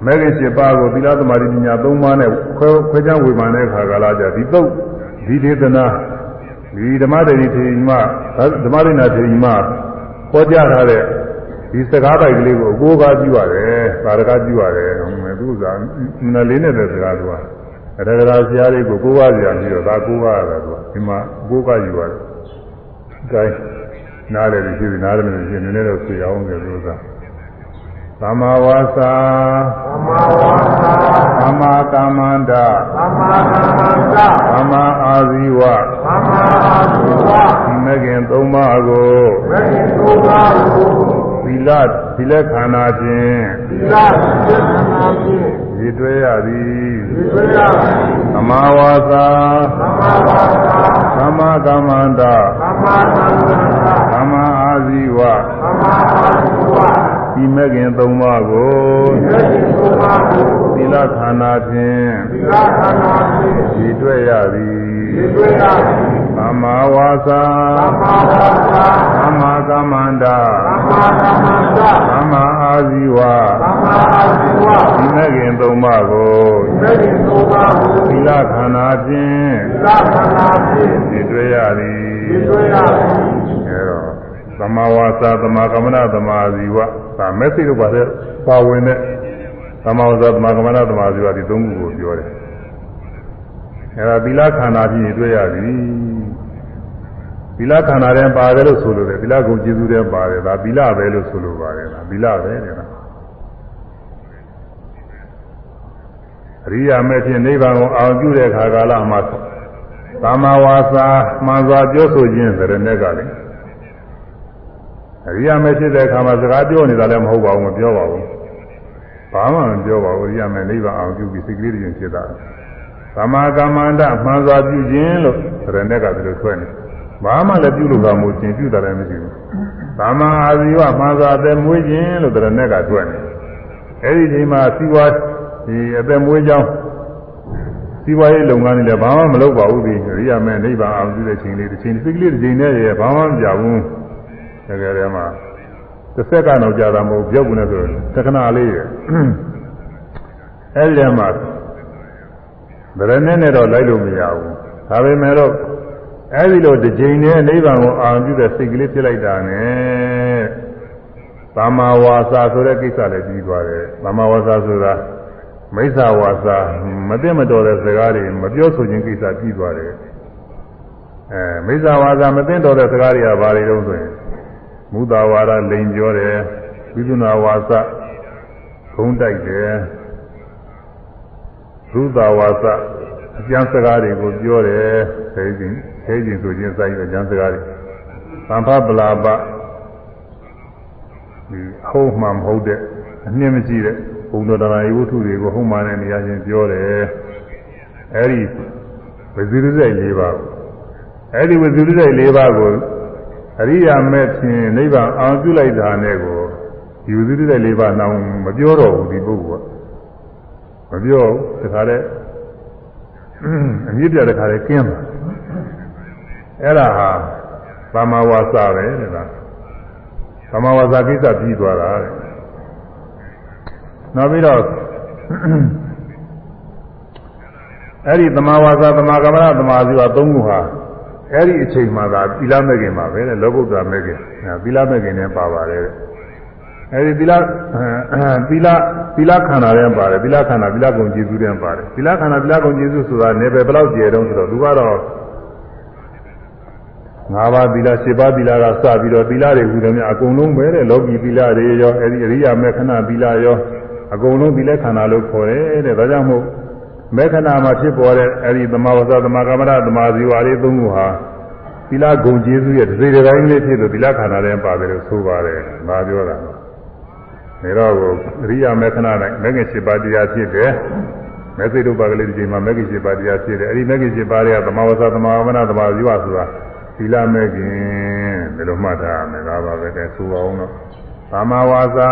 မဲ့ခင်7ပါးကိုသီလသမာဓိပညာ3ပါးနဲ့ခွဲခွဲခြားဝေဖန်တဲ့အခါကလာကြဒီတော့ဒီဒေသနာဒီဓမ္မတေရီထေရီမဓမ္မရိနာထေရီမဟောကြားထားတဲ့ ဒီစကားပိုက်ကလေးကိုအကိုးကားပြုရတယ်သာရကပြုရတယ်ဟိုမဲ့သူကနလေးနဲ့တဲ့စကားသူကအရဂရာဆရာလေးကိုကိုးကားကြရပြီးတော့ဒါကိုးကားရတာသူကဒီမှာအကိုးကားယူရတယ်။ဒါနားတယ်ဖြစ်ပြီးနားတယ်လို့ဖြစ်နေနေတော့ဆွေအောင်တယ်လို့သာသမ္မာဝါစာသမ္မာဝါစာသမ္မာကမ္မန္တသမ္မာကမ္မန္တသမ္မာအာဇီဝသမ္မာအာဇီဝဒီမဂ်ခင်သုံးပါးကိုမဂ်ခင်သုံးပါးကိုသီ လသီလခန္ဓာဖြင့်သီလသီလခန္ဓာဖြင့်ရည်တွဲရသည်ရည်တွဲရသည်သမ္မာဝါစာသမ္မာဝါစာသမ္မာကမ္မန္တသမ္မာကမ္မန္တသမ္မာအာဇီဝသမ္မာအာဇီဝဒီမဂ်ခင်သုံးပါးကိုသီလခန္ဓာဖြင့်သီလခန္ဓာဖြင့်ရည်တွဲရသည်ရည်တွဲရသည်သ မ္မာဝါစာသမ္မာဝါစာသမ္မာကမ္မန္တသမ္မာကမ္မန္တသမ္မာအာဇီဝသမ္မာအာဇီဝဒီမဂ်ခင်သုံးပါးကိုဒီမဂ်ခင်သုံးပါးကိုသီလခန္ဓာဖြင့်သီလခန္ဓာဖြင့်ရည်တွဲရသည်ရည်တွဲရသည်အဲတော့သမ္မာဝါစာသမ္မာကမ္မန္တသမ္မာအာဇီဝဒါမက်ဆေ့တို့ပါတဲ့ပါဝင်တဲ့သမ္မာဝဇ္ဇသမ္မာကမ္မန္တသမ္မာဇီဝဒီသုံးခုကိုပြောတယ်အဲဒါသီလခန္ဓာဖြင့်တွေ့ရပြီ သီလခန္ဓာထဲပါတယ်လို့ဆိုလို့တယ်သီလကိုကျေစုထဲပါတယ်ဒါသီလပဲလို့ဆိုလို့ပါတယ်ဒါသီလပဲတဲ့နော်အရိယာမဲ့ဖြင့်နိဗ္ဗာန်ကိုအောင်ပြုတဲ့ခါကာလမှာသမ္မာဝါစာမှန်စွာပြောဆိုခြင်းဆိုတဲ့နဲ့ကလည်းအရိယာမဲဖြစ်တဲ့အခါမှာစကားပြောနေတာလည်းမဟုတ်ပါဘူးမပြောပါဘူးဘာမှမပြောပါဘူးအရိယာမဲနိဗ္ဗာန်အောင်ပြုပြီးစိတ်ကလေးတွေဖြစ်တာသမ္မာကမ္မန္တမှန်စွာပြုခြင်းလို့ဆိုတဲ့နဲ့ကဒီလိုထွက်နေ ဘာမှလည်းပြုလို့ကမို့ရှင်ပြုတာလည်းမရှိဘူးသမ္မာအာဇီဝမှန်စွာအသက်မွေးခြင်းလို့တဲ့နဲ့ကထွက်နေအဲ့ဒီချိန်မှာစီဝါဒီအသက်မွေးကြောင်းစီးပွားရေးလုပ်ငန်းတွေလည်းဘာမှမလုပ်ပါဘူးဒီအရိယာမဲနိဗ္ဗာန်အောင်ပြုတဲ့ချိန်လေးတစ်ချိန်စိတ်ကလေးတစ်ချိန်နဲ့ရဘာမှမပြဘူးတကယ်တည်းမှာတစ်ဆက်ကတော့ကြာတာမဟုတ်ပြောက်ဘူးနဲ့ဆိုတခဏလေးရအဲ့ဒီမှာဗရနဲ့နဲ့တော့လိုက်လို့မရဘူးဒါပေမဲ့တော့ အဲ့ဒီလိုတစ်ချိန်နဲ့နိဗ္ဗာန်ကိုအောင်ပြုတဲ့စိတ်ကလေးဖြစ်လိုက်တာနဲ့သမ္မာဝါစာဆိုတဲ့ကိစ္စလည်းပြီးသွားတယ်သမ္မာဝါစာဆိုတာမိစ္ဆာဝါစာမသိမတော်တဲ့စကားတွေမပြောဆိုခြင်းကိစ္စပြီးသွားတယ်အဲမိစ္ဆာဝါစာမသိတော်တဲ့စကားတွေကဘာတွေတုံးဆိုရင်မူတာဝါဒလိန်ပြောတယ်ဝိသုနာဝါစာဂုံးတိုက်တယ်သုတာဝါစာအကျမ်းစကားတွေကိုပြောတယ်ဆဲခြင်း ဆဲခြင်းဆိုခြင်းစိုက်တဲ့အကျမ်းစကားတွေသံဖပလာပဒီအဟုတ်မှမဟုတ်တဲ့အနှင်းမကြည့်တဲ့ဘုံတော်တရားယဝတ္ထုတွေကိုဟုတ်မှန်တဲ့နေရာချင်းပြောတယ်အဲဒီဝိသုရစိတ်၄ပါးအဲဒီဝိသုရစိတ်၄ပါးကိုအရိယာမဲ့ဖြင့်နိဗ္ဗာန်အောင်ပြုလိုက်တာနဲ့ကိုဒီဝိသုရစိတ်၄ပါးနောင်မပြောတော့ဘူးဒီပုဂ္ဂိုလ်ကမပြောဘူးတခါတည်းအမြင့်ပြတခါတည်းကျင်းပါ အဲ့ဒါဟာသမာဝါစာပဲတဲ့လားသမာဝါစာကိစ္စပြီးသွားတာတဲ့နောက်ပြီးတော့အဲ့ဒီသမာဝါစာသမာကမ္မရသမာဇီဝသုံးခုဟာအဲ့ဒီအချိန်မှသာသီလမဲ့ခင်ပါပဲတဲ့လောကုတ္တရာမဲ့ခင်သီလမဲ့ခင်နဲ့ပါပါတယ်အဲ့ဒီသီလသီလသီလခန္ဓာထဲပါတယ်သီလခန္ဓာသီလကုံကျေစုထဲပါတယ်သီလခန္ဓာသီလကုံကျေစုဆိုတာနေပဲဘယ်လောက်ကျယ်တုံးဆိုတော့သူကတော့ ၅ပါးသီလ၈ပါးသီလကစပြီးတော့သီလတွေဟူတယ်များအကုန်လုံးပဲတဲ့လောကီသီလတွေရောအဲဒီအရိယာမေခဏသီလရောအကုန်လုံးသီလခန္ဓာလို့ခေါ်တယ်တဲ့ဒါကြောင့်မို့မေခဏမှာဖြစ်ပေါ်တဲ့အဲဒီသမာဝဇ္ဇသမာကမ္မရသမာဇီဝလေးသုံးခုဟာသီလဂုံကျေးဇူးရဲ့တစ်စိတစ်ပိုင်းလေးဖြစ်လို့သီလခန္ဓာထဲပါတယ်လို့ဆိုပါတယ်။ဒါပြောတာ။ဒါတော့အရိယာမေခဏ၌မဂ္ဂင်7ပါးတရားဖြစ်တယ်။မေစိတ်တို့ပါကလေးဒီချိန်မှာမဂ္ဂင်7ပါးတရားဖြစ်တယ်။အဲဒီမဂ္ဂင်7ပါးတွေကသမာဝဇ္ဇသမာကမ္မရသမာဇီဝဆိုတာသီ လမဲ့ခင်ဒီလိုမှတ်ထားမယ်ဒါပါပဲတဲ့ဆိုအောင်တော့သမ္မာဝါစာ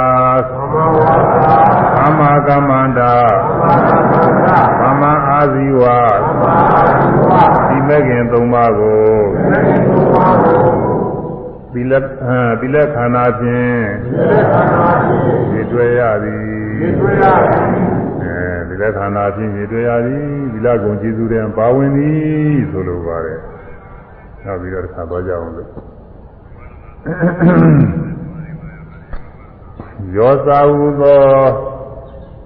သမ္မာကမ္မန္တာသမ္မာအာဇီဝဒီမဲ့ခင်သုံးပါးကိုသီလသီလခန္ဓာဖြင့်ဒီတွေ့ရသည်အဲဒီလခန္ဓာဖြင့်ဒီတွေ့ရသည်ဒီလကုံကျေးဇူးတဲ့ပါဝင်သည်ဆိုလိုပါတယ် နောက်ပြီးတော့တစ်ခါသွားကြအောင်လို့ယောသာဟုသော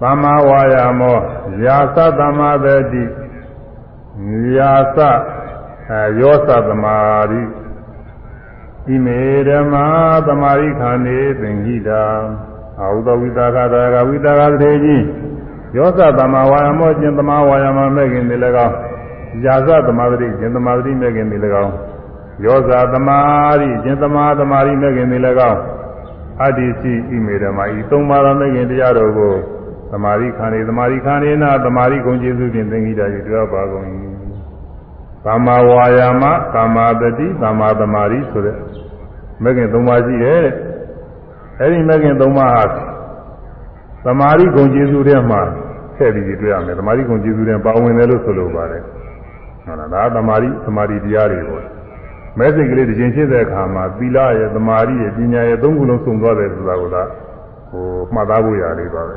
သမ္မာဝါယာမောယာသသမ္မာတတိယာသယောသသမာရိဣမေဓမ္မာသမာရိခန္နေသင်္ခိတာအာဟုသောဝိတာကတာကဝိတာကသေကြီးယောသသမ္မာဝါယာမောကျင်သမ္မာဝါယာမမဲ့ခင်ဒီ၎င်း ယာသသမာတိကျင်သမာတိမဲ့ခင်ဒီ၎င်းယောဇာသမာရိကျင်သမာသမာရိမဲ့ခင်ဒီ၎င်းအတ္တိစီဣမေဓမ္မာဤသုံးပါးသောမဲ့ခင်တရားတော်ကိုသမာရိခန္ဓေသမာရိခန္ဓေနာသမာရိဂုံကျေးဇူးဖြင့်သင်္ကိတာ၍တွေ့ပါကုန်၏သမ္မာဝါယာမသမ္မာတတိသမ္မာသမာရိဆိုတဲ့မဲ့ခင်သုံးပါးရှိတယ်တဲ့အဲဒီမဲ့ခင်သုံးပါးဟာသမာရိဂုံကျေးဇူးထဲမှာထည့်ပြီးတွေ့ရမယ်သမာရိဂုံကျေးဇူးထဲပါဝင်တယ်လို့ဆိုလိုပါတယ် ဟုတ်လားဒါသမာရိသမာဓိတရားတွေပေါ့မဲစိတ်ကလေးတစ်ချိန်ဖြစ်တဲ့အခါမှာသီလရဲ့သမာဓိရဲ့ပညာရဲ့သုံးခုလုံးစုံသွားတယ်ဆိုတာကဟိုမှတ်သားဖို့ရလေးပါပဲ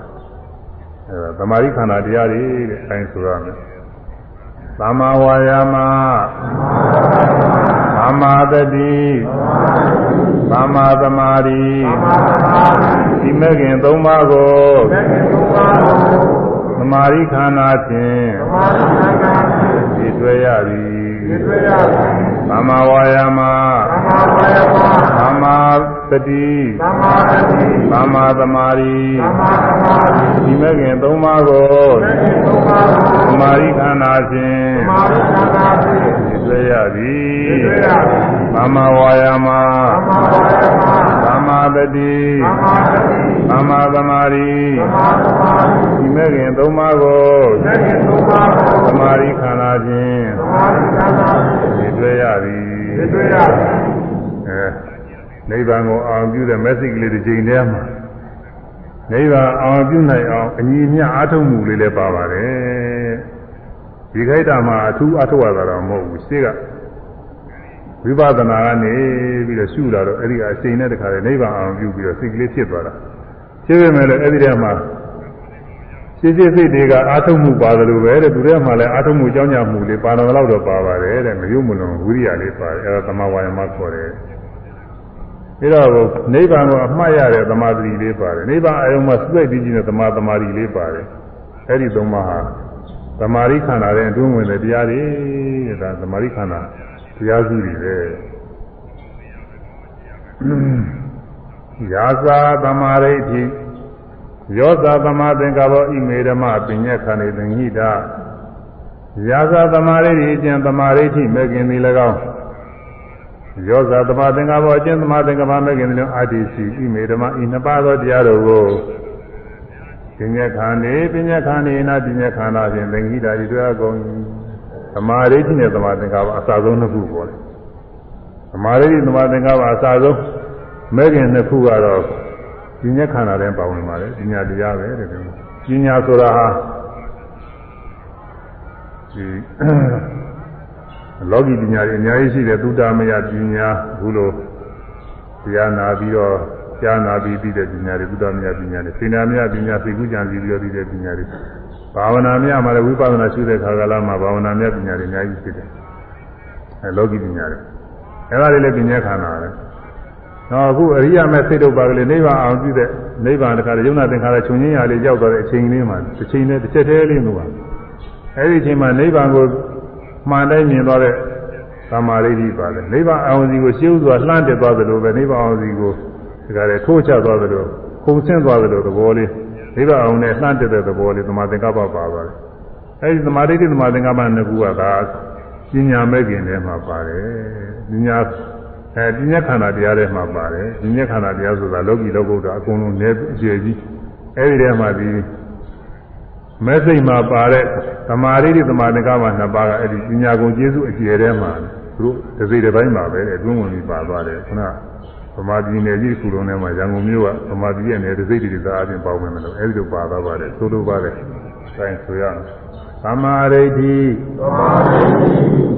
အဲသမာဓိခန္ဓာတရားတွေတဲ့အဲဆိုရမယ်သမ္မာဝါယာမသမ္မာတတိသမ္မာသမာဓိဒီမဲ့ခင်သုံးပါးကိုသမာဓိခန္ဓာဖြင့်ဒီ တွေ့ရသည်သမ္မာဝါယာမသမ္မာတတိသမ္မာသမာဓိဒီမဲ့ခင်သုံးပါးကိုသမာဓိခန္ဓာဖြင့်သွေရသည်တွေ့ရသည်သမ္မာဝါယာမသမ္မာဝါယာမသ မ္မာတတိသမ္မာသတိသမ္မာသမာဓိသမ္မာသမာဓိဒီမဲ့ခင်သုံးပါးကိုသက္ကေသုံးပါးကိုသမာဓိခန္ဓာဖြင့်သမာဓိသံဃာဒီတွေ့ရသည်တွေ့ရသည်အဲနိဗ္ဗာန်ကိုအောင်ပြုတဲ့ message ကလေးတစ်ချိန်တည်းမှာနိဗ္ဗာန်အောင်ပြုနိုင်အောင်အညီအမျှအားထုတ်မှုလေးလည်းပါပါတယ်ဒီခိုက်တာမှာအထူးအားထုတ်ရတာတော့မဟုတ်ဘူးရှေ့က ဝိပဿနာကနေပြီးတော့ရှုလာတော့အဲ့ဒီအချိန်နဲ့တခါလေနိဗ္ဗာန်အောင်ပြုပြီးတော့စိတ်ကလေးဖြစ်သွားတာဖြစ်ပေမဲ့လည်းအဲ့ဒီထဲမှာရှင်းရှင်းစိတ်တွေကအာထုတ်မှုပါတယ်လို့ပဲတဲ့သူတွေကမှလည်းအာထုတ်မှုကြောင်းကြမှုလေးပါတော်တော့တော့ပါပါတယ်တဲ့မယုံမလွန်ဝိရိယလေးပါတယ်အဲဒါသမဝါယမခေါ်တယ်ပြီးတော့နိဗ္ဗာန်ကိုအမှတ်ရတဲ့သမာဓိလေးပါတယ်နိဗ္ဗာန်အယုံမှာစိတ်တည်ကြည်တဲ့သမာသမာဓိလေးပါတယ်အဲ့ဒီသုံးပါးဟာသမာဓိခန္ဓာတဲ့အတွင်းဝင်တဲ့တရားတွေတဲ့ဒါသမာဓိခန္ဓာ တရားစုတွေပဲယာသာသမာဓိဋ္ဌိယောသာသမာသင်္ကပ္ပဣမေဓမ္မပညက်ခဏိသင်္ဟိတာယာသာသမာဓိဋ္ဌိအကျင့်သမာဓိဋ္ဌိမဲ့ခင်သည်၎င်းယောဇာသမာသင်္ကပ္ပအကျင့်သမာသင်္ကပ္ပမဲ့ခင်သည်၎င်းအာတိစီဣမေဓမ္မဤနှစ်ပါးသောတရားတို့ကိုပညက်ခဏိပညက်ခဏိနာပညက်ခန္ဓာဖြင့်သင်္ဟိတာဤတွေ့အကုန်သ မာဓိဋ္ဌိနဲ့သမာသင်္ကပ္ပအစဆုံးနှစ်ခုပေါ်တယ်သမာဓိဋ္ဌိသမာသင်္ကပ္ပအစဆုံးမဲ့ခင်နှစ်ခုကတော့ပညာခန္ဓာတဲ့ပါဝင်ပါလေပညာတရားပဲတဲ့ဒီပညာဆိုတာဟာဒီလောကီပညာတွေအများကြီးရှိတယ်သုတမယပညာဘူးလို့တရားနာပြီးတော့ကြားနာပြီးပြီးတဲ့ပညာတွေသုတမယပညာတွေစေနာမယပညာသိကုကြံပြီးပြီးတော့ပြီးတဲ့ပညာတွေ ဘာဝနာမယမှာလည်းဝိပဿနာရှုတဲ့ခါကလာမှာဘာဝနာမယပညာတွေအများကြီးရှိတယ်အဲလောကီပညာတွေအဲဒါတွေလည်းပညာခန္ဓာပဲတော့အခုအရိယာမဲ့စိတ်တို့ပါကလေးနိဗ္ဗာန်အောင်ပြုတဲ့နိဗ္ဗာန်တခါတည်းယုံနာသင်္ခါရခြုံငင်းရလေးရောက်သွားတဲ့အချိန်လေးမှာတစ်ချိန်နဲ့တစ်ချက်တည်းလေးလို့ပါအဲဒီအချိန်မှာနိဗ္ဗာန်ကိုမှန်တိုင်းမြင်သွားတဲ့သမာဓိဋ္ဌိပါလေနိဗ္ဗာန်အောင်စီကိုရှင်းဥစွာလှမ်းတက်သွားသလိုပဲနိဗ္ဗာန်အောင်စီကိုဒီကရဲထိုးချသွားသလိုခုန်ဆင်းသွားသလိုသဘောလေး နိဗ္ဗာန်အောင်နဲ့လှမ်းတက်တဲ့သဘောလေးသမာသင်္ကပ္ပပါပါတယ်အဲဒီသမာဓိဋ္ဌိသမာသင်္ကပ္ပနှစ်ခုကဒါပညာမဲ့ခင်ထဲမှာပါတယ်ပညာအဲပညာခန္ဓာတရားထဲမှာပါတယ်ပညာခန္ဓာတရားဆိုတာလောကီလောကုတ္တအကုန်လုံးနဲ့အကျေကြီးအဲဒီထဲမှာဒီမဲ့စိတ်မှာပါတဲ့သမာဓိတိသမာသင်္ကပ္ပနှစ်ပါးကအဲ့ဒီပညာကုန်ကျေးဇူးအကျေထဲမှာသူတို့တစ်စိတ်တစ်ပိုင်းပါပဲအတွင်းဝင်ပြီးပါသွားတယ်ခုန ဗမာပြည်နယ်ကြီးခုလုံးထဲမှာရန်ကုန်မြို့ကဗမာပြည်ရဲ့နယ်တစ်စိတ်တစ်စားအချင်းပေါင်းမယ်မလို့အဲ့ဒီလိုပါသွားပါတယ်သို့လိုပါတယ်ဆိုင်ဆိုရအောင်သမာဓိဋ္ဌိသမာဓိ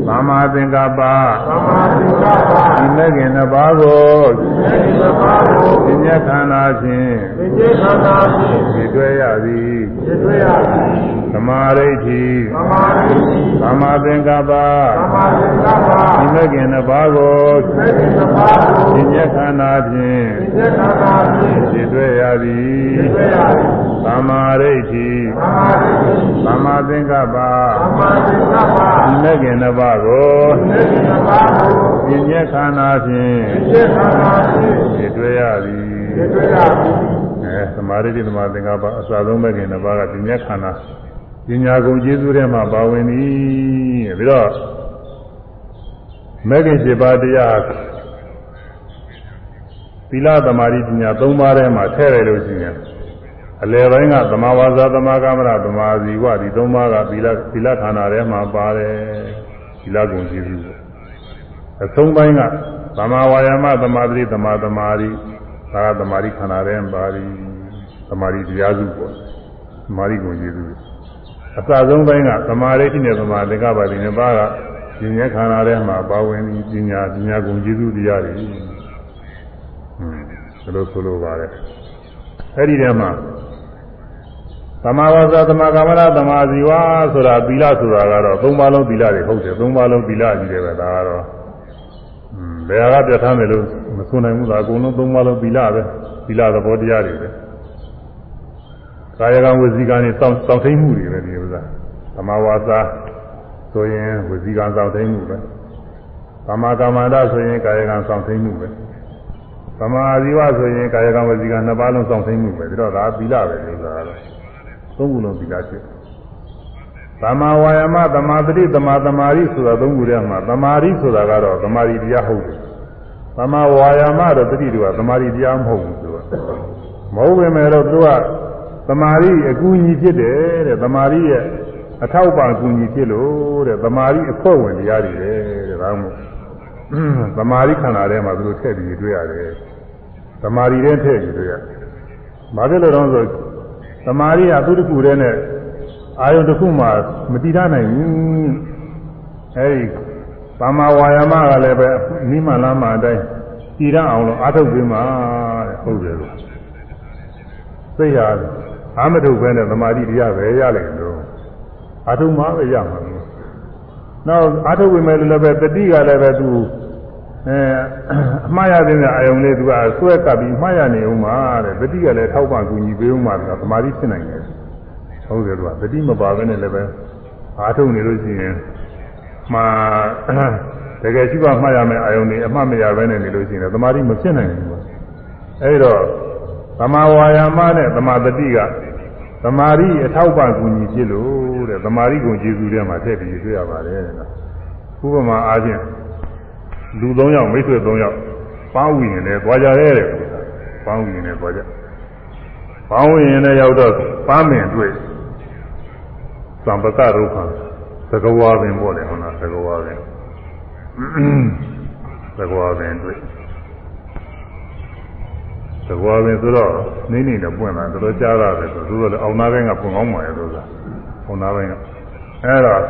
သမာသင်္ကပ္ပသမာဓိကပ္ပဒီမဲ့ခင်နှစ်ပါးကိုသေသဘာကိုပညာခန္ဓာဖြင့်သိကျေခန္ဓာဖြင့်ဒီတွေ့ရသည်သိတွေ့ရသည် သမာဓိဋ္ဌိသမာဓိသမာသင်္ကပ္ပသမာဓိကပ္ပဒီမဲ့ခင်နှစ်ပါးကိုသေသဘာကိုပညာခန္ဓာဖြင့်သိကျေခန္ဓာဖြင့်ဒီတွေ့ရသည်သိတွေ့ရသည်သမာဓိဋ္ဌိသမာဓိသမာသင်္ကပ္ပသမာဓိကပ္ပဒီမဲ့ခင်နှစ်ပါးကိုသေသဘာကိုပညာခန္ဓာဖြင့်သိကျေခန္ဓာဖြင့်ဒီတွေ့ရသည်သိတွေ့ရသည်အဲသမာဓိတိသမာသင်္ကပ္ပအစဆုံးမဲ့ခင်နှစ်ပါးကပညာခန္ဓာ ပညာကုန်ကျေးဇူးထဲမှာပါဝင်သည်ပြီးတော့မဲ့ခင်7ပါးတရားသီလသမာဓိပညာ3ပါးထဲမှာထည့်ရလို့ရှိရင်အလယ်ပိုင်းကသမာဝါစာသမာကမ္မရသမာဇီဝဒီ3ပါးကသီလသီလခန္ဓာထဲမှာပါတယ်သီလကုန်ကျေးဇူးပေါ့အဆုံးပိုင်းကသမာဝါယာမသမာဓိသမာသမာဓိဒါကသမာဓိခန္ဓာထဲမှာပါရီသမာဓိတရားစုပေါ့သမာဓိကုန်ကျေးဇူး အစဆုံးပိုင်းကသမာဓိရှိတဲ့သမာသင်္ကပ္ပဒီနှစ်ပါးကဉာဏ်ခန္ဓာထဲမှာပါဝင်ပြီးပညာပညာကုန်ကျေးဇူးတရားတွေဟွန်းဒါလို့ဆိုလိုပါတယ်အဲ့ဒီထဲမှာသမာဝါစာသမာကမ္မရသမာဇီဝဆိုတာသီလဆိုတာကတော့သုံးပါးလုံးသီလတွေဟုတ်တယ်သုံးပါးလုံးသီလကြီးတယ်ပဲဒါကတော့อืมဘယ်ဟာကပြဋ္ဌာန်းတယ်လို့မဆိုနိုင်ဘူးလားအကုန်လုံးသုံးပါးလုံးသီလပဲသီလသဘောတရားတွေပဲ ကာယကံဝစီကံနဲ့စောင့်စောင့်ထိန်မှုတွေပဲဒီဥစ္စာသမာဝါစာဆိုရင်ဝစီကံစောင့်ထိန်မှုပဲသမာကမ္မန္တဆိုရင်ကာယကံစောင့်ထိန်မှုပဲသမာအာဇီဝဆိုရင်ကာယကံဝစီကံနှစ်ပါးလုံးစောင့်ထိန်မှုပဲဒါတော့ဒါသီလပဲဒီဥစ္စာကတော့သုံးခုလုံးသီလဖြစ်သမ္မာဝါယာမသမာသတိသမာသမာဓိဆိုတာသုံးခုထဲမှာသမာဓိဆိုတာကတော့သမာဓိတရားဟုတ်တယ်သမ္မာဝါယာမတော့တတိတူကသမာဓိတရားမဟုတ်ဘူးသူကမဟုတ်ပေမဲ့တော့သူက သမာဓိအကူအညီဖြစ်တယ်တဲ့သမာဓိရဲ့အထောက်ပံ့အကူအညီဖြစ်လို့တဲ့သမာဓိအခွင့်ဝင်တရားတွေတဲ့ဒါမှမဟုတ်သမာဓိခန္ဓာထဲမှာသူတို့ထည့်ပြီးတွေ့ရတယ်သမာဓိထဲထည့်ပြီးတွေ့ရဘာဖြစ်လို့လဲဆိုသမာဓိကသူတစ်ခုတည်းနဲ့အာယုတစ်ခုမှမတည်ထားနိုင်ဘူးအဲဒီသမ္မာဝါယာမကလည်းပဲနိမလမ်းမှာအတိုင်းတည်ရအောင်လို့အာထုတ်ပြီးမှတဲ့ဟုတ်တယ်လို့သိရ အာမထုတ်ပဲနဲ့သမာဓိတရားပဲရလိမ့်လို့အာထုတ်မှပဲရမှာလို့နောက်အာထုတ်ဝင်မဲ့လည်းပဲတတိကလည်းပဲသူအဲအမှားရတဲ့အာယုံလေးသူကဆွဲကပ်ပြီးမှားရနေဦးမှာတဲ့တတိကလည်းထောက်ပံ့ကူညီပေးဦးမှာကသမာဓိဖြစ်နိုင်တယ်ဟုတ်တယ်လို့ကတတိမပါဘဲနဲ့လည်းပဲအာထုတ်နေလို့ရှိရင်မှာတကယ်ရှိပါမှတ်ရမယ်အာယုန်တွေအမှတ်မရဘဲနဲ့နေလို့ရှိရင်သမာဓိမဖြစ်နိုင်ဘူးအဲဒီတော့သမာဝါယာမနဲ့သမာတတိက သမာဓိအထောက်ပံ့ကူညီဖြစ်လို့တဲ့သမာဓိကိုကျေစုထဲမှာထည့်ပြီးတွေ့ရပါတယ်တဲ့ဥပမာအားဖြင့်လူ၃ယောက်မိတ်ဆွေ၃ယောက်ပေါင်းဝီရင်လည်းသွားကြရဲတဲ့ပေါင်းဝီရင်လည်းသွားကြပေါင်းဝီရင်လည်းရောက်တော့ပန်းမင်တွေ့သံပကရုခာသကဝါပင်ပေါ့လေဟုတ်လားသကဝါပင်သကဝါပင်တွေ့ သကဝါပင်ဆိုတော့နေနေနဲ့ပွင့်လာတော်တော်ကြားရတယ်ဆိုတော့လည်းအောင်သားပိုင်းကပွင့်ကောင်းပါရဲ့လို့ဆိုတာအောင်သားပိုင်းကအဲ့တော့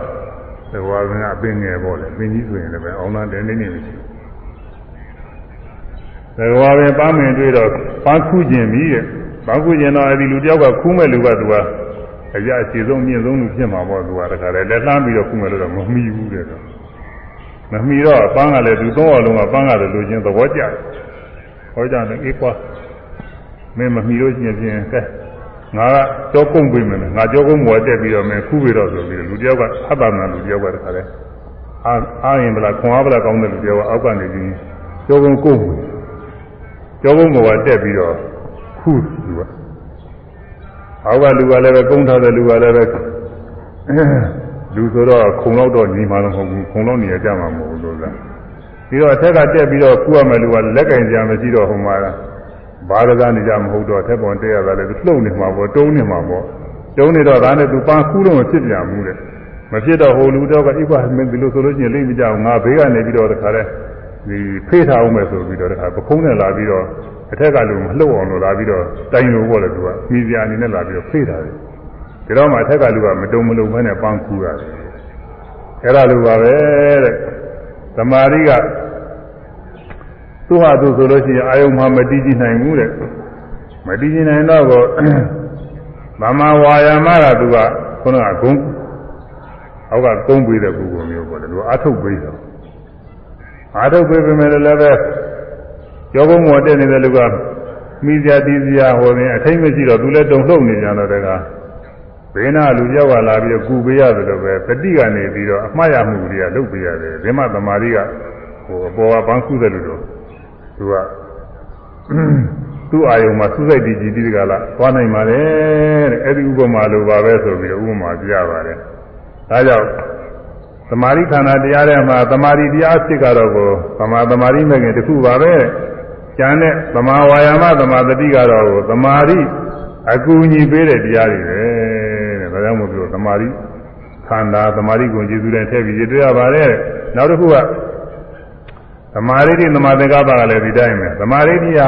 သကဝါပင်ကအပင်ငယ်ပေါ့လေပင်ကြီးဆိုရင်လည်းပဲအောင်သားတဲနေနေမရှိသကဝါပင်ပန်းမင်တွေ့တော့ပန်းခုကျင်ပြီတဲ့ပန်းခုကျင်တော့အဲ့ဒီလူတယောက်ကခူးမဲ့လူကသူကအရာအခြေဆုံးမြင့်ဆုံးလူဖြစ်မှာပေါ့သူကတခါလေလက်လှမ်းပြီးတော့ခုမယ်လို့တော့မမီဘူးတဲ့တော့မမီတော့ပန်းကလည်းသူသုံးအောင်လုံးကပန်းကလည်းလူချင်းသဘောကျတယ်ဟောကြတယ်အေးကွာ မင်းမမီလို့ရှိရင်ဖြင့်ကဲငါကကြောကုန်းပေးမယ်ငါကြောကုန်းမော်တက်ပြီးတော့မင်းခူးပြီးတော့ဆိုပြီးလူတယောက်ကဟတ်တာမှလူတယောက်ကတခါလေအာအာရင်ဗလားခွန်အားဗလားကောင်းတဲ့လူတယောက်ကအောက်ကနေပြီးကြောကုန်းကုန်းကြောကုန်းမော်တက်ပြီးတော့ခူးသူကအောက်ကလူကလည်းပဲကုန်းထားတဲ့လူကလည်းပဲလူဆိုတော့ခုံတော့တော့ညီမှတော့မဟုတ်ဘူးခုံတော့နေရကြမှာမဟုတ်ဘူးလို့လားပြီးတော့အထက်ကတက်ပြီးတော့ကူရမယ်လူကလက်ကင်ကြမရှိတော့ဟိုမှာ ဘာရသားနေကြမဟုတ်တော့ထက်ပေါ်တက်ရတာလည်းလှုပ်နေမှာပေါ့တုံးနေမှာပေါ့တုံးနေတော့ဒါနဲ့သူပန်းကူးလို့မဖြစ်ပြန်ဘူးတဲ့မဖြစ်တော့ဟိုလူတော့ကအိကွာမင်းဒီလိုဆိုလို့ရှိရင်လိမ့်မကြဘူးငါဘေးကနေပြီးတော့တခါလဲဒီဖေးထားအောင်မယ်ဆိုပြီးတော့တခါပခုံးနဲ့လာပြီးတော့အထက်ကလူမလှုပ်အောင်လို့လာပြီးတော့တိုင်လို့ပေါ့လေသူကမိစရာအနေနဲ့လာပြီးတော့ဖေးထားတယ်ဒီတော့မှအထက်ကလူကမတုံမလုံဘဲနဲ့ပန်းကူးရတယ်အဲ့ဒါလိုပါပဲတဲ့သမာဓိက သူ့ဟာသူဆိုလို့ရှိရင်အာယုံမှမတည်ကြည်နိုင်ဘူးတဲ့မတည်ကြည်နိုင်တော့ကိုမမဝါယာမကသူကခုနကဂုံအောက်ကကုန်းပေးတဲ့ပုဂ္ဂိုလ်မျိုးပေါ့လေသူအထုတ်ပေးတော့အထုတ်ပေးပေမဲ့လည်းပဲကျောကုန်းမော်တက်နေတဲ့လူကမိစရာတီးစရာဟောရင်အထိမ့်မရှိတော့သူလည်းတုံလှုပ်နေကြတော့တကဘေးနာလူကြောက်ကလာပြီးကူပေးရတယ်လို့ပဲပฏิကနေပြီးတော့အမှားရမှုတွေကလုပ်ပေးရတယ်ဓမ္မသမာဓိကဟိုအပေါ်ကပန်းခုတဲ့လူတို့ သူကသူ့အာယုံမှာစုစိတ်တည်ကြည်တိကလာသွားနိုင်ပါတယ်တဲ့အဲ့ဒီဥပမာလိုပါပဲဆိုပြီးဥပမာပြပါတယ်ဒါကြောင့်သမာဓိခန္ဓာတရားထဲမှာသမာဓိတရားဖြစ်ကတော့ကိုသမာသမာဓိမဲ့ခင်တစ်ခုပါပဲကျန်တဲ့သမာဝါယာမသမာတတိကတော့ကိုသမာဓိအကူအညီပေးတဲ့တရားတွေပဲတဲ့ဒါကြောင့်မို့ပြောသမာဓိခန္ဓာသမာဓိကိုကျေစုတဲ့ထည့်ပြီးရတွေ့ရပါတယ်နောက်တစ်ခုက သမာဓိတိသမာသင်္ကပ္ပကလည်းဒီတိုင်းပဲသမာဓိတိဟာ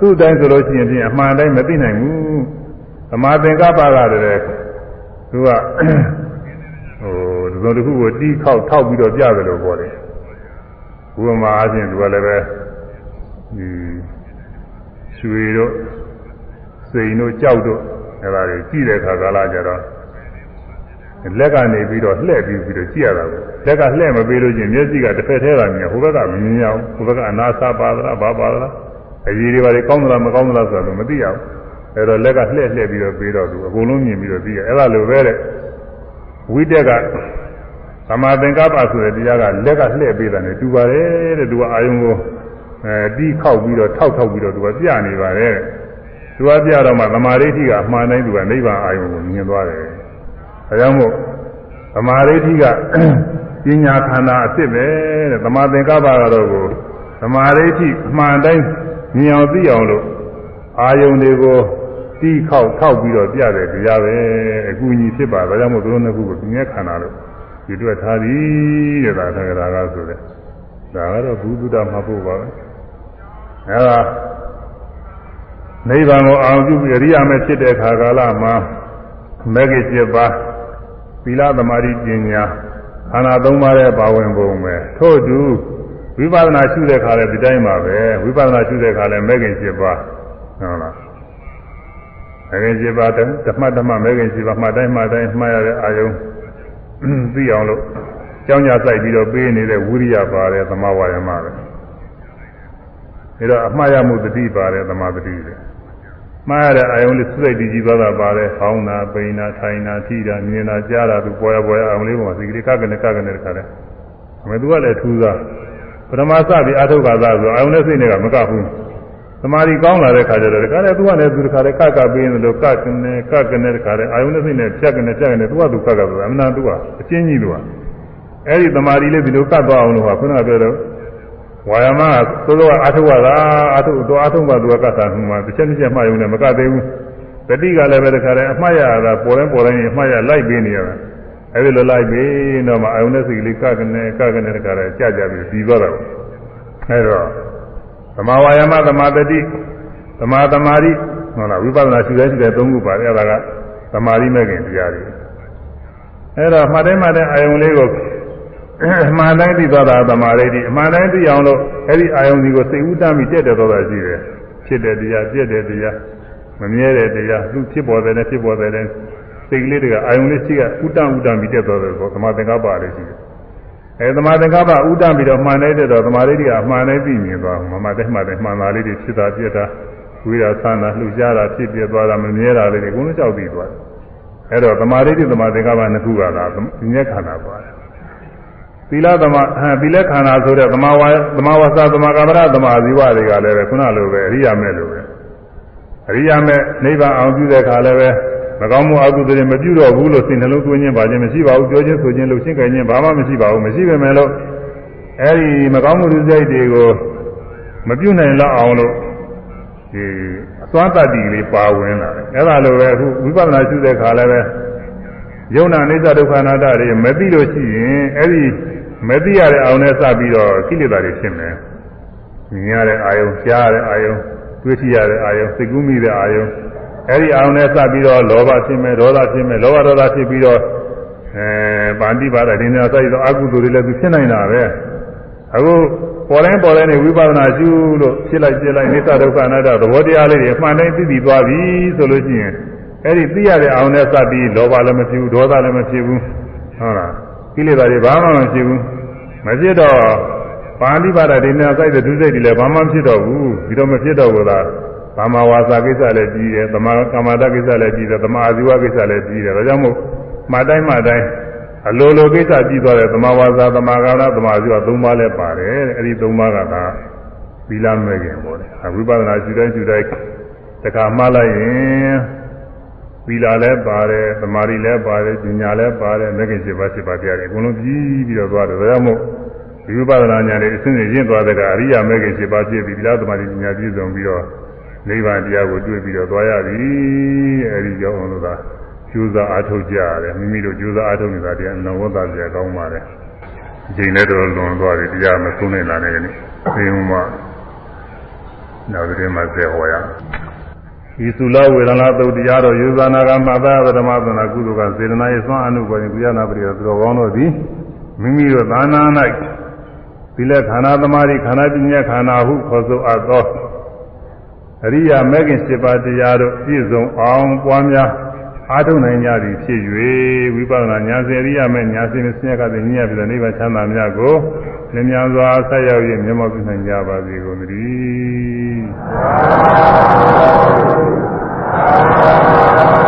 သူ့တိုင်းဆိုလို့ရှိရင်ဖြင့်အမှန်တိုင်းမသိနိုင်ဘူးသမာသင်္ကပ္ပကလည်းသူကဟိုဒီလိုတစ်ခုကိုတီးခေါက်ထောက်ပြီးတော့ပြတယ်လို့ပြောတယ်ဥပမာအချင်းသူကလည်းပဲဒီရွှေတို့စိန်တို့ကြောက်တို့အဲဒါတွေကြည့်တဲ့အခါကာလကြတော့လက်ကနေပြီးတော့လှည့်ပြီးပြီးတော့ကြည့်ရတာကို လက်ကလှည့်မပေးလို့ချင်းမျက်စိကတစ်ဖက်ထဲကမြင်ဟိုဘက်ကမမြင်ရဘူးဟိုဘက်ကအနာစာပါသလားဘာပါသလားအကြီးတွေပါလေကောင်းသလားမကောင်းသလားဆိုတာမသိရဘူးအဲတော့လက်ကလှည့်လှည့်ပြီးတော့ပေးတော့သူအကုန်လုံးမြင်ပြီးတော့သိရအဲဒါလိုပဲတဲ့ဝိတက်ကသမာသင်္ကပ္ပဆိုတဲ့တရားကလက်ကလှည့်ပေးတယ်နဲ့တူပါတယ်တဲ့သူကအာယုံကိုအဲတီးခောက်ပြီးတော့ထောက်ထောက်ပြီးတော့သူကပြနေပါတယ်သူကပြတော့မှသမာဓိဋ္ဌိကအမှန်တိုင်းသူကနိဗ္ဗာန်အာယုံကိုမြင်သွားတယ်ဒါကြောင့်မို့သသမာဓိဋ္ဌိက ပညာခန္ဓာအစ်စ်ပဲတဲ့သမာသင်္ကပ္ပကတော့ကိုသမာဓိဋ္ဌိအမှန်တိုင်းမြင်အောင်သိအောင်လို့အာယုန်တွေကိုတီးခေါက်ထောက်ပြီးတော့ပြတယ်တရားပဲအကူအညီဖြစ်ပါဒါကြောင့်မို့သူတို့နှစ်ခုကိုပြင်းခန္ဓာလို့ဒီတွေ့ထားသည်တဲ့ဒါသက္ကရာကဆိုတဲ့ဒါကတော့ဘုသူတ္တမှာပို့ပါပဲအဲဒါနိဗ္ဗာန်ကိုအောင်ပြုပြီးအရိယာမဲ့ဖြစ်တဲ့ခါကာလမှာမဂ္ဂင်7ပါးသီလသမာဓိပညာခ န္ဓာ၃ပါးရဲ့ပါဝင်ပုံပဲထို့တူဝိပဿနာရှုတဲ့ခါလည်းဒီတိုင်းပါပဲဝိပဿနာရှုတဲ့ခါလည်းမဂ္ဂင်7ပါးဟုတ်လားမဂ္ဂင်7ပါးဓမ္မဓမ္မမဂ္ဂင်7ပါးမှတ်တိုင်းမှတ်တိုင်းမှားရတဲ့အာယုံသိအောင်လို့ကြောင်းကြစိုက်ပြီးတော့ပေးနေတဲ့ဝိရိယပါတယ်သမာဝါယမပဲဒါတော့အမှားရမှုတတိပါတယ်သမာတတိပဲ မှားရတဲ့အာယုံလေးစိတ်တည်ကြည်သွားတာပါတယ်။ဟောင်းတာ၊ပိန်တာ၊ထိုင်တာ၊ထိတာ၊မြင်တာ၊ကြားတာသူပေါ်ရပေါ်ရအာယုံလေးပေါ်မှာစိတ်ကလေးကကနေကကနေတခါလဲ။အမေသူကလည်းထူးသားပထမစပြီးအာထုခါသာဆိုအာယုံနဲ့စိတ်နဲ့ကမကဘူး။သမာဓိကောင်းလာတဲ့ခါကျတော့တခါလဲသူကလည်းသူတခါလဲကကပေးနေလို့ကကနေကကနေတခါလဲအာယုံနဲ့စိတ်နဲ့ဖြတ်ကနေဖြတ်ကနေသူကသူကကဆိုတာအမှန်သူကအချင်းကြီးသူကအဲ့ဒီသမာဓိလေးဒီလိုကတ်သွားအောင်လို့ကခုနကပြောတော့ ဝါယမကသို့သောအာထုဝတာအာထုတော့အာထုမှသူကကတ်တာမှတစ်ချက်တစ်ချက်မှယုံနဲ့မကတ်သေးဘူးတတိကလည်းပဲတခါတည်းအမှားရတာပေါ်တိုင်းပေါ်တိုင်းအမှားရလိုက်ပေးနေရတာအဲဒီလိုလိုက်ပေးတော့မှအယုံနဲ့စိတ်လေးကကနေကကနေတခါတည်းကြာကြပြီးပြီးသွားတော့အဲတော့သမာဝါယမသမာတတိသမာသမာဓိဟုတ်လားဝိပဿနာရှုတဲ့ရှုတဲ့သုံးခုပါတယ်အဲဒါကသမာဓိမဲ့ခင်တရားတွေအဲတော့မှတ်တိုင်းမှတ်တိုင်းအယုံလေးကို အမှန်တိုင်းသိသွားတာသမာဓိတိအမှန်တိုင်းသိအောင်လို့အဲ့ဒီအာယုန်ဒီကိုစိတ်ဥဒ္ဒမိတက်တယ်တော့တာရှိတယ်ဖြစ်တဲ့တရားပြည့်တဲ့တရားမမြဲတဲ့တရားသူဖြစ်ပေါ်တဲ့နဲ့ဖြစ်ပေါ်တဲ့နဲ့စိတ်ကလေးတွေကအာယုန်လေးရှိကဥဒ္ဒဥဒ္ဒမိတက်သွားတယ်ဆိုသမာသင်္ကပ္ပလေးရှိတယ်အဲသမာသင်္ကပ္ပဥဒ္ဒပြီးတော့မှန်တဲ့တော့သမာဓိတိကအမှန်တိုင်းသိမြင်သွားမှန်တဲ့မှန်တဲ့မှန်တာလေးတွေဖြစ်တာပြည့်တာဝိရာသနာလှူရှားတာဖြစ်ပြသွားတာမမြဲတာလေးတွေအကုန်လုံးကြောက်ပြီးသွားတယ်အဲတော့သမာဓိတိသမာသင်္ကပ္ပနှစ်ခုကသာဉာဏ်ခန္ဓာပါတယ် သီလသမသီလခန္ဓာဆိုတဲ့သမာဝါသမာဝါစာသမာကမ္မရသမာဇီဝတွေကလည်းပဲခုနလိုပဲအရိယာမဲ့လိုပဲအရိယာမဲ့နိဗ္ဗာန်အောင်ပြုတဲ့ခါလည်းပဲမကောင်းမှုအကုသိုလ်တွေမပြုတော့ဘူးလို့စိတ်နှလုံးသွင်းခြင်းပါခြင်းမရှိပါဘူးပြောခြင်းဆိုခြင်းလှုပ်ခြင်းကြင်ခြင်းဘာမှမရှိပါဘူးမရှိပေမဲ့လို့အဲဒီမကောင်းမှုတွေစိတ်တွေကိုမပြုနိုင်လောက်အောင်လို့ဒီအစွမ်းတတ္တိလေးပါဝင်လာတယ်အဲဒါလိုပဲအခုဝိပဿနာရှုတဲ့ခါလည်းပဲယုံနာအိဋ္ဌဒုက္ခနာတတွေမသိလို့ရှိရင်အဲ့ဒီ မသိရတဲ့အောင်နဲ့စပြီးတော့ကိလေသာတွေဖြစ်မယ်။မြင်ရတဲ့အာယုံ၊ကြားရတဲ့အာယုံ၊တွေးကြည့်ရတဲ့အာယုံ၊စိတ်ကူးမိတဲ့အာယုံအဲ့ဒီအောင်နဲ့စပြီးတော့လောဘဖြစ်မယ်၊ဒေါသဖြစ်မယ်၊လောဘဒေါသဖြစ်ပြီးတော့အဲပါဠိပါဒဒိနာစိုက်တော့အကုသိုလ်တွေလည်းသူဖြစ်နိုင်တာပဲ။အခုပေါ်တိုင်းပေါ်တိုင်းနေဝိပဿနာရှုလို့ဖြစ်လိုက်ပြလိုက်နိစ္စဒုက္ခအနတ္တသဘောတရားလေးတွေအမှန်တိုင်းသိပြီးသွားပြီဆိုလို့ရှိရင်အဲ့ဒီသိရတဲ့အောင်နဲ့စပြီးလောဘလည်းမဖြစ်ဘူးဒေါသလည်းမဖြစ်ဘူးဟုတ်လား ကိလေသာတွေဘာမှမဖြစ်ဘူးမဖြစ်တော့ပါဠိပါဒဒိနာစိုက်တဲ့ဒုစိတ်တွေလည်းဘာမှမဖြစ်တော့ဘူးဒီတော့မဖြစ်တော့ဘူးလားသမာဝါစာကိစ္စလည်းကြီးတယ်သမာကမ္မတာကိစ္စလည်းကြီးတယ်သမာအာဇီဝကိစ္စလည်းကြီးတယ်ဒါကြောင့်မို့မှတိုင်းမှတိုင်းအလိုလိုကိစ္စကြီးသွားတယ်သမာဝါစာသမာကာလသမာအာဇီဝသုံးပါးလည်းပါတယ်အဲ့ဒီသုံးပါးကသာသီလမဲ့ခင်ပေါ့လေဝိပဿနာရှုတိုင်းရှုတိုင်းတခါမှလိုက်ရင် သီလလည်းပါတယ်သမာဓိလည်းပါတယ်ဉာဏ်လည်းပါတယ်မဂ္ဂင်7ပါး7ပါးတရားတွေအကုန်လုံးပြီးပြီးတော့သွားတယ်ဒါကြောင့်မို့ဒီဝိပဿနာဉာဏ်တွေအစဉ်စဉ်ရင့်သွားတဲ့ကအရိယာမဂ္ဂင်7ပါးဖြစ်ပြီးသီလသမာဓိဉာဏ်ပြည့်စုံပြီးတော့နိဗ္ဗာန်တရားကိုတွေ့ပြီးတော့သွားရပြီအဲဒီကြောင့်လို့သာကျိုးစားအားထုတ်ကြရတယ်မိမိတို့ကျိုးစားအားထုတ်နေတာတရားအနဝတ္တပြကောင်းပါတယ်အချိန်လည်းတော့လွန်သွားပြီတရားမဆုံးနိုင်လာတဲ့နေ့သေုံမှာနောက်တဲ့မှာဆက်ဟောရ ဤသုလဝေဒနာသုတ်တရားတော်ယူဇာနာကမှသာဓမ္မသနာကုသိုလ်ကစေတနာ၏သွမ်းအနုပေါ်ရင်ကုယနာပရိယသူတော်ကောင်းတို့သည်မိမိတို့သာနာ၌သီလခန္ဓာသမารိခန္ဓာပညာခန္ဓာဟုခေါ်ဆိုအပ်သောအရိယာမဲခင်7ပါးတရားတို့ပြည့်စုံအောင်ပွားများအားထုတ်နိုင်ကြသည်ဖြစ်၍ဝိပဿနာဉာဏ်စေရိယမဲ့ဉာဏ်စေဆင်းရဲကတဲ့ဉာဏ်ပြီးတဲ့နိဗ္ဗာန်ချမ်းသာများကိုလင်းမြန်စွာဆက်ရောက်၍မျက်မှောက်ပြုနိုင်ကြပါစေကုန်သတည်း သာသာ